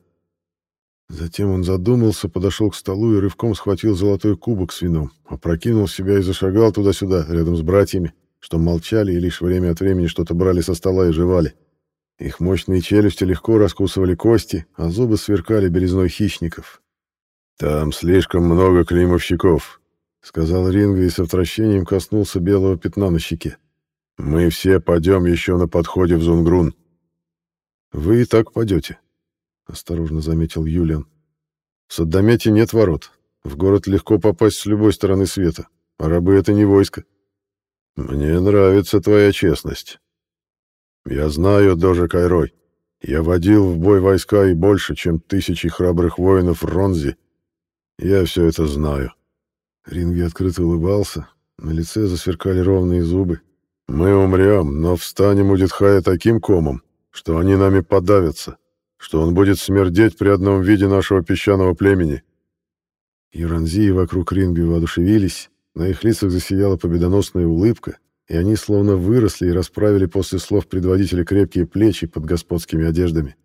Затем он задумался, подошел к столу и рывком схватил золотой кубок с вином, опрокинул себя и зашагал туда-сюда, рядом с братьями, что молчали и лишь время от времени что-то брали со стола и жевали. Их мощные челюсти легко раскусывали кости, а зубы сверкали березной хищников. «Там слишком много климовщиков», — сказал Ринго и с отвращением коснулся белого пятна на щеке. «Мы все пойдем еще на подходе в Зунгрун». «Вы и так пойдете», осторожно заметил Юлиан. В Саддамете нет ворот. В город легко попасть с любой стороны света. А рабы — это не войско. Мне нравится твоя честность. Я знаю, Дожа Кайрой. Я водил в бой войска и больше, чем тысячи храбрых воинов Ронзи. Я все это знаю. Ринги открыто улыбался. На лице засверкали ровные зубы. Мы умрем, но встанем у Дитхая таким комом, что они нами подавятся что он будет смердеть при одном виде нашего песчаного племени. Юранзии вокруг Ринги воодушевились, на их лицах засияла победоносная улыбка, и они словно выросли и расправили после слов предводителя крепкие плечи под господскими одеждами.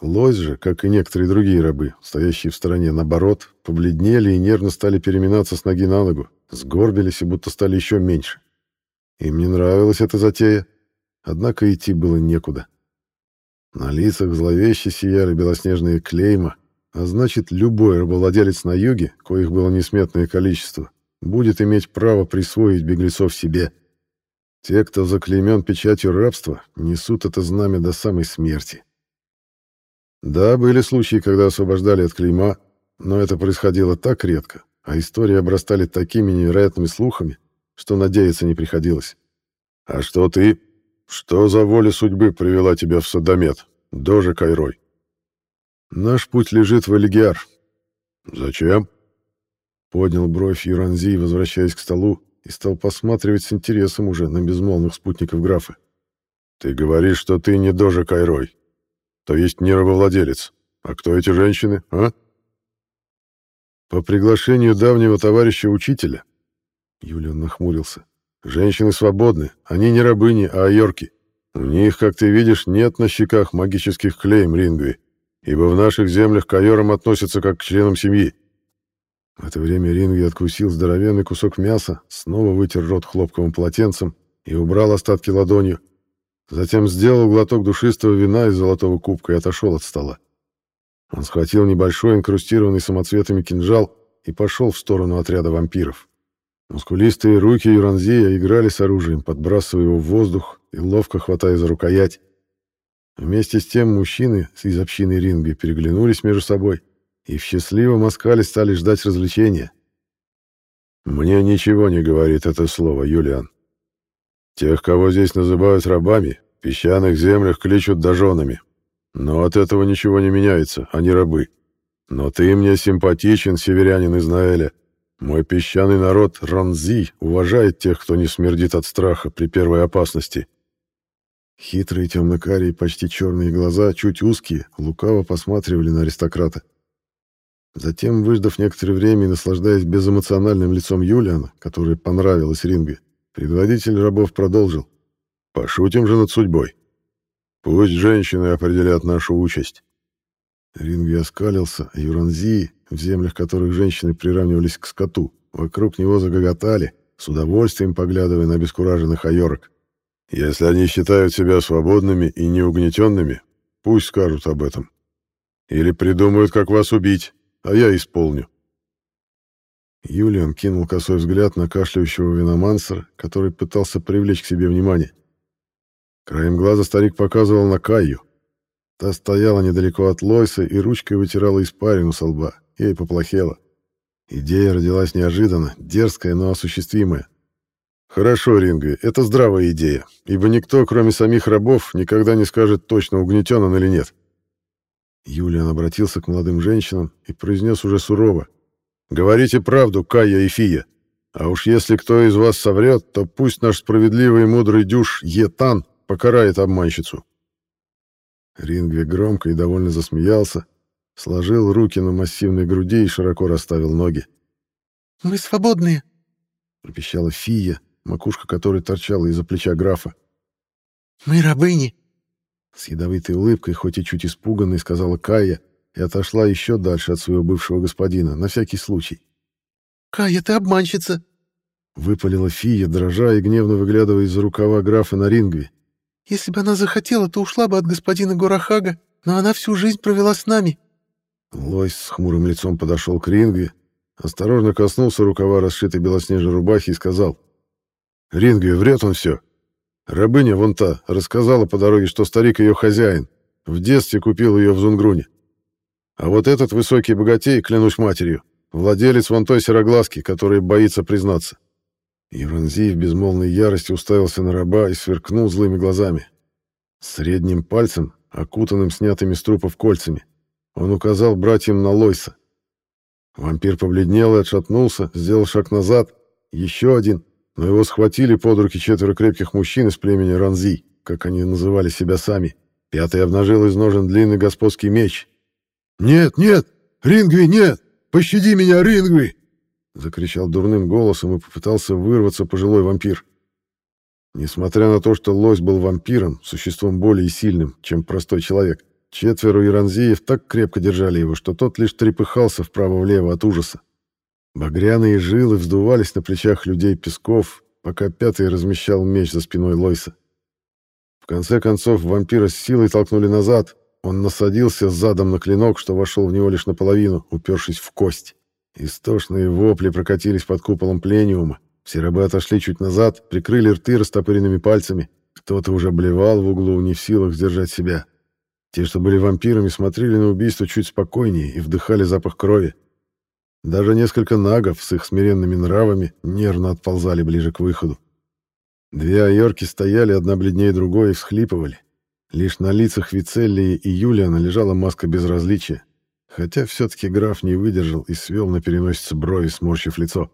Лось же, как и некоторые другие рабы, стоящие в стороне, наоборот, побледнели и нервно стали переминаться с ноги на ногу, сгорбились и будто стали еще меньше. Им не нравилась эта затея, однако идти было некуда. На лицах зловеще сияли белоснежные клейма, а значит, любой рабовладелец на юге, коих было несметное количество, будет иметь право присвоить беглецов себе. Те, кто заклеймен печатью рабства, несут это знамя до самой смерти. Да, были случаи, когда освобождали от клейма, но это происходило так редко, а истории обрастали такими невероятными слухами, что надеяться не приходилось. «А что ты?» Что за воля судьбы привела тебя в Садомет, Дожа Кайрой? Наш путь лежит в Элигиар. Зачем? Поднял бровь Юранзи, возвращаясь к столу, и стал посматривать с интересом уже на безмолвных спутников графа. Ты говоришь, что ты не Дожа Кайрой, то есть не рабовладелец. А кто эти женщины, а? По приглашению давнего товарища-учителя, Юлиан нахмурился, Женщины свободны, они не рабыни, а айорки. У них, как ты видишь, нет на щеках магических клейм Рингви, ибо в наших землях к айорам относятся как к членам семьи. В это время Рингви откусил здоровенный кусок мяса, снова вытер рот хлопковым полотенцем и убрал остатки ладонью. Затем сделал глоток душистого вина из золотого кубка и отошел от стола. Он схватил небольшой инкрустированный самоцветами кинжал и пошел в сторону отряда вампиров. Мускулистые руки Юранзия играли с оружием, подбрасывая его в воздух и ловко хватая за рукоять. Вместе с тем мужчины из общины ринга переглянулись между собой и в счастливом оскале стали ждать развлечения. «Мне ничего не говорит это слово, Юлиан. Тех, кого здесь называют рабами, в песчаных землях кличут дожонами. Но от этого ничего не меняется, они рабы. Но ты мне симпатичен, северянин Изнаэля. Мой песчаный народ Ранзи уважает тех, кто не смердит от страха при первой опасности. Хитрые темно-карие, почти черные глаза, чуть узкие, лукаво посматривали на аристократа. Затем, выждав некоторое время и наслаждаясь безэмоциональным лицом Юлиана, которое понравилось Ринге, предводитель рабов продолжил. «Пошутим же над судьбой. Пусть женщины определят нашу участь». Ринге оскалился, а Юранзии, в землях которых женщины приравнивались к скоту, вокруг него загоготали, с удовольствием поглядывая на обескураженных айорок. Если они считают себя свободными и неугнетенными, пусть скажут об этом. Или придумают, как вас убить, а я исполню. Юлиан кинул косой взгляд на кашляющего виномансера, который пытался привлечь к себе внимание. Краем глаза старик показывал на Каю. Та стояла недалеко от Лойса и ручкой вытирала испарину со лба. Ей поплохело. Идея родилась неожиданно, дерзкая, но осуществимая. Хорошо, Ринга, это здравая идея, ибо никто, кроме самих рабов, никогда не скажет точно, угнетен он или нет. Юлиан обратился к молодым женщинам и произнес уже сурово. «Говорите правду, Кая и Фия. А уж если кто из вас соврет, то пусть наш справедливый и мудрый дюш Етан покарает обманщицу». Рингви громко и довольно засмеялся, сложил руки на массивной груди и широко расставил ноги. «Мы свободные», — пропищала Фия, макушка которой торчала из-за плеча графа. «Мы рабыни!» С ядовитой улыбкой, хоть и чуть испуганной, сказала Кая и отошла еще дальше от своего бывшего господина, на всякий случай. «Кая, ты обманщица!» Выпалила Фия, дрожа и гневно выглядывая из-за рукава графа на рингве. «Если бы она захотела, то ушла бы от господина Горахага, но она всю жизнь провела с нами». Лось с хмурым лицом подошел к рингве, осторожно коснулся рукава расшитой белоснежной рубахи и сказал — Ринги, врет он все. Рабыня вон та рассказала по дороге, что старик ее хозяин. В детстве купил ее в Зунгруне. А вот этот высокий богатей, клянусь матерью, владелец вон той сероглазки, который боится признаться. Евранзий в безмолвной ярости уставился на раба и сверкнул злыми глазами. Средним пальцем, окутанным снятыми с трупов кольцами, он указал братьям на Лойса. Вампир побледнел и отшатнулся, сделал шаг назад, еще один — но его схватили под руки четверо крепких мужчин из племени Ранзи, как они называли себя сами. Пятый обнажил из ножен длинный господский меч. «Нет, нет! Рингви, нет! Пощади меня, Рингви!» Закричал дурным голосом и попытался вырваться пожилой вампир. Несмотря на то, что лось был вампиром, существом более сильным, чем простой человек, четверо иранзиев так крепко держали его, что тот лишь трепыхался вправо-влево от ужаса. Багряные жилы вздувались на плечах людей песков, пока пятый размещал меч за спиной Лойса. В конце концов вампира с силой толкнули назад. Он насадился задом на клинок, что вошел в него лишь наполовину, упершись в кость. Истошные вопли прокатились под куполом плениума. Все рабы отошли чуть назад, прикрыли рты растопыренными пальцами. Кто-то уже блевал в углу, не в силах сдержать себя. Те, что были вампирами, смотрели на убийство чуть спокойнее и вдыхали запах крови. Даже несколько нагов с их смиренными нравами нервно отползали ближе к выходу. Две айорки стояли одна бледнее другой и всхлипывали. Лишь на лицах Вицеллии и Юлиана лежала маска безразличия, хотя все-таки граф не выдержал и свел на переносице брови, сморщив лицо.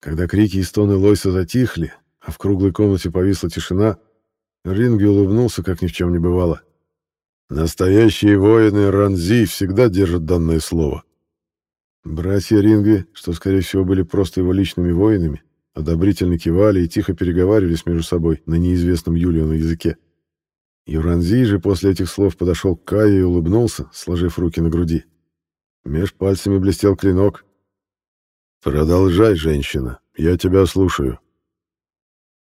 Когда крики и стоны Лойса затихли, а в круглой комнате повисла тишина, Ринги улыбнулся, как ни в чем не бывало. «Настоящие воины Ранзи всегда держат данное слово», Братья Рингви, что, скорее всего, были просто его личными воинами, одобрительно кивали и тихо переговаривались между собой на неизвестном Юлиону языке. Юранзи же после этих слов подошел к Кае и улыбнулся, сложив руки на груди. Меж пальцами блестел клинок. «Продолжай, женщина, я тебя слушаю».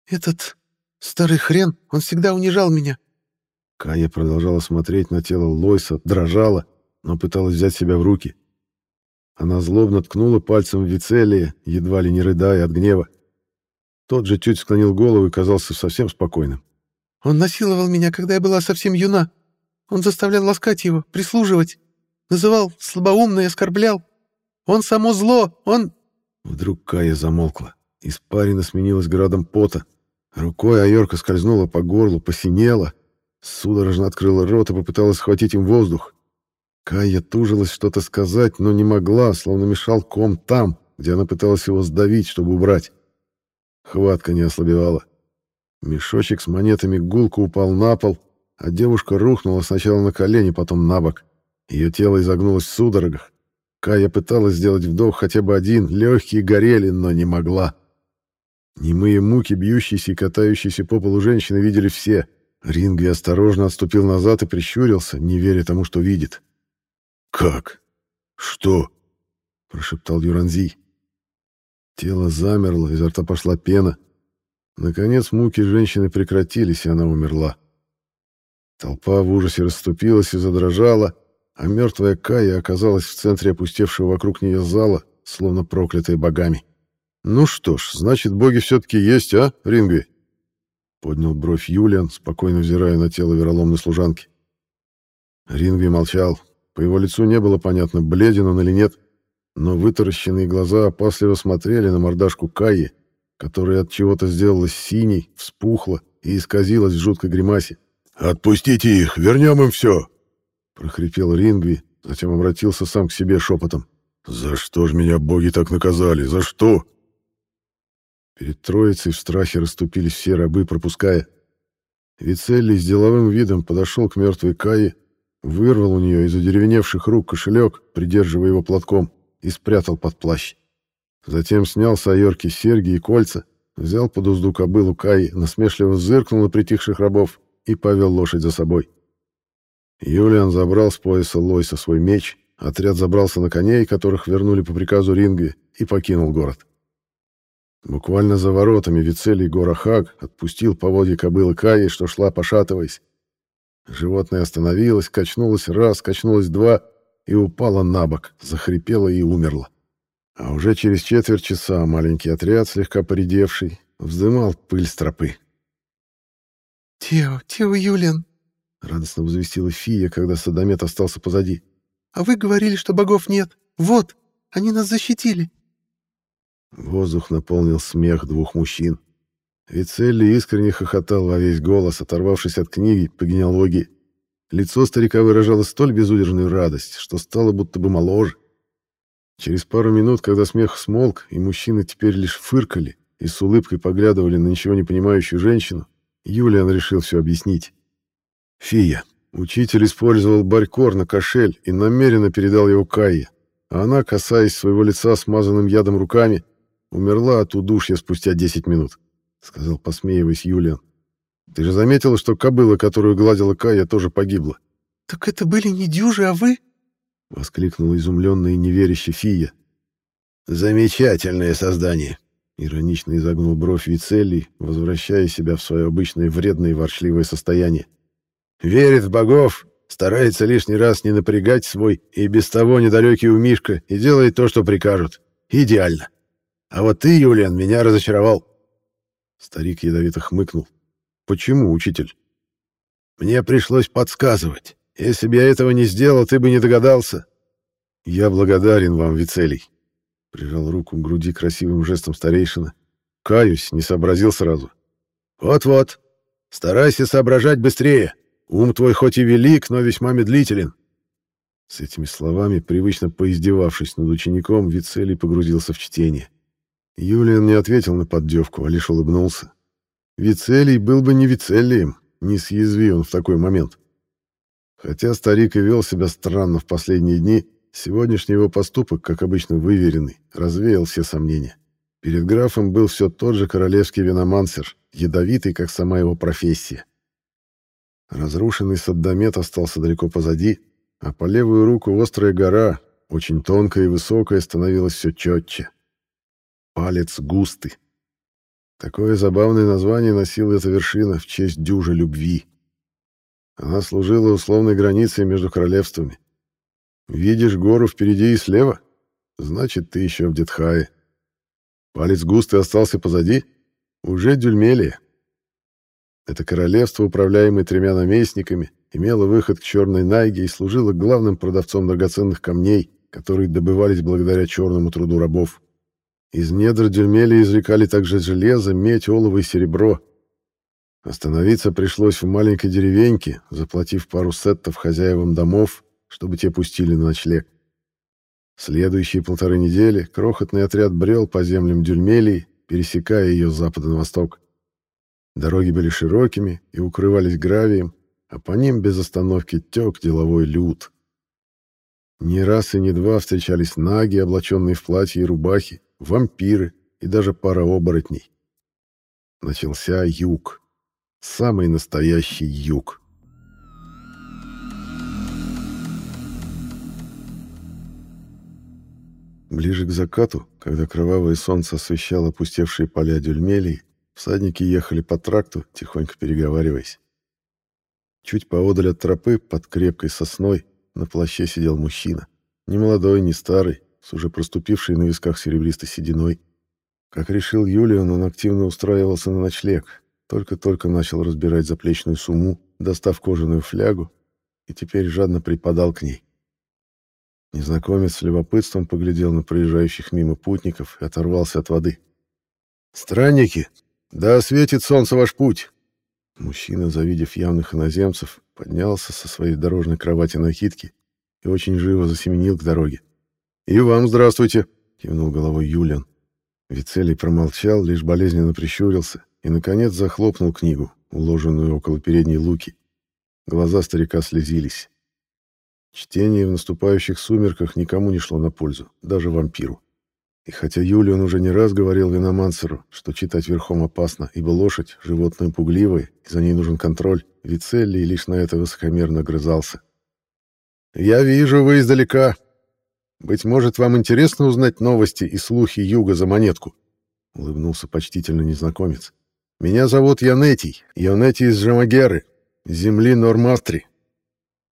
«Этот старый хрен, он всегда унижал меня». Кая продолжала смотреть на тело Лойса, дрожала, но пыталась взять себя в руки. Она злобно ткнула пальцем в Вицелия, едва ли не рыдая от гнева. Тот же чуть склонил голову и казался совсем спокойным. «Он насиловал меня, когда я была совсем юна. Он заставлял ласкать его, прислуживать. Называл слабоумно и оскорблял. Он само зло, он...» Вдруг Кая замолкла. Испарина сменилась градом пота. Рукой Айорка скользнула по горлу, посинела. Судорожно открыла рот и попыталась схватить им воздух. Кая тужилась что-то сказать, но не могла, словно мешал ком там, где она пыталась его сдавить, чтобы убрать. Хватка не ослабевала. Мешочек с монетами гулко упал на пол, а девушка рухнула сначала на колени, потом на бок. Ее тело изогнулось в судорогах. Кая пыталась сделать вдох хотя бы один, легкие горели, но не могла. Немые муки, бьющиеся и катающиеся по полу женщины, видели все. Рингви осторожно отступил назад и прищурился, не веря тому, что видит. «Как? Что?» — прошептал Юранзи. Тело замерло, изо рта пошла пена. Наконец муки женщины прекратились, и она умерла. Толпа в ужасе расступилась и задрожала, а мертвая Кая оказалась в центре опустевшего вокруг нее зала, словно проклятая богами. «Ну что ж, значит, боги все-таки есть, а, Рингви?» Поднял бровь Юлиан, спокойно взирая на тело вероломной служанки. Рингви молчал. По его лицу не было понятно, бледен он или нет, но вытаращенные глаза опасливо смотрели на мордашку Каи, которая от чего-то сделалась синей, вспухла и исказилась в жуткой гримасе. «Отпустите их, вернем им все!» — прохрипел Рингви, затем обратился сам к себе шепотом. «За что ж меня боги так наказали? За что?» Перед троицей в страхе расступились все рабы, пропуская. Вицелли с деловым видом подошел к мертвой Кае, вырвал у нее из одеревеневших рук кошелек, придерживая его платком, и спрятал под плащ. Затем снял с Айорки серьги и кольца, взял под узду кобылу Каи, насмешливо зыркнул на притихших рабов и повел лошадь за собой. Юлиан забрал с пояса Лойса свой меч, отряд забрался на коней, которых вернули по приказу Ринги, и покинул город. Буквально за воротами Вицелий Гора Хаг отпустил поводья кобылы Каи, что шла пошатываясь. Животное остановилось, качнулось раз, качнулось два и упало на бок, захрипело и умерло. А уже через четверть часа маленький отряд, слегка поредевший, вздымал пыль с тропы. «Тео, Тео Юлиан!» — радостно возвестила Фия, когда Садомет остался позади. «А вы говорили, что богов нет. Вот, они нас защитили!» Воздух наполнил смех двух мужчин. Вицелли искренне хохотал во весь голос, оторвавшись от книги по генеалогии. Лицо старика выражало столь безудержную радость, что стало будто бы моложе. Через пару минут, когда смех смолк, и мужчины теперь лишь фыркали и с улыбкой поглядывали на ничего не понимающую женщину, Юлиан решил все объяснить. «Фия, учитель использовал барькор на кошель и намеренно передал его Кайе, а она, касаясь своего лица смазанным ядом руками, умерла от удушья спустя 10 минут», — сказал, посмеиваясь Юлиан. «Ты же заметила, что кобыла, которую гладила Кая, тоже погибла?» «Так это были не дюжи, а вы?» — воскликнула изумленная и неверящая Фия. «Замечательное создание!» — иронично изогнул бровь Вицелий, возвращая себя в свое обычное вредное и ворчливое состояние. «Верит в богов, старается лишний раз не напрягать свой и без того недалекий умишка и делает то, что прикажут. Идеально. А вот ты, Юлиан, меня разочаровал». Старик ядовито хмыкнул. «Почему, учитель?» «Мне пришлось подсказывать. Если бы я этого не сделал, ты бы не догадался. Я благодарен вам, Вицелий. Прижал руку к груди красивым жестом старейшина. Каюсь, не сообразил сразу. Вот-вот. Старайся соображать быстрее. Ум твой хоть и велик, но весьма медлителен. С этими словами, привычно поиздевавшись над учеником, Вицелий погрузился в чтение. Юлиан не ответил на поддевку, а лишь улыбнулся. Вицелий был бы не Вицелием, не съязви он в такой момент. Хотя старик и вел себя странно в последние дни, сегодняшний его поступок, как обычно выверенный, развеял все сомнения. Перед графом был все тот же королевский виномансер, ядовитый, как сама его профессия. Разрушенный Саддамет остался далеко позади, а по левую руку острая гора, очень тонкая и высокая, становилась все четче. Палец густый. Такое забавное название носила эта вершина в честь дюжа любви. Она служила условной границей между королевствами. Видишь гору впереди и слева? Значит, ты еще в Детхае. Палец густый остался позади? Уже Дюльмелия. Это королевство, управляемое тремя наместниками, имело выход к Черной Найге и служило главным продавцом драгоценных камней, которые добывались благодаря черному труду рабов. Из недр Дюльмелии извлекали также железо, медь, олово и серебро, Остановиться пришлось в маленькой деревеньке, заплатив пару сеттов хозяевам домов, чтобы те пустили на ночлег. Следующие полторы недели крохотный отряд брел по землям Дюльмелии, пересекая ее с запада на восток. Дороги были широкими и укрывались гравием, а по ним без остановки тек деловой люд. Не раз и не два встречались наги, облаченные в платья и рубахи, вампиры и даже пара оборотней. Начался юг. Самый настоящий юг. Ближе к закату, когда кровавое солнце освещало опустевшие поля дюльмелей, всадники ехали по тракту, тихонько переговариваясь. Чуть поодаль от тропы, под крепкой сосной, на плаще сидел мужчина. Не молодой, не старый, с уже проступившей на висках серебристой сединой. Как решил Юлиан, он активно устраивался на ночлег. Только-только начал разбирать заплечную сумму, достав кожаную флягу, и теперь жадно припадал к ней. Незнакомец с любопытством поглядел на проезжающих мимо путников и оторвался от воды. «Странники! Да осветит солнце ваш путь!» Мужчина, завидев явных иноземцев, поднялся со своей дорожной кровати накидки и очень живо засеменил к дороге. «И вам здравствуйте!» — кивнул головой Юлиан. Вицелий промолчал, лишь болезненно прищурился и, наконец, захлопнул книгу, уложенную около передней луки. Глаза старика слезились. Чтение в наступающих сумерках никому не шло на пользу, даже вампиру. И хотя Юлиан уже не раз говорил Виномансеру, что читать верхом опасно, ибо лошадь — животное пугливое, и за ней нужен контроль, Вицелли лишь на это высокомерно грызался. «Я вижу, вы издалека. Быть может, вам интересно узнать новости и слухи Юга за монетку?» — улыбнулся почтительно незнакомец. «Меня зовут Янетий, Янетий из Жамагеры, земли Нормастри.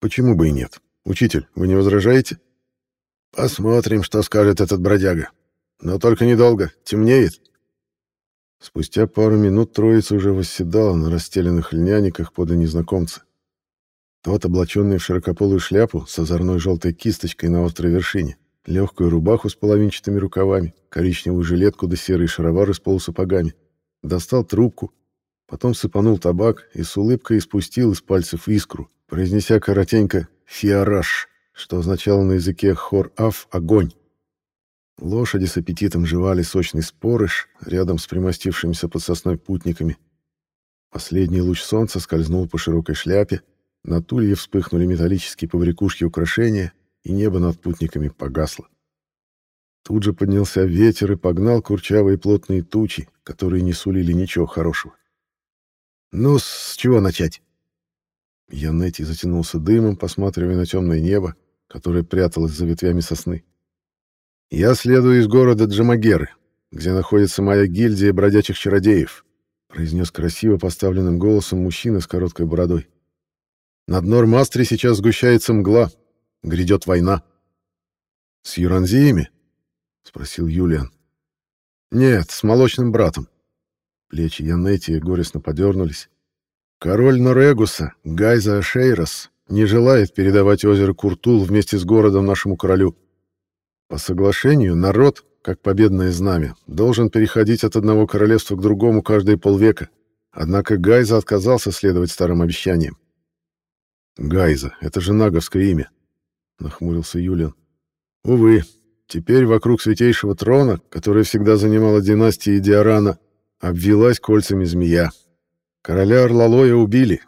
Почему бы и нет?» «Учитель, вы не возражаете?» «Посмотрим, что скажет этот бродяга. Но только недолго. Темнеет». Спустя пару минут троица уже восседала на расстеленных льняниках подле незнакомца. Тот, облаченный в широкополую шляпу с озорной желтой кисточкой на острой вершине, легкую рубаху с половинчатыми рукавами, коричневую жилетку да серые шаровары с полусапогами, достал трубку, потом сыпанул табак и с улыбкой испустил из пальцев искру, произнеся коротенько «фиараш», что означало на языке хор-аф «огонь». Лошади с аппетитом жевали сочный спорыш рядом с примостившимися под сосной путниками. Последний луч солнца скользнул по широкой шляпе, на тулье вспыхнули металлические побрякушки украшения, и небо над путниками погасло. Тут же поднялся ветер и погнал курчавые плотные тучи, которые не сулили ничего хорошего. «Ну, с чего начать?» Янетти затянулся дымом, посматривая на темное небо, которое пряталось за ветвями сосны. «Я следую из города Джамагеры, где находится моя гильдия бродячих чародеев», произнес красиво поставленным голосом мужчина с короткой бородой. «Над Нормастре сейчас сгущается мгла. Грядет война». «С Юранзиями?» — спросил Юлиан. «Нет, с молочным братом». Плечи Янетти горестно подернулись, Король Норегуса, Гайза Шейрос, не желает передавать озеро Куртул вместе с городом нашему королю. По соглашению, народ, как победное знамя, должен переходить от одного королевства к другому каждые полвека. Однако Гайза отказался следовать старым обещаниям. «Гайза — это же наговское имя», — нахмурился Юлиан. «Увы, теперь вокруг святейшего трона, который всегда занимала династия Диарана, обвелась кольцами змея, Короля Орлалоя убили.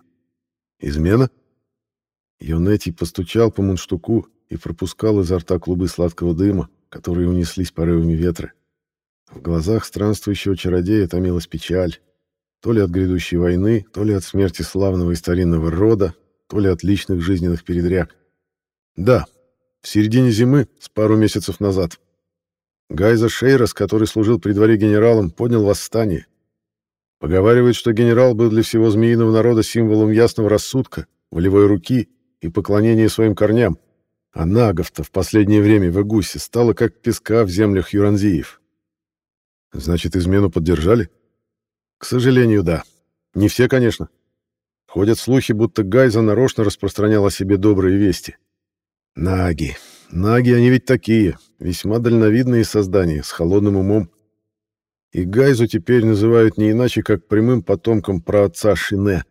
Измена? Йонетти постучал по мундштуку и пропускал изо рта клубы сладкого дыма, которые унеслись порывами ветра. В глазах странствующего чародея томилась печаль. То ли от грядущей войны, то ли от смерти славного и старинного рода, то ли от личных жизненных передряг. Да, в середине зимы, с пару месяцев назад, Гайза Шейрос, который служил при дворе генералом, поднял восстание. Поговаривают, что генерал был для всего змеиного народа символом ясного рассудка, волевой руки и поклонения своим корням. А нагов-то в последнее время в Игусе стало как песка в землях юранзиев. Значит, измену поддержали? К сожалению, да. Не все, конечно. Ходят слухи, будто Гайза нарочно распространял о себе добрые вести. Наги. Наги, они ведь такие, весьма дальновидные создания, с холодным умом. и Гайзу теперь называют не иначе, как прямым потомком праотца Шине.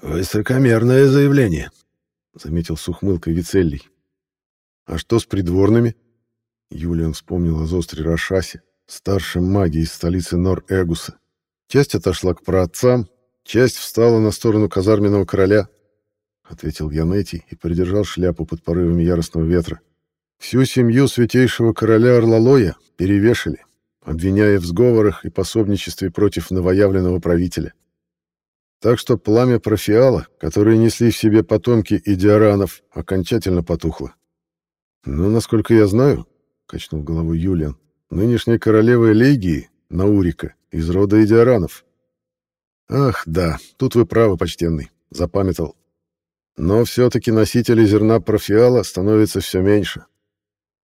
«Высокомерное заявление», — заметил с ухмылкой Вицеллий. «А что с придворными?» Юлиан вспомнил о Зостре Рашасе, старшем маге из столицы Нор-Эгуса. Часть отошла к праотцам, часть встала на сторону казарменного короля, — ответил Янетти и придержал шляпу под порывами яростного ветра. Всю семью святейшего короля Орлалоя перевешали, обвиняя в сговорах и пособничестве против новоявленного правителя. Так что пламя профиала, которое несли в себе потомки идиаранов, окончательно потухло. «Ну, насколько я знаю», — качнул головой Юлиан, «нынешняя королева Элегии, Наурика, из рода идиаранов». «Ах, да, тут вы правы, почтенный, запамятовал. Но все-таки носителей зерна профиала становится все меньше.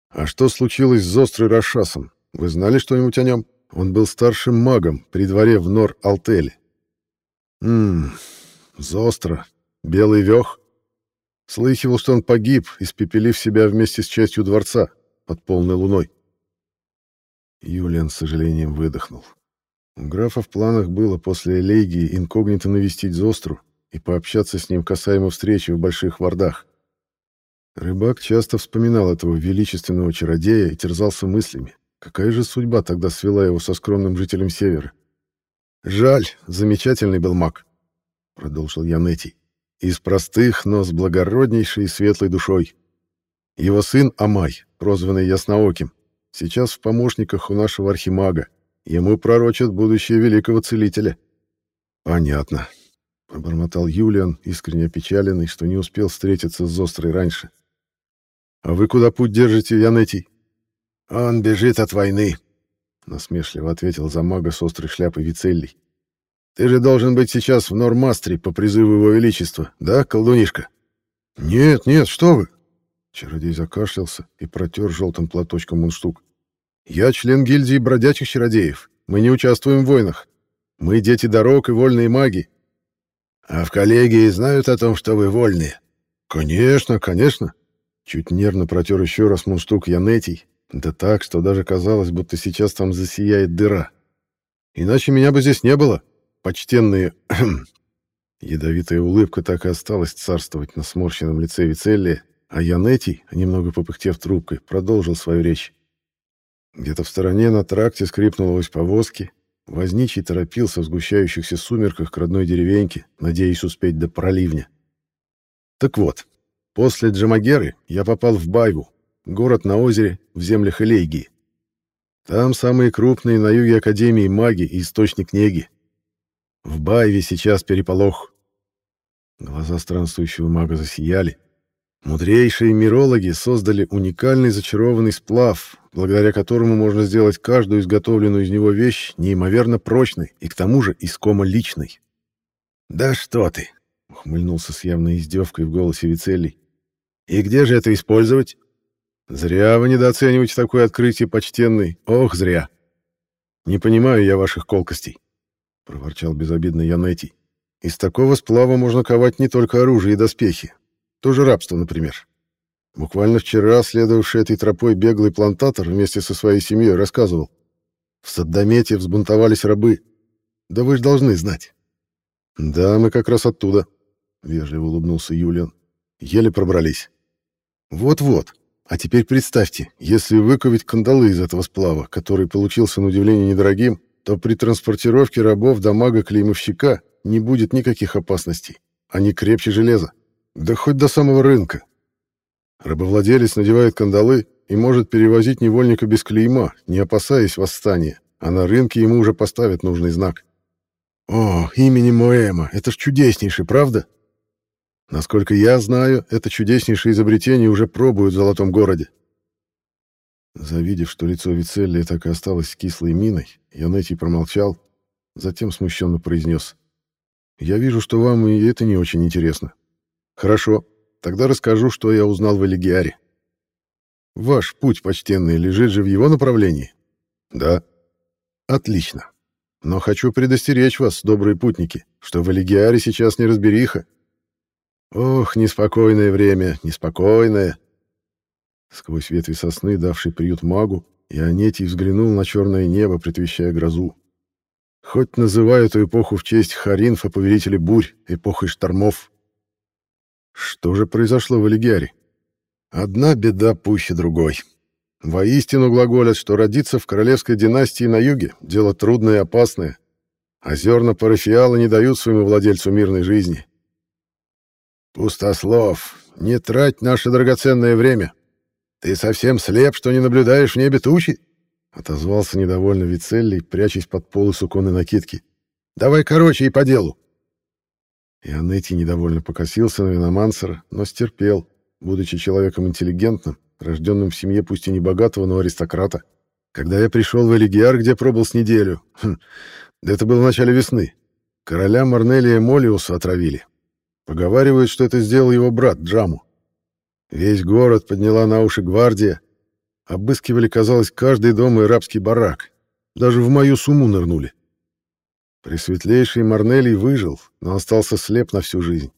А что случилось с Острой Рашасом? Вы знали что-нибудь о нем? Он был старшим магом при дворе в Нор-Алтеле. Ммм, Зостро, Белый Вех. Слыхивал, что он погиб, испепелив себя вместе с частью дворца под полной луной. Юлиан с сожалением выдохнул. У графа в планах было после элегии инкогнито навестить Зостру и пообщаться с ним касаемо встречи в Больших Вардах. Рыбак часто вспоминал этого величественного чародея и терзался мыслями, какая же судьба тогда свела его со скромным жителем Севера. «Жаль, замечательный был маг», — продолжил Янетий. «Из простых, но с благороднейшей и светлой душой. Его сын Амай, прозванный Яснооким, сейчас в помощниках у нашего архимага. Ему пророчат будущее великого целителя». «Понятно», — пробормотал Юлиан, искренне опечаленный, что не успел встретиться с Зострой раньше. «А вы куда путь держите, Янетий?» «Он бежит от войны», — насмешливо ответил за мага с острой шляпой Вицеллий. «Ты же должен быть сейчас в Нормастре по призыву его величества, да, колдунишка?» «Нет, нет, что вы!» Чародей закашлялся и протер желтым платочком мундштук. «Я член гильдии бродячих чародеев. Мы не участвуем в войнах. Мы дети дорог и вольные маги». «А в коллегии знают о том, что вы вольные?» «Конечно, конечно!» Чуть нервно протер еще раз мундштук Янетий, да так, что даже казалось, будто сейчас там засияет дыра. Иначе меня бы здесь не было, почтенные... Ядовитая улыбка так и осталась царствовать на сморщенном лице Вицеллия, а Янетий, немного попыхтев трубкой, продолжил свою речь. Где-то в стороне на тракте скрипнула ось повозки, Возничий торопился в сгущающихся сумерках к родной деревеньке, надеясь успеть до проливня. Так вот, После Джамагеры я попал в Байгу, город на озере в землях Элейгии. Там самые крупные на юге Академии маги и источник неги. В Байве сейчас переполох. Глаза странствующего мага засияли. Мудрейшие мирологи создали уникальный зачарованный сплав, благодаря которому можно сделать каждую изготовленную из него вещь неимоверно прочной и к тому же искомо личной. «Да что ты!» — ухмыльнулся с явной издевкой в голосе Вицелий. И где же это использовать? Зря вы недооцениваете такое открытие, почтенный. Ох, зря. Не понимаю я ваших колкостей, проворчал безобидно Янетий. Из такого сплава можно ковать не только оружие и доспехи. Тоже рабство, например. Буквально вчера следовавший этой тропой беглый плантатор вместе со своей семьей рассказывал. В Саддамете взбунтовались рабы. Да вы же должны знать. Да, мы как раз оттуда, — вежливо улыбнулся Юлиан. Еле пробрались. Вот-вот. А теперь представьте, если выковать кандалы из этого сплава, который получился на удивление недорогим, то при транспортировке рабов до мага-клеймовщика не будет никаких опасностей. Они крепче железа. Да хоть до самого рынка. Рабовладелец надевает кандалы и может перевозить невольника без клейма, не опасаясь восстания, а на рынке ему уже поставят нужный знак. О, имени Моэма, это ж чудеснейший, правда? Насколько я знаю, это чудеснейшее изобретение уже пробуют в Золотом городе. Завидев, что лицо Вицелли так и осталось кислой миной, Янетти промолчал, затем смущенно произнес. «Я вижу, что вам и это не очень интересно. Хорошо, тогда расскажу, что я узнал в Элегиаре. Ваш путь, почтенный, лежит же в его направлении?» «Да». «Отлично. Но хочу предостеречь вас, добрые путники, что в Элегиаре сейчас неразбериха, Ох, неспокойное время, неспокойное. Сквозь ветви сосны, давший приют магу, и Анетий взглянул на черное небо, предвещая грозу. Хоть называю эту эпоху в честь Харинфа, повелителя бурь, эпохой штормов. Что же произошло в Элигиаре? Одна беда пуще другой. Воистину глаголят, что родиться в королевской династии на юге — дело трудное и опасное, а зерна парафиала не дают своему владельцу мирной жизни. «Пустослов, не трать наше драгоценное время. Ты совсем слеп, что не наблюдаешь в небе тучи?» — отозвался недовольно Вицелли, прячась под полы суконной накидки. «Давай короче и по делу». И Анетти недовольно покосился на Виномансера, но стерпел, будучи человеком интеллигентным, рожденным в семье пусть и не богатого, но аристократа. Когда я пришел в Элигиар, где пробыл с неделю, хм, да это было в начале весны, короля Марнелия Молиуса отравили. Поговаривают, что это сделал его брат Джаму. Весь город подняла на уши гвардия. Обыскивали, казалось, каждый дом и рабский барак. Даже в мою сумму нырнули. Пресветлейший Марнелий выжил, но остался слеп на всю жизнь.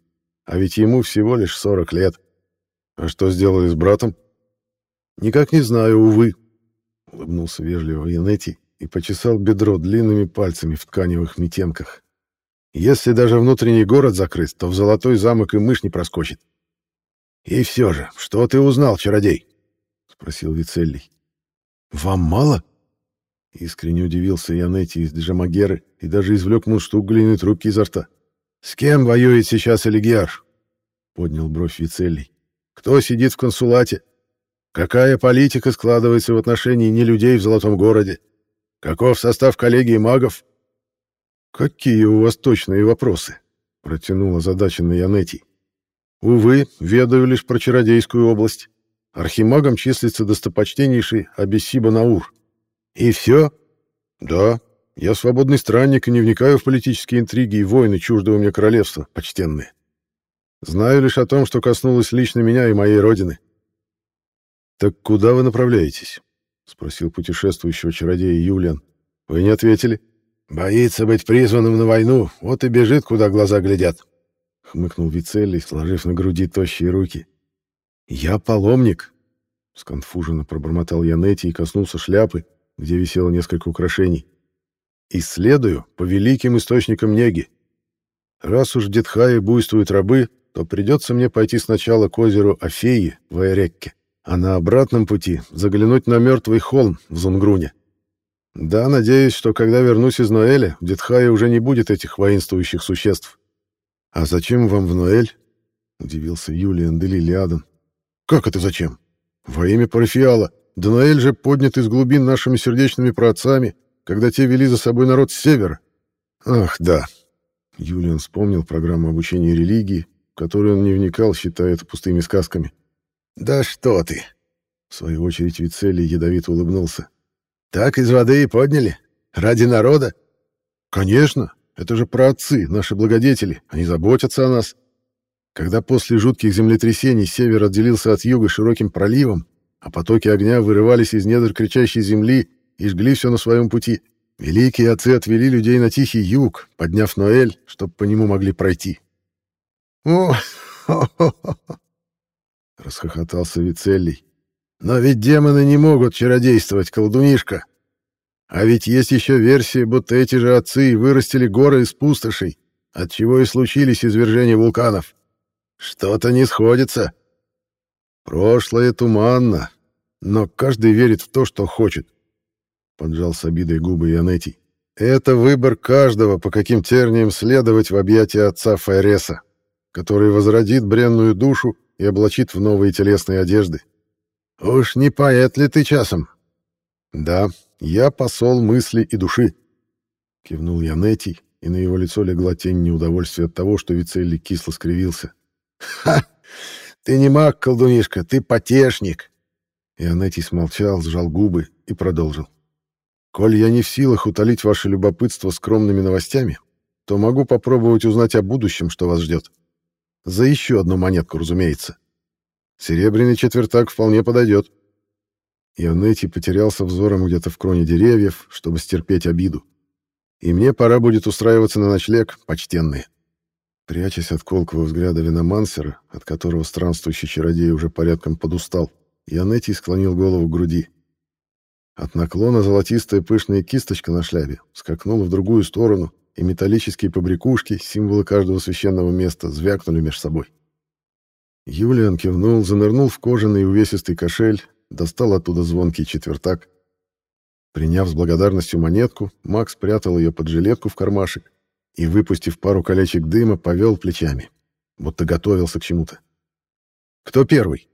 А ведь ему всего лишь 40 лет. А что сделали с братом? Никак не знаю, увы. Улыбнулся вежливо Янетти и почесал бедро длинными пальцами в тканевых метенках. Если даже внутренний город закрыт, то в золотой замок и мышь не проскочит. И все же, что ты узнал, чародей? Спросил Вицеллий. Вам мало? Искренне удивился Янетти из Джамагеры и даже извлек мундштук глиняной трубки изо рта. «С кем воюет сейчас Элигиар?» — поднял бровь Вицеллий. «Кто сидит в консулате? Какая политика складывается в отношении нелюдей в Золотом городе? Каков состав коллегии магов?» «Какие у вас точные вопросы?» — протянул озадаченный Янетий. «Увы, ведаю лишь про чародейскую область. Архимагом числится достопочтеннейший Абиссиба Наур. И все? Да, я свободный странник и не вникаю в политические интриги и войны чуждого мне королевства, почтенные. Знаю лишь о том, что коснулось лично меня и моей родины. Так куда вы направляетесь? спросил путешествующего чародея Юлиан. Вы не ответили. Боится быть призванным на войну, вот и бежит, куда глаза глядят, хмыкнул Вицелли, сложив на груди тощие руки. Я паломник, сконфуженно пробормотал Янетти и коснулся шляпы, где висело несколько украшений. Исследую по великим источникам неги. Раз уж в Детхае буйствуют рабы, то придется мне пойти сначала к озеру Афеи в Айрекке, а на обратном пути заглянуть на мертвый холм в Зунгруне. Да, надеюсь, что когда вернусь из Ноэля, в Детхае уже не будет этих воинствующих существ. А зачем вам в Ноэль? Удивился Юлиан де Лилиадан. Как это зачем? Во имя Парафиала. Данаэль же поднят из глубин нашими сердечными праотцами, когда те вели за собой народ с севера. Ах, да. Юлиан вспомнил программу обучения религии, в которую он не вникал, считая это пустыми сказками. Да что ты! В свою очередь Вицелий ядовито улыбнулся. Так из воды и подняли? Ради народа? Конечно, это же праотцы, наши благодетели, они заботятся о нас. Когда после жутких землетрясений север отделился от юга широким проливом, а потоки огня вырывались из недр кричащей земли и жгли все на своем пути. Великие отцы отвели людей на тихий юг, подняв Ноэль, чтобы по нему могли пройти. «О, расхохотался Вицеллий. «Но ведь демоны не могут чародействовать, колдунишка. А ведь есть еще версия, будто эти же отцы вырастили горы из пустошей, отчего и случились извержения вулканов. Что-то не сходится». Прошлое туманно, но каждый верит в то, что хочет. Поджал с обидой губы Янетий. Это выбор каждого, по каким терниям следовать в объятия отца Файреса, который возродит бренную душу и облачит в новые телесные одежды. Уж не поэт ли ты часом? Да, я посол мысли и души. Кивнул Янетий, и на его лицо легла тень неудовольствия от того, что Вицелли кисло скривился. «Ха! Ты не маг, колдунишка, ты потешник. И Анетий смолчал, сжал губы и продолжил. Коль я не в силах утолить ваше любопытство скромными новостями, то могу попробовать узнать о будущем, что вас ждет. За еще одну монетку, разумеется. Серебряный четвертак вполне подойдет. И Анетти потерялся взором где-то в кроне деревьев, чтобы стерпеть обиду. И мне пора будет устраиваться на ночлег, почтенные. Прячась от колкого взгляда виномансера, от которого странствующий чародей уже порядком подустал, Янетий склонил голову к груди. От наклона золотистая пышная кисточка на шляпе скакнула в другую сторону, и металлические побрякушки, символы каждого священного места, звякнули между собой. Юлиан кивнул, занырнул в кожаный увесистый кошель, достал оттуда звонкий четвертак. Приняв с благодарностью монетку, Макс спрятал ее под жилетку в кармашек и, выпустив пару колечек дыма, повел плечами, будто готовился к чему-то. «Кто первый?»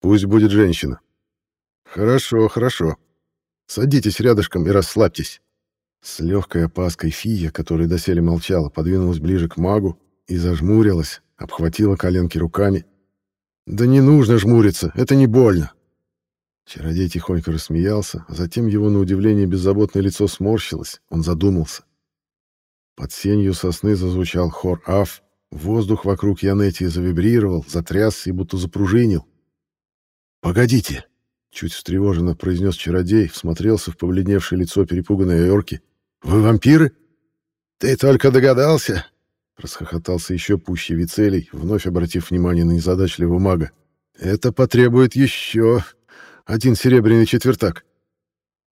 «Пусть будет женщина». «Хорошо, хорошо. Садитесь рядышком и расслабьтесь». С легкой опаской Фия, которая доселе молчала, подвинулась ближе к магу и зажмурилась, обхватила коленки руками. «Да не нужно жмуриться, это не больно!» Чародей тихонько рассмеялся, а затем его, на удивление, беззаботное лицо сморщилось, он задумался. Под сенью сосны зазвучал хор «Аф», воздух вокруг Янетии завибрировал, затрясся и будто запружинил. «Погодите!» — чуть встревоженно произнес чародей, всмотрелся в побледневшее лицо перепуганной Айорки. «Вы вампиры?» «Ты только догадался?» — расхохотался еще пуще Вицелий, вновь обратив внимание на незадачливого мага. «Это потребует еще один серебряный четвертак».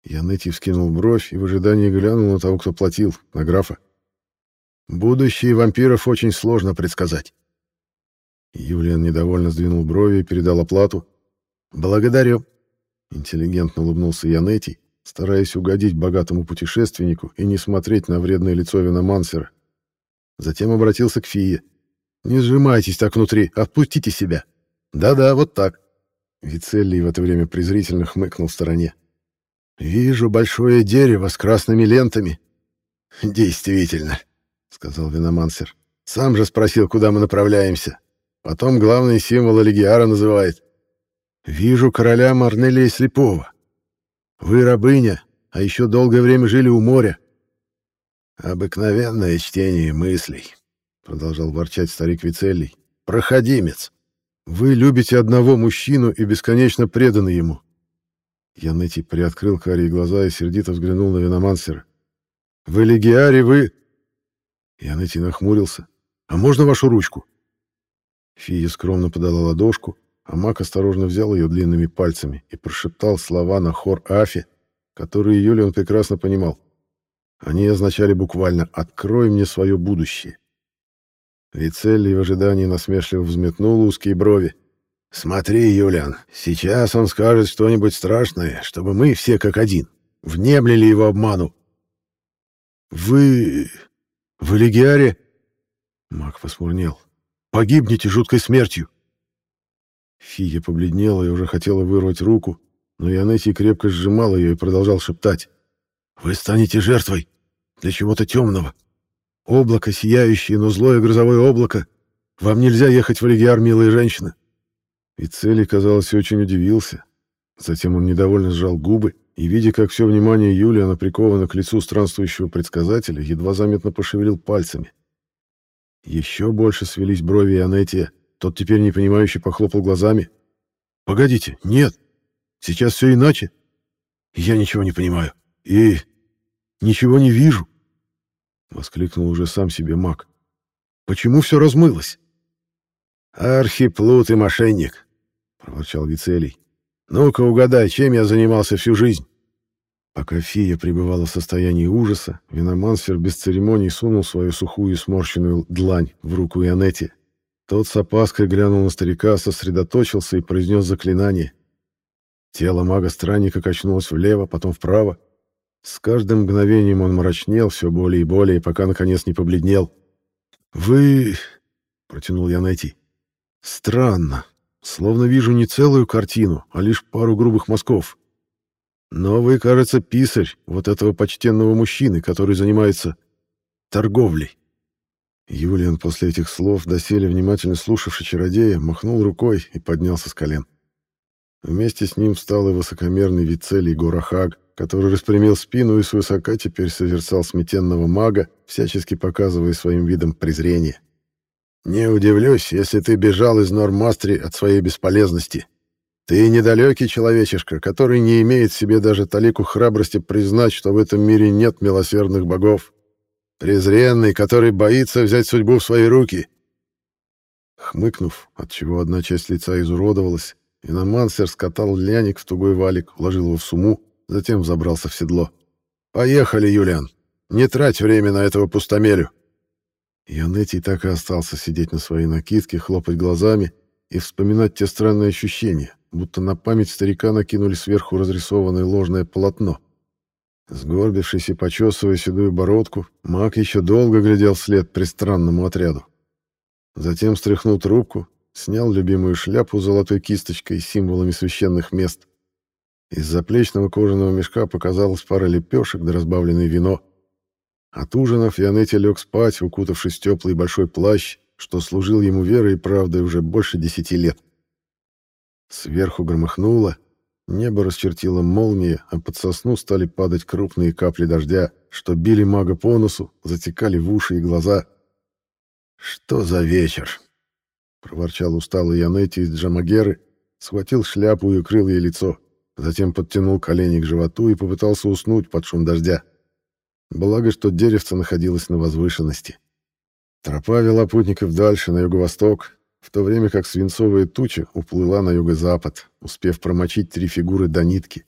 Янетти вскинул бровь и в ожидании глянул на того, кто платил, на графа. «Будущее вампиров очень сложно предсказать». Юлиан недовольно сдвинул брови и передал оплату. «Благодарю», — интеллигентно улыбнулся Янетти, стараясь угодить богатому путешественнику и не смотреть на вредное лицо виномансера. Затем обратился к Фие. «Не сжимайтесь так внутри, отпустите себя». «Да-да, вот так». Вицелли в это время презрительно хмыкнул в стороне. «Вижу большое дерево с красными лентами». «Действительно», — сказал Виномансер. «Сам же спросил, куда мы направляемся. Потом главный символ Легиара называет. Вижу короля Марнелия Слепого. Вы рабыня, а еще долгое время жили у моря. Обыкновенное чтение мыслей, продолжал ворчать старик Вицелий. Проходимец. Вы любите одного мужчину и бесконечно преданы ему. Янетти приоткрыл карие глаза и сердито взглянул на Виномансера. «Вы легиари, вы...» Янетти нахмурился. «А можно вашу ручку?» Фия скромно подала ладошку, а маг осторожно взял ее длинными пальцами и прошептал слова на хор Афи, которые Юлиан прекрасно понимал. Они означали буквально «открой мне свое будущее». Вицелли в ожидании насмешливо взметнул узкие брови. «Смотри, Юлиан, сейчас он скажет что-нибудь страшное, чтобы мы все как один внемлили его обману». «Вы... вы легиаре?» Маг посмурнел. «Погибнете жуткой смертью». Фия побледнела и уже хотела вырвать руку, но Янесси крепко сжимал ее и продолжал шептать. «Вы станете жертвой для чего-то темного. Облако сияющее, но злое грозовое облако. Вам нельзя ехать в Легиар, милая женщина». И Цели, казалось, очень удивился. Затем он недовольно сжал губы и, видя, как все внимание Юлиана приковано к лицу странствующего предсказателя, едва заметно пошевелил пальцами. Еще больше свелись брови Ионетия, тот теперь непонимающе похлопал глазами. «Погодите, нет, сейчас все иначе. Я ничего не понимаю. И ничего не вижу!» Воскликнул уже сам себе маг. «Почему все размылось?» «Архиплут и мошенник», — проворчал Вицелий. «Ну-ка угадай, чем я занимался всю жизнь?» Пока фия пребывала в состоянии ужаса, Виномансфер без церемоний сунул свою сухую сморщенную длань в руку Ионетти тот с опаской глянул на старика, сосредоточился и произнес заклинание. Тело мага-странника качнулось влево, потом вправо. С каждым мгновением он мрачнел все более и более, пока, наконец, не побледнел. «Вы...» — протянул я найти. «Странно. Словно вижу не целую картину, а лишь пару грубых мазков. Но вы, кажется, писарь вот этого почтенного мужчины, который занимается торговлей». Юлиан после этих слов, доселе внимательно слушавший чародея, махнул рукой и поднялся с колен. Вместе с ним встал и высокомерный вицелий Горахаг, который распрямил спину и свысока теперь созерцал сметенного мага, всячески показывая своим видом презрение. «Не удивлюсь, если ты бежал из Нормастри от своей бесполезности. Ты недалекий человечишка, который не имеет в себе даже талику храбрости признать, что в этом мире нет милосердных богов. Презренный, который боится взять судьбу в свои руки. Хмыкнув, отчего одна часть лица изуродовалась, Иномансер скатал ляник в тугой валик, уложил его в суму затем забрался в седло. «Поехали, Юлиан! Не трать время на этого пустомелю!» Янетий так и остался сидеть на своей накидке, хлопать глазами и вспоминать те странные ощущения, будто на память старика накинули сверху разрисованное ложное полотно. Сгорбившись и почесывая седую бородку, маг еще долго глядел вслед пристранному отряду. Затем стряхнул трубку, снял любимую шляпу с золотой кисточкой и символами священных мест. Из заплечного кожаного мешка показалась пара лепешек да разбавленное вино. От ужинов Янетти лег спать, укутавшись в теплый большой плащ, что служил ему верой и правдой уже больше десяти лет. Сверху громыхнуло, небо расчертило молния, а под сосну стали падать крупные капли дождя, что били мага по носу, затекали в уши и глаза. «Что за вечер?» — проворчал усталый Янетти из Джамагеры, схватил шляпу и укрыл ей лицо, затем подтянул колени к животу и попытался уснуть под шум дождя. Благо, что деревце находилось на возвышенности. Тропа вела путников дальше, на юго-восток, в то время как свинцовая туча уплыла на юго-запад, успев промочить три фигуры до нитки.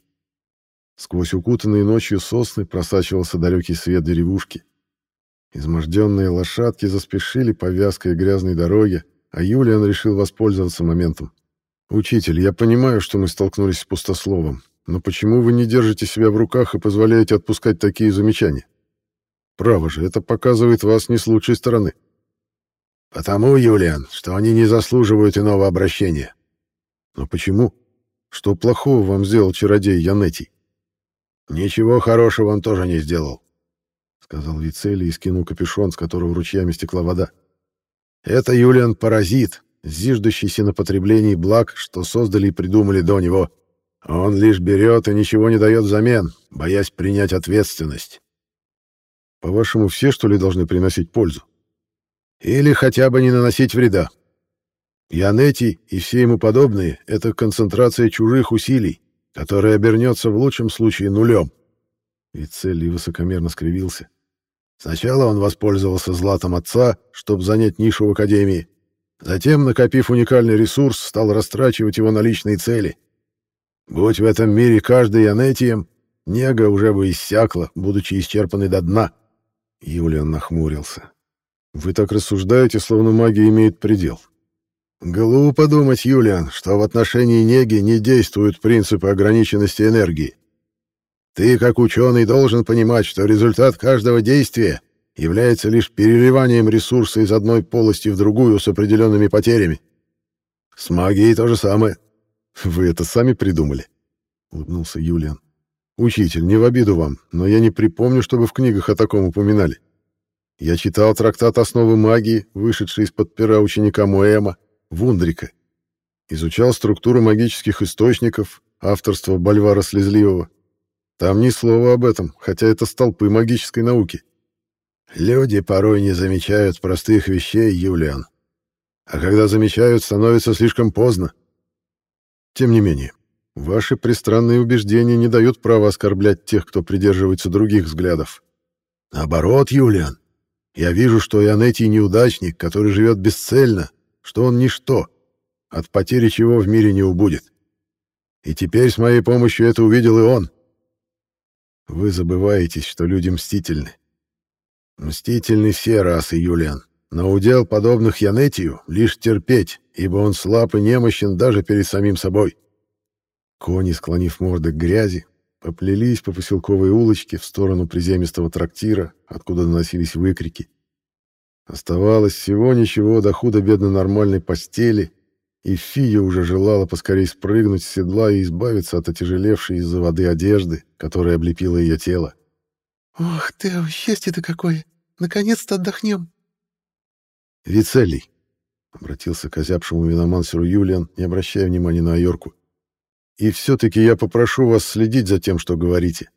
Сквозь укутанные ночью сосны просачивался далекий свет деревушки. Изможденные лошадки заспешили по вязкой грязной дороге, а Юлиан решил воспользоваться моментом. «Учитель, я понимаю, что мы столкнулись с пустословом, но почему вы не держите себя в руках и позволяете отпускать такие замечания? Право же, это показывает вас не с лучшей стороны». «Потому, Юлиан, что они не заслуживают иного обращения». «Но почему? Что плохого вам сделал чародей Янетий?» «Ничего хорошего он тоже не сделал», — сказал Вицелий и скинул капюшон, с которого ручьями стекла вода. «Это, Юлиан, паразит, зиждущийся на потреблении благ, что создали и придумали до него. Он лишь берет и ничего не дает взамен, боясь принять ответственность. По-вашему, все, что ли, должны приносить пользу? Или хотя бы не наносить вреда. Янети и все ему подобные — это концентрация чужих усилий, которая обернется в лучшем случае нулем. Вицелли высокомерно скривился. Сначала он воспользовался златом отца, чтобы занять нишу в Академии. Затем, накопив уникальный ресурс, стал растрачивать его на личные цели. Будь в этом мире каждый Янетием, нега уже бы иссякла, будучи исчерпанной до дна. Юлиан нахмурился. Вы так рассуждаете, словно магия имеет предел. Глупо думать, Юлиан, что в отношении неги не действуют принципы ограниченности энергии. Ты, как ученый, должен понимать, что результат каждого действия является лишь переливанием ресурса из одной полости в другую с определенными потерями. С магией то же самое. Вы это сами придумали? Улыбнулся Юлиан. Учитель, не в обиду вам, но я не припомню, чтобы в книгах о таком упоминали. Я читал трактат «Основы магии», вышедший из-под пера ученика Моэма, Вундрика. Изучал структуру магических источников, авторство Бальвара Слезливого. Там ни слова об этом, хотя это столпы магической науки. Люди порой не замечают простых вещей, Юлиан. А когда замечают, становится слишком поздно. Тем не менее, ваши пристранные убеждения не дают права оскорблять тех, кто придерживается других взглядов. Наоборот, Юлиан, я вижу, что Ионетий неудачник, который живет бесцельно, что он ничто, от потери чего в мире не убудет. И теперь с моей помощью это увидел и он. Вы забываетесь, что люди мстительны. Мстительны все расы, Юлиан. Но удел подобных Янетию лишь терпеть, ибо он слаб и немощен даже перед самим собой. Кони, склонив морды к грязи, поплелись по поселковой улочке в сторону приземистого трактира, откуда доносились выкрики. Оставалось всего ничего до худо-бедно нормальной постели, и Фия уже желала поскорей спрыгнуть с седла и избавиться от отяжелевшей из-за воды одежды, которая облепила ее тело. «Ох ты, счастье-то какое! Наконец-то отдохнем!» «Вицелий!» — обратился к озябшему виномансеру Юлиан, не обращая внимания на Айорку. И все-таки я попрошу вас следить за тем, что говорите.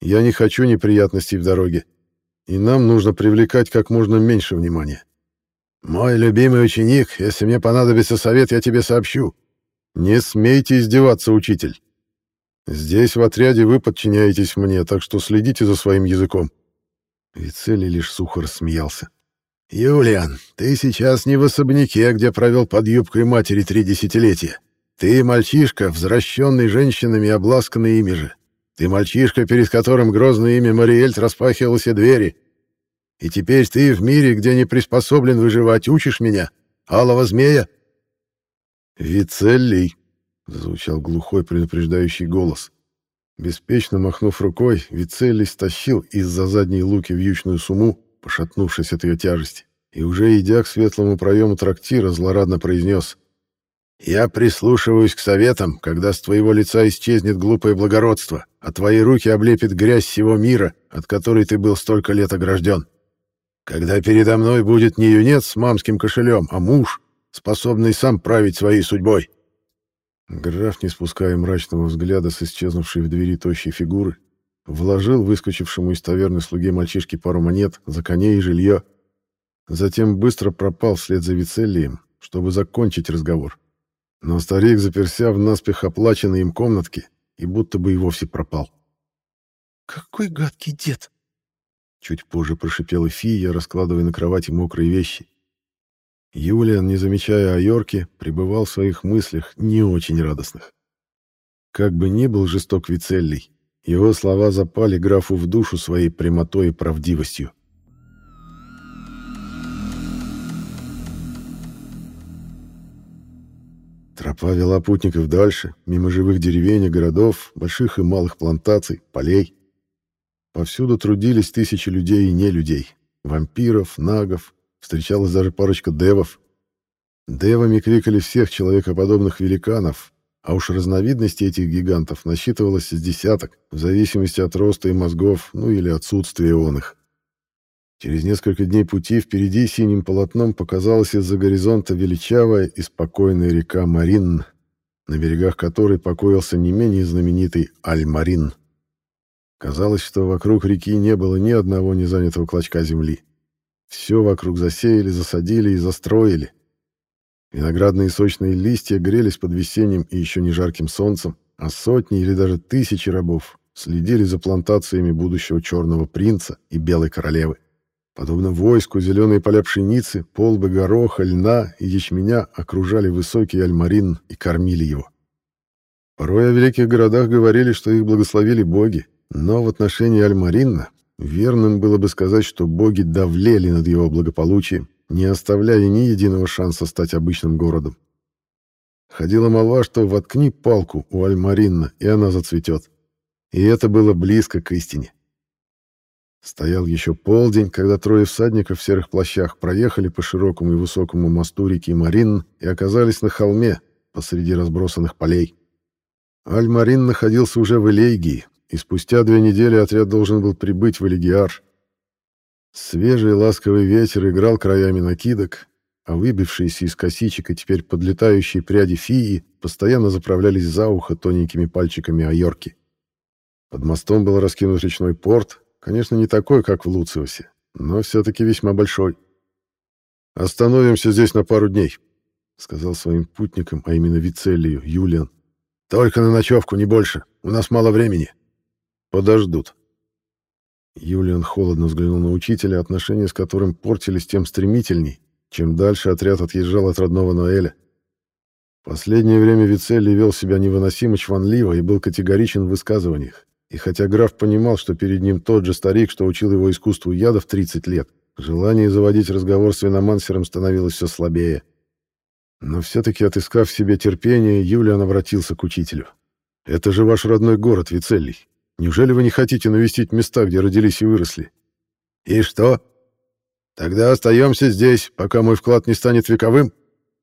Я не хочу неприятностей в дороге, и нам нужно привлекать как можно меньше внимания. Мой любимый ученик, если мне понадобится совет, я тебе сообщу. Не смейте издеваться, учитель. Здесь в отряде вы подчиняетесь мне, так что следите за своим языком. Вицелий лишь сухо рассмеялся. «Юлиан, ты сейчас не в особняке, где провел под юбкой матери три десятилетия. Ты мальчишка, возвращенный женщинами обласканный ими же. Ты мальчишка, перед которым грозное имя Мариэльт распахивал все двери. И теперь ты в мире, где не приспособлен выживать, учишь меня, алого змея?» «Вицеллий», — звучал глухой предупреждающий голос. Беспечно махнув рукой, Вицеллий стащил из-за задней луки вьючную сумму, пошатнувшись от ее тяжести, и уже идя к светлому проему трактира, злорадно произнес «Я прислушиваюсь к советам, когда с твоего лица исчезнет глупое благородство, а твои руки облепит грязь всего мира, от которой ты был столько лет огражден. Когда передо мной будет не юнец с мамским кошелем, а муж, способный сам править своей судьбой». Граф, не спуская мрачного взгляда с исчезнувшей в двери тощей фигуры, вложил выскочившему из таверны слуге мальчишки пару монет за коней и жилье, затем быстро пропал вслед за Вицеллием, чтобы закончить разговор. Но старик заперся в наспех оплаченной им комнатке и будто бы и вовсе пропал. «Какой гадкий дед!» Чуть позже прошипела фия, раскладывая на кровати мокрые вещи. Юлиан, не замечая Айорки, пребывал в своих мыслях не очень радостных. Как бы ни был жесток Вицеллий, его слова запали графу в душу своей прямотой и правдивостью. Тропа вела путников дальше, мимо живых деревень и городов, больших и малых плантаций, полей. Повсюду трудились тысячи людей и не людей, вампиров, нагов, встречалась даже парочка девов. Девами кликали всех человекоподобных великанов, а уж разновидностей этих гигантов насчитывалось с десяток, в зависимости от роста и мозгов, ну или отсутствия он их. Через несколько дней пути впереди синим полотном показалась из-за горизонта величавая и спокойная река Марин, на берегах которой покоился не менее знаменитый Аль-Марин. Казалось, что вокруг реки не было ни одного незанятого клочка земли. Все вокруг засеяли, засадили и застроили. Виноградные сочные листья грелись под весенним и еще не жарким солнцем, а сотни или даже тысячи рабов следили за плантациями будущего черного принца и белой королевы. Подобно войску, зеленые поля пшеницы, полбы гороха, льна и ячменя окружали высокий альмарин и кормили его. Порой о великих городах говорили, что их благословили боги, но в отношении Альмаринна верным было бы сказать, что боги давлели над его благополучием, не оставляя ни единого шанса стать обычным городом. Ходила молва, что воткни палку у Альмаринна, и она зацветет. И это было близко к истине. Стоял еще полдень, когда трое всадников в серых плащах проехали по широкому и высокому мосту реки Марин и оказались на холме посреди разбросанных полей. Аль-Марин находился уже в Элейгии, и спустя две недели отряд должен был прибыть в Элегиар. Свежий ласковый ветер играл краями накидок, а выбившиеся из косичек и теперь подлетающие пряди фии постоянно заправлялись за ухо тоненькими пальчиками Айорки. Под мостом был раскинут речной порт, Конечно, не такой, как в Луциусе, но все-таки весьма большой. «Остановимся здесь на пару дней», — сказал своим путникам, а именно Вицелию, Юлиан. «Только на ночевку, не больше. У нас мало времени». «Подождут». Юлиан холодно взглянул на учителя, отношения с которым портились тем стремительней, чем дальше отряд отъезжал от родного Ноэля. Последнее время Вицелий вел себя невыносимо чванливо и был категоричен в высказываниях. И хотя граф понимал, что перед ним тот же старик, что учил его искусству яда в 30 лет, желание заводить разговор с виномансером становилось все слабее. Но все-таки, отыскав в себе терпение, Юлиан обратился к учителю. «Это же ваш родной город, Вицелий. Неужели вы не хотите навестить места, где родились и выросли?» «И что? Тогда остаемся здесь, пока мой вклад не станет вековым?»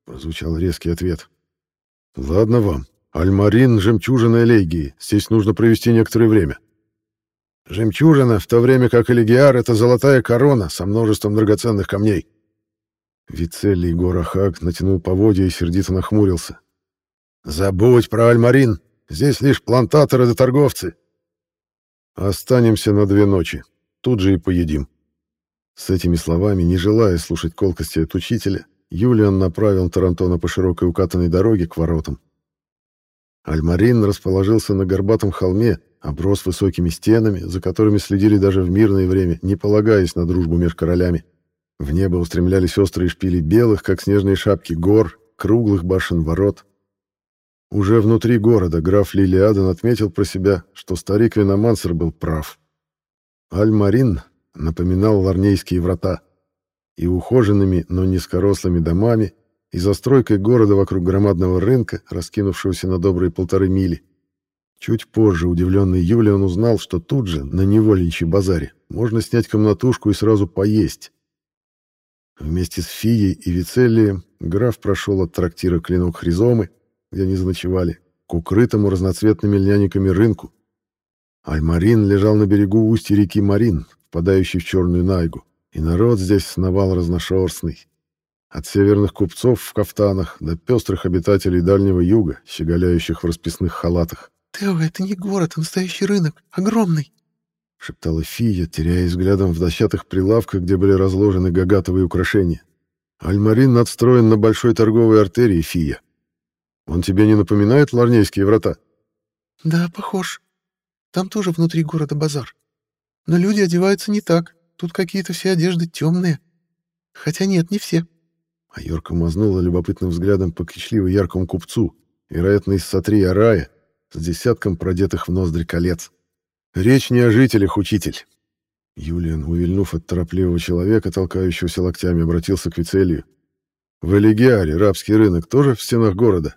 Прозвучал резкий ответ. «Ладно вам. Альмарин — жемчужина Элегии. Здесь нужно провести некоторое время. Жемчужина, в то время как Элегиар — это золотая корона со множеством драгоценных камней. Вицелли Егор Ахак натянул поводья и сердито нахмурился. «Забудь про Альмарин. Здесь лишь плантаторы да торговцы. Останемся на две ночи. Тут же и поедим». С этими словами, не желая слушать колкости от учителя, Юлиан направил Тарантона по широкой укатанной дороге к воротам. Альмарин расположился на горбатом холме, оброс высокими стенами, за которыми следили даже в мирное время, не полагаясь на дружбу между королями. В небо устремлялись острые шпили белых, как снежные шапки, гор, круглых башен ворот. Уже внутри города граф Лилиаден отметил про себя, что старик Виномансер был прав. Аль-Марин напоминал ларнейские врата. И ухоженными, но низкорослыми домами, и застройкой города вокруг громадного рынка, раскинувшегося на добрые полторы мили. Чуть позже удивленный Юлиан узнал, что тут же, на невольничьей базаре, можно снять комнатушку и сразу поесть. Вместе с Фией и Вицеллием граф прошел от трактира «Клинок Хризомы», где они заночевали, к укрытому разноцветными льняниками рынку. Альмарин лежал на берегу устья реки Марин, впадающей в Черную Найгу, и народ здесь сновал разношерстный. От северных купцов в кафтанах до пестрых обитателей Дальнего Юга, щеголяющих в расписных халатах. «Тео, это не город, а настоящий рынок. Огромный!» — шептала Фия, теряясь взглядом в дощатых прилавках, где были разложены гагатовые украшения. «Альмарин надстроен на большой торговой артерии, Фия. Он тебе не напоминает ларнейские врата?» «Да, похож. Там тоже внутри города базар. Но люди одеваются не так. Тут какие-то все одежды темные. Хотя нет, не все». А Йорка мазнула любопытным взглядом по кичливо яркому купцу, вероятно, из Сатри Арая, с десятком продетых в ноздри колец. «Речь не о жителях, учитель». Юлиан, увильнув от торопливого человека, толкающегося локтями, обратился к Вицелию. «В Элегиаре рабский рынок тоже в стенах города?»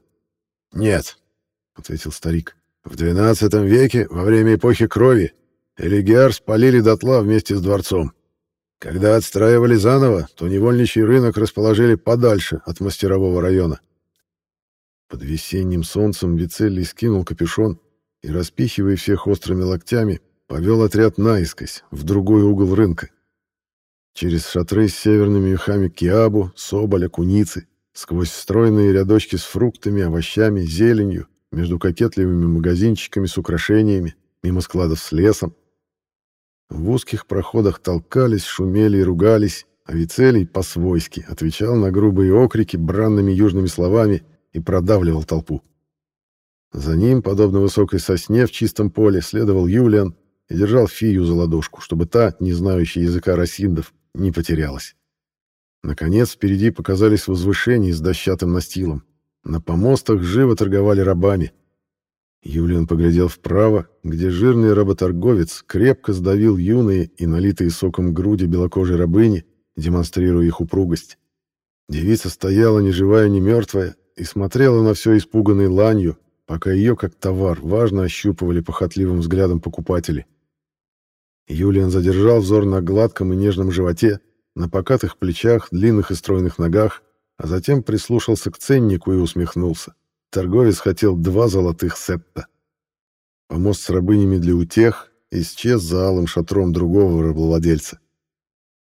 «Нет», — ответил старик. «В XII веке, во время эпохи крови, Элегиар спалили дотла вместе с дворцом. Когда отстраивали заново, то невольничий рынок расположили подальше от мастерового района. Под весенним солнцем Вицелий скинул капюшон и, распихивая всех острыми локтями, повел отряд наискось, в другой угол рынка. Через шатры с северными мехами киабу, соболя, куницы, сквозь стройные рядочки с фруктами, овощами, зеленью, между кокетливыми магазинчиками с украшениями, мимо складов с лесом. В узких проходах толкались, шумели и ругались, а Вицелий по-свойски отвечал на грубые окрики бранными южными словами и продавливал толпу. За ним, подобно высокой сосне в чистом поле, следовал Юлиан и держал Фию за ладошку, чтобы та, не знающая языка росиндов, не потерялась. Наконец, впереди показались возвышения с дощатым настилом. На помостах живо торговали рабами. Юлиан поглядел вправо, где жирный работорговец крепко сдавил юные и налитые соком груди белокожей рабыни, демонстрируя их упругость. Девица стояла ни живая, ни мертвая и смотрела на все испуганной ланью, пока ее, как товар, важно ощупывали похотливым взглядом покупатели. Юлиан задержал взор на гладком и нежном животе, на покатых плечах, длинных и стройных ногах, а затем прислушался к ценнику и усмехнулся. Торговец хотел два золотых сетта. Помост с рабынями для утех исчез за алым шатром другого рабовладельца.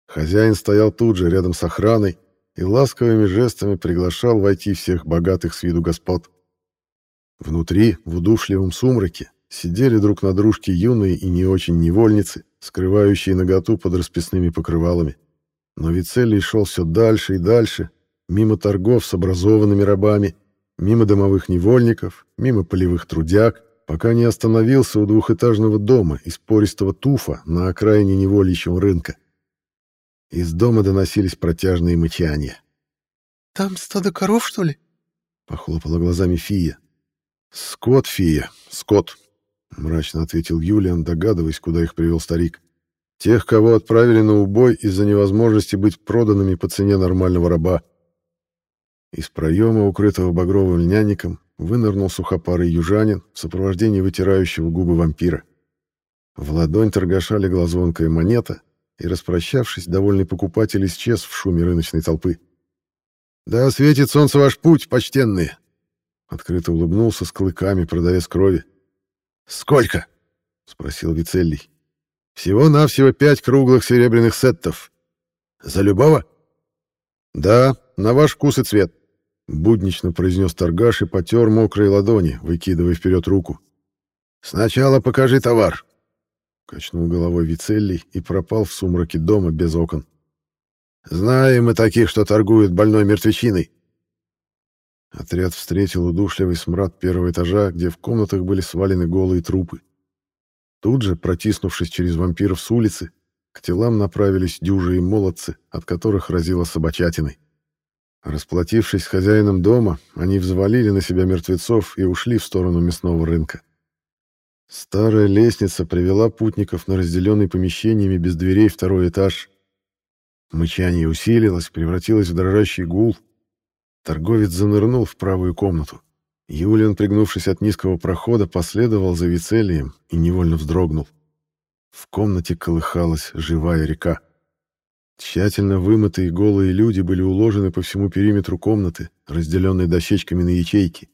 Хозяин стоял тут же, рядом с охраной, и ласковыми жестами приглашал войти всех богатых с виду господ. Внутри, в удушливом сумраке, сидели друг на дружке юные и не очень невольницы, скрывающие наготу под расписными покрывалами. Но Вицелий шел все дальше и дальше, мимо торгов с образованными рабами, мимо домовых невольников, мимо полевых трудяг, пока не остановился у двухэтажного дома из пористого туфа на окраине невольничьего рынка. Из дома доносились протяжные мычания. «Там стадо коров, что ли?» — похлопала глазами Фия. «Скот, Фия, скот», — мрачно ответил Юлиан, догадываясь, куда их привел старик. Тех, кого отправили на убой из-за невозможности быть проданными по цене нормального раба. Из проема, укрытого багровым льняником, вынырнул сухопарый южанин в сопровождении вытирающего губы вампира. В ладонь торгаша легла звонкая монета, и, распрощавшись, довольный покупатель исчез в шуме рыночной толпы. «Да светит солнце ваш путь, почтенные!» Открыто улыбнулся с клыками продавец крови. «Сколько?» — спросил Вицеллий. Всего-навсего пять круглых серебряных сеттов. За любого? Да, на ваш вкус и цвет. Буднично произнес торгаш и потер мокрые ладони, выкидывая вперед руку. Сначала покажи товар. Качнул головой Вицеллий и пропал в сумраке дома без окон. Знаем мы таких, что торгуют больной мертвечиной. Отряд встретил удушливый смрад первого этажа, где в комнатах были свалены голые трупы. Тут же, протиснувшись через вампиров с улицы, к телам направились дюжи и молодцы, от которых разило собачатиной. Расплатившись с хозяином дома, они взвалили на себя мертвецов и ушли в сторону мясного рынка. Старая лестница привела путников на разделенный помещениями без дверей второй этаж. Мычание усилилось, превратилось в дрожащий гул. Торговец занырнул в правую комнату. Юлиан, пригнувшись от низкого прохода, последовал за Вицелием и невольно вздрогнул. В комнате колыхалась живая река. Тщательно вымытые голые люди были уложены по всему периметру комнаты, разделенной дощечками на ячейки.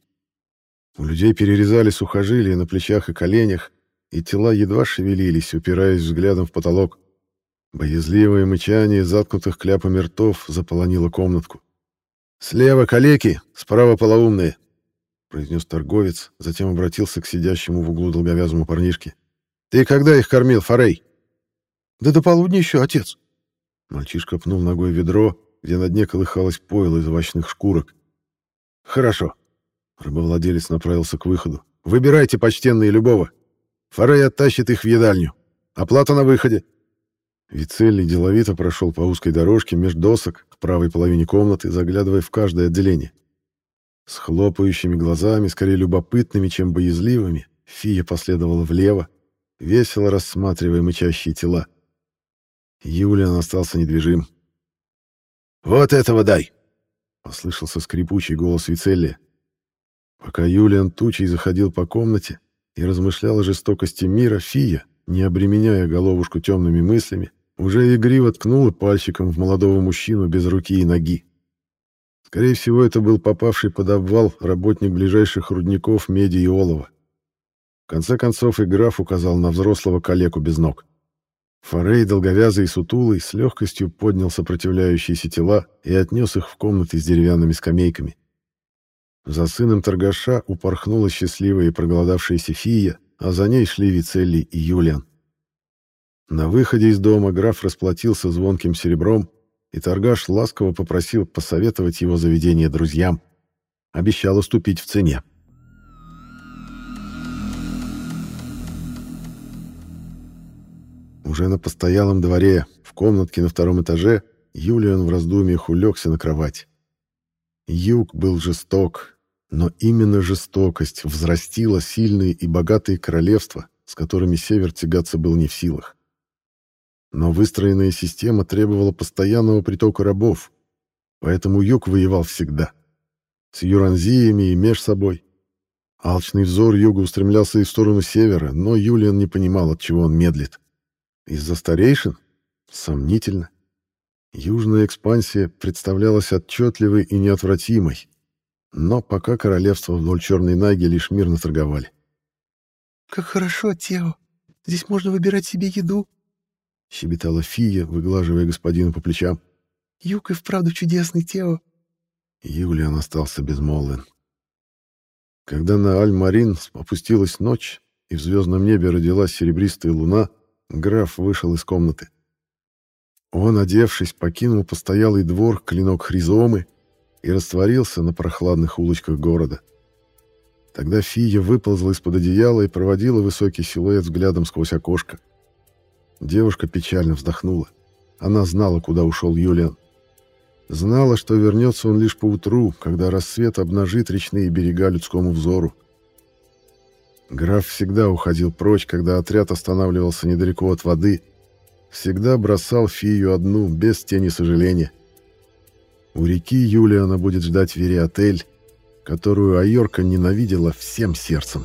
У людей перерезали сухожилия на плечах и коленях, и тела едва шевелились, упираясь взглядом в потолок. Боязливое мычание заткнутых кляпами ртов заполонило комнатку. «Слева калеки, справа полоумные», — произнес торговец, затем обратился к сидящему в углу долговязому парнишке. «Ты когда их кормил, Форей?» «Да до полудня еще, отец», Мальчишка пнул ногой ведро, где на дне колыхалось пойло из овощных шкурок. «Хорошо». Рабовладелец направился к выходу. «Выбирайте, почтенные, любого. Форей оттащит их в едальню. Оплата на выходе». Вицелли деловито прошел по узкой дорожке меж досок к правой половине комнаты, заглядывая в каждое отделение. С хлопающими глазами, скорее любопытными, чем боязливыми, Фия последовала влево, весело рассматривая мычащие тела. Юлиан остался недвижим. «Вот этого дай!» — послышался скрипучий голос Вицелли. Пока Юлиан тучей заходил по комнате и размышлял о жестокости мира, Фия, не обременяя головушку темными мыслями, уже игриво ткнула пальчиком в молодого мужчину без руки и ноги. Скорее всего, это был попавший под обвал работник ближайших рудников меди и олова. В конце концов и граф указал на взрослого калеку без ног. Форей, долговязый и сутулый, с легкостью поднял сопротивляющиеся тела и отнес их в комнаты с деревянными скамейками. За сыном торгаша упорхнула счастливая и проголодавшаяся фия, а за ней шли Вицелли и Юлиан. На выходе из дома граф расплатился звонким серебром, и торгаш ласково попросил посоветовать его заведение друзьям. Обещал уступить в цене. Уже на постоялом дворе, в комнатке на втором этаже, Юлиан в раздумьях улегся на кровать. Юг был жесток, но именно жестокость взрастила сильные и богатые королевства, с которыми север тягаться был не в силах. Но выстроенная система требовала постоянного притока рабов, поэтому юг воевал всегда. С юранзиями и меж собой. Алчный взор юга устремлялся и в сторону севера, но Юлиан не понимал, от чего он медлит. Из-за старейшин? Сомнительно. Южная экспансия представлялась отчетливой и неотвратимой, но пока королевство вдоль Черной Наги лишь мирно торговали. «Как хорошо, Тео! Здесь можно выбирать себе еду!» — щебетала Фия, выглаживая господина по плечам. «Юг и вправду чудесный, Тео!» Юлиан остался безмолвен. Когда на Аль-Марин опустилась ночь, и в звездном небе родилась серебристая луна, Граф вышел из комнаты. Он, одевшись, покинул постоялый двор клинок хризомы и растворился на прохладных улочках города. Тогда Фия выползла из-под одеяла и проводила высокий силуэт взглядом сквозь окошко. Девушка печально вздохнула. Она знала, куда ушел Юлиан. Знала, что вернется он лишь поутру, когда рассвет обнажит речные берега людскому взору. Граф всегда уходил прочь, когда отряд останавливался недалеко от воды. Всегда бросал Фию одну, без тени сожаления. У реки Юлиана будет ждать Вериотель, которую Айорка ненавидела всем сердцем.